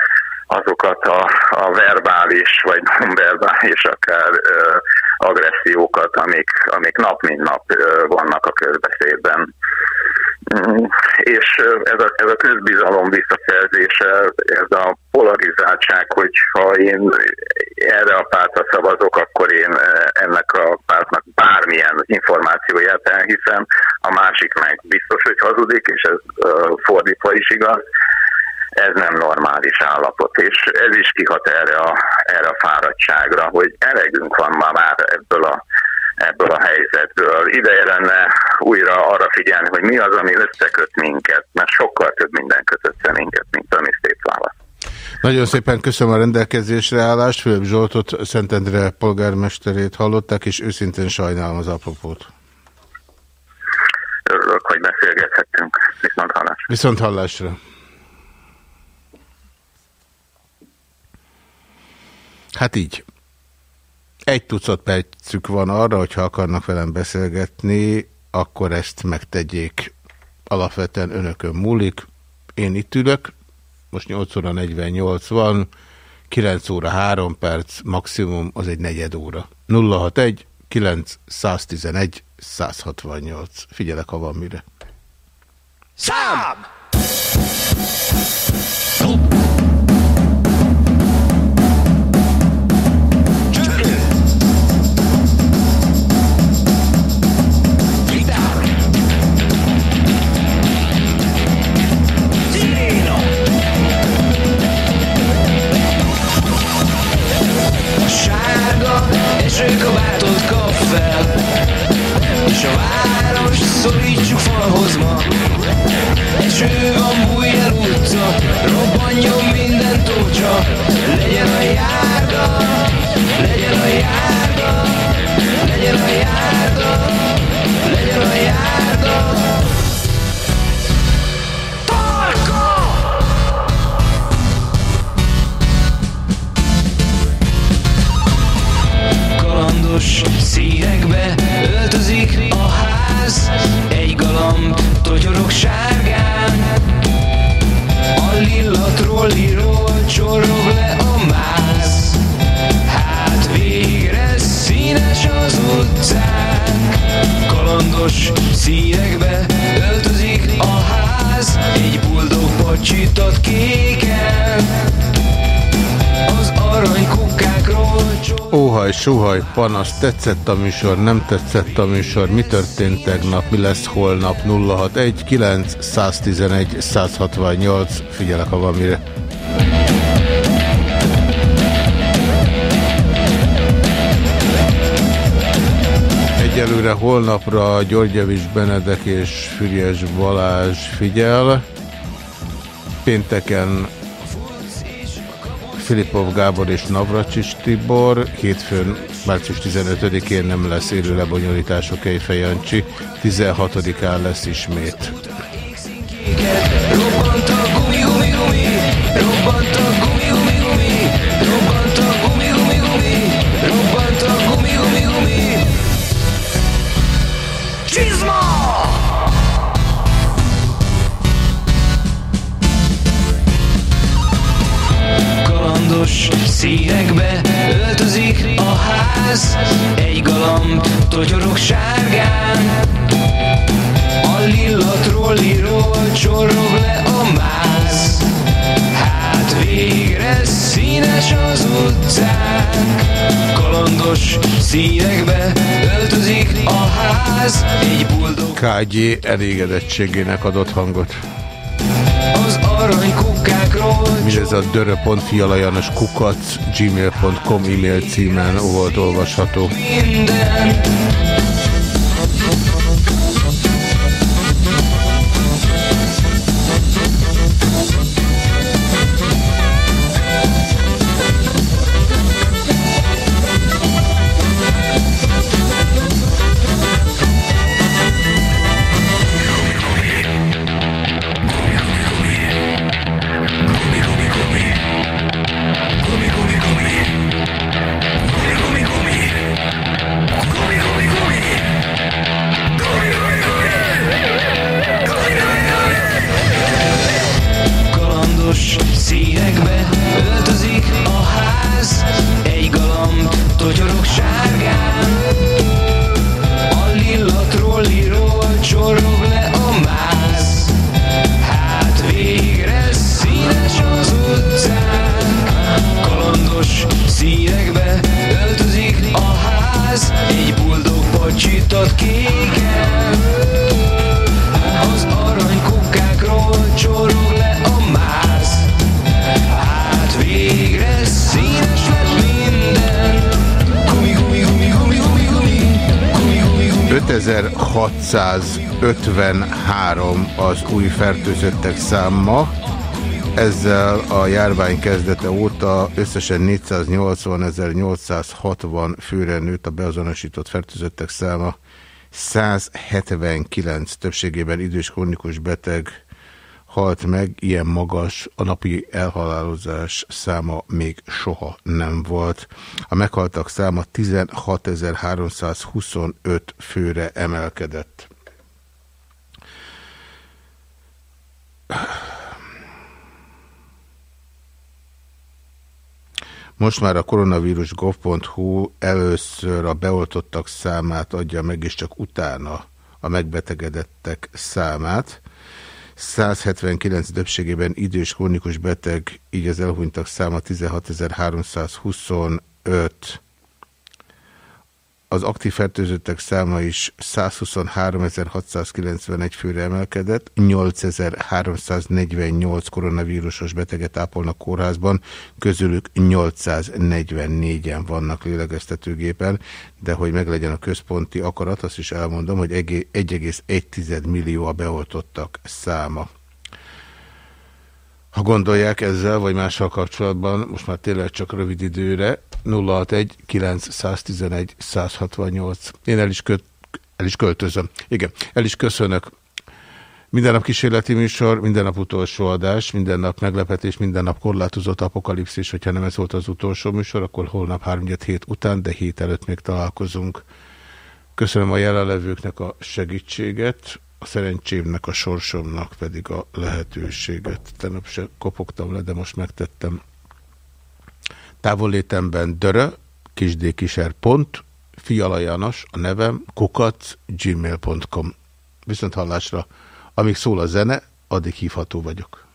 S12: azokat a, a verbális vagy non-verbális akár ö, agressziókat, amik, amik nap mint nap ö, vannak a közbeszédben. Mm, És ez a, ez a közbizalom visszaszerzése, ez a polarizáltság, hogy ha én erre a pártra szavazok, akkor én ennek a pártnak bármilyen információját elhiszem, a másik meg biztos, hogy hazudik, és ez fordítva is igaz. Ez nem normális állapot, és ez is kihat erre a, erre a fáradtságra, hogy elegünk van ma már ebből a, ebből a helyzetből. Ideje lenne újra arra figyelni, hogy mi az, ami összeköt minket, mert sokkal több minden köt össze minket, mint ami szép válasz.
S4: Nagyon szépen köszönöm a rendelkezésre állást. Főbb Zsoltot, Szentendre polgármesterét hallották, és őszintén sajnálom az apropót.
S12: Örülök, hogy beszélgethettünk. Viszont hallás.
S4: Viszont hallásra. Hát így. Egy tucat percük van arra, hogyha akarnak velem beszélgetni, akkor ezt megtegyék. Alapvetően önökön múlik. Én itt ülök, most 8 óra 48 van, 9 óra 3 perc, maximum az egy negyed óra. 061 9 111 168. Figyelek, ha van mire.
S13: Szám!
S4: Panasz, tetszett a műsor, nem tetszett a műsor, mi történt tegnap, mi lesz holnap 061 9 111 168, figyelek, ha van mire. Egyelőre holnapra Györgyevics Benedek és Füriás Balázs figyel. Pénteken Filipov Gábor és Navracsics Tibor. Hétfőn, március 15-én nem lesz élő lebonyolítás a Kejfej Jancsi. 16-án lesz ismét. KG elégedettségének adott hangot.
S14: az arany kukákról
S4: Mindez a dörö.fialajanos kukac gmail.com e-mail címen volt olvasható.
S14: minden
S4: 6653 az új fertőzöttek száma. Ezzel a járvány kezdete óta összesen 480.860 főre nőtt a beazonosított fertőzöttek száma. 179 többségében idős krónikus beteg halt meg, ilyen magas a napi elhalálozás száma még soha nem volt. A meghaltak száma 16.325 főre emelkedett. Most már a koronavírus.gov.hu először a beoltottak számát adja meg, és csak utána a megbetegedettek számát. 179 többségében idős krónikus beteg, így az elhunytak száma 16.325. Az aktív fertőzöttek száma is 123.691 főre emelkedett, 8.348 koronavírusos beteget ápolnak kórházban, közülük 844-en vannak lélegeztetőgépen, de hogy meglegyen a központi akarat, azt is elmondom, hogy 1,1 millió a beoltottak száma. Ha gondolják ezzel, vagy mással kapcsolatban, most már tényleg csak rövid időre, 061 911 168. Én el is, köt, el is költözöm. Igen, el is köszönök. Minden nap kísérleti műsor, minden nap utolsó adás, minden nap meglepetés, minden nap korlátozott apokalipszis. Hogyha nem ez volt az utolsó műsor, akkor holnap 3 hét után, de hét előtt még találkozunk. Köszönöm a jelenlevőknek a segítséget, a szerencsémnek, a sorsomnak pedig a lehetőséget. Tegnap se kopogtam le, de most megtettem. Távollétemben dörö, kisdkiser pont, Fiala János, a nevem, kukac, gmail.com. Viszont hallásra, amíg szól a zene, addig hívható vagyok.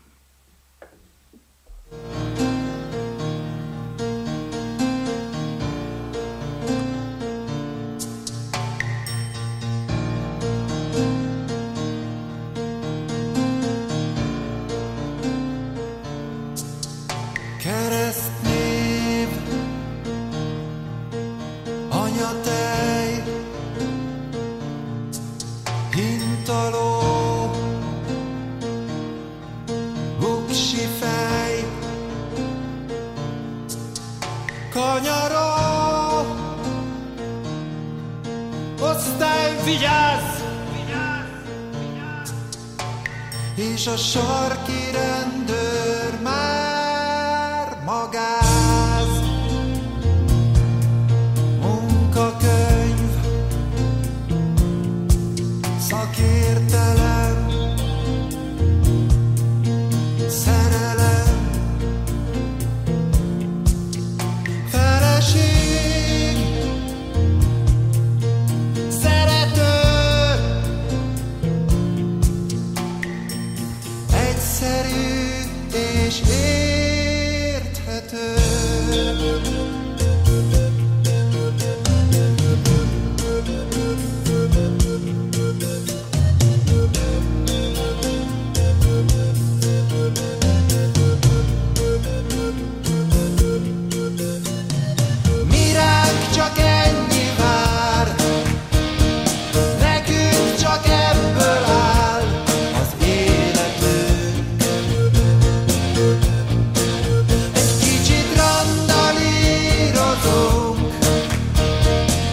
S6: És a sarki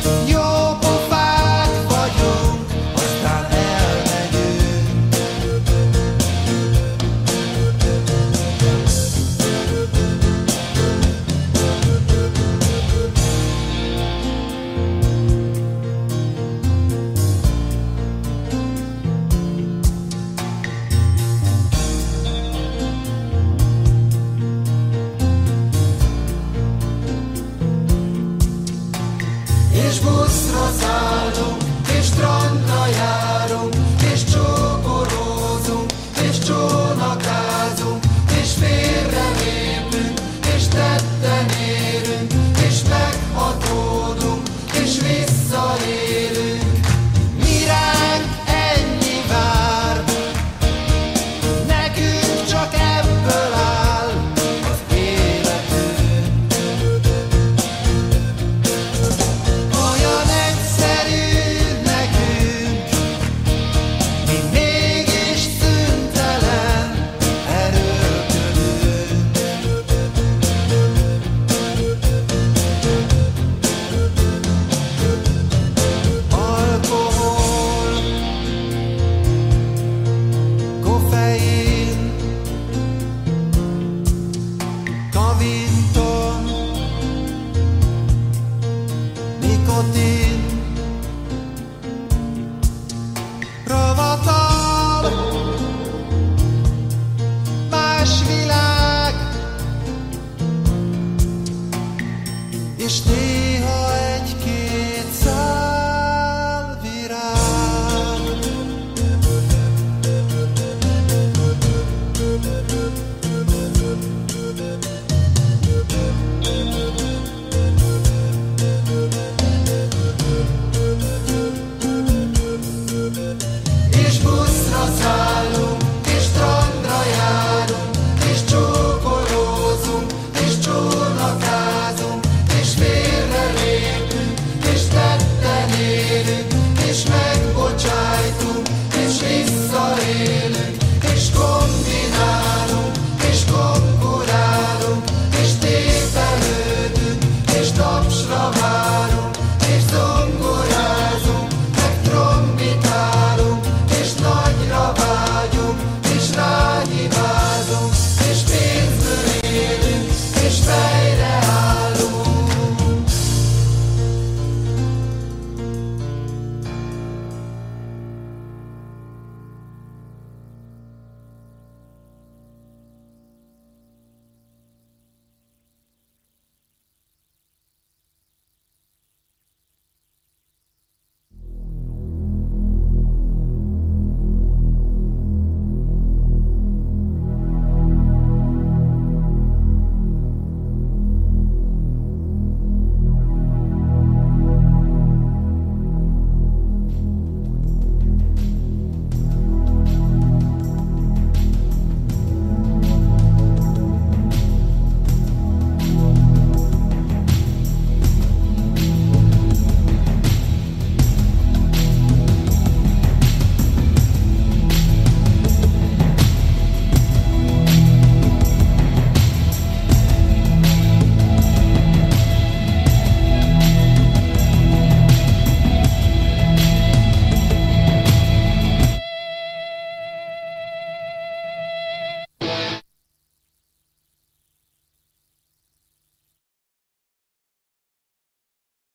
S6: You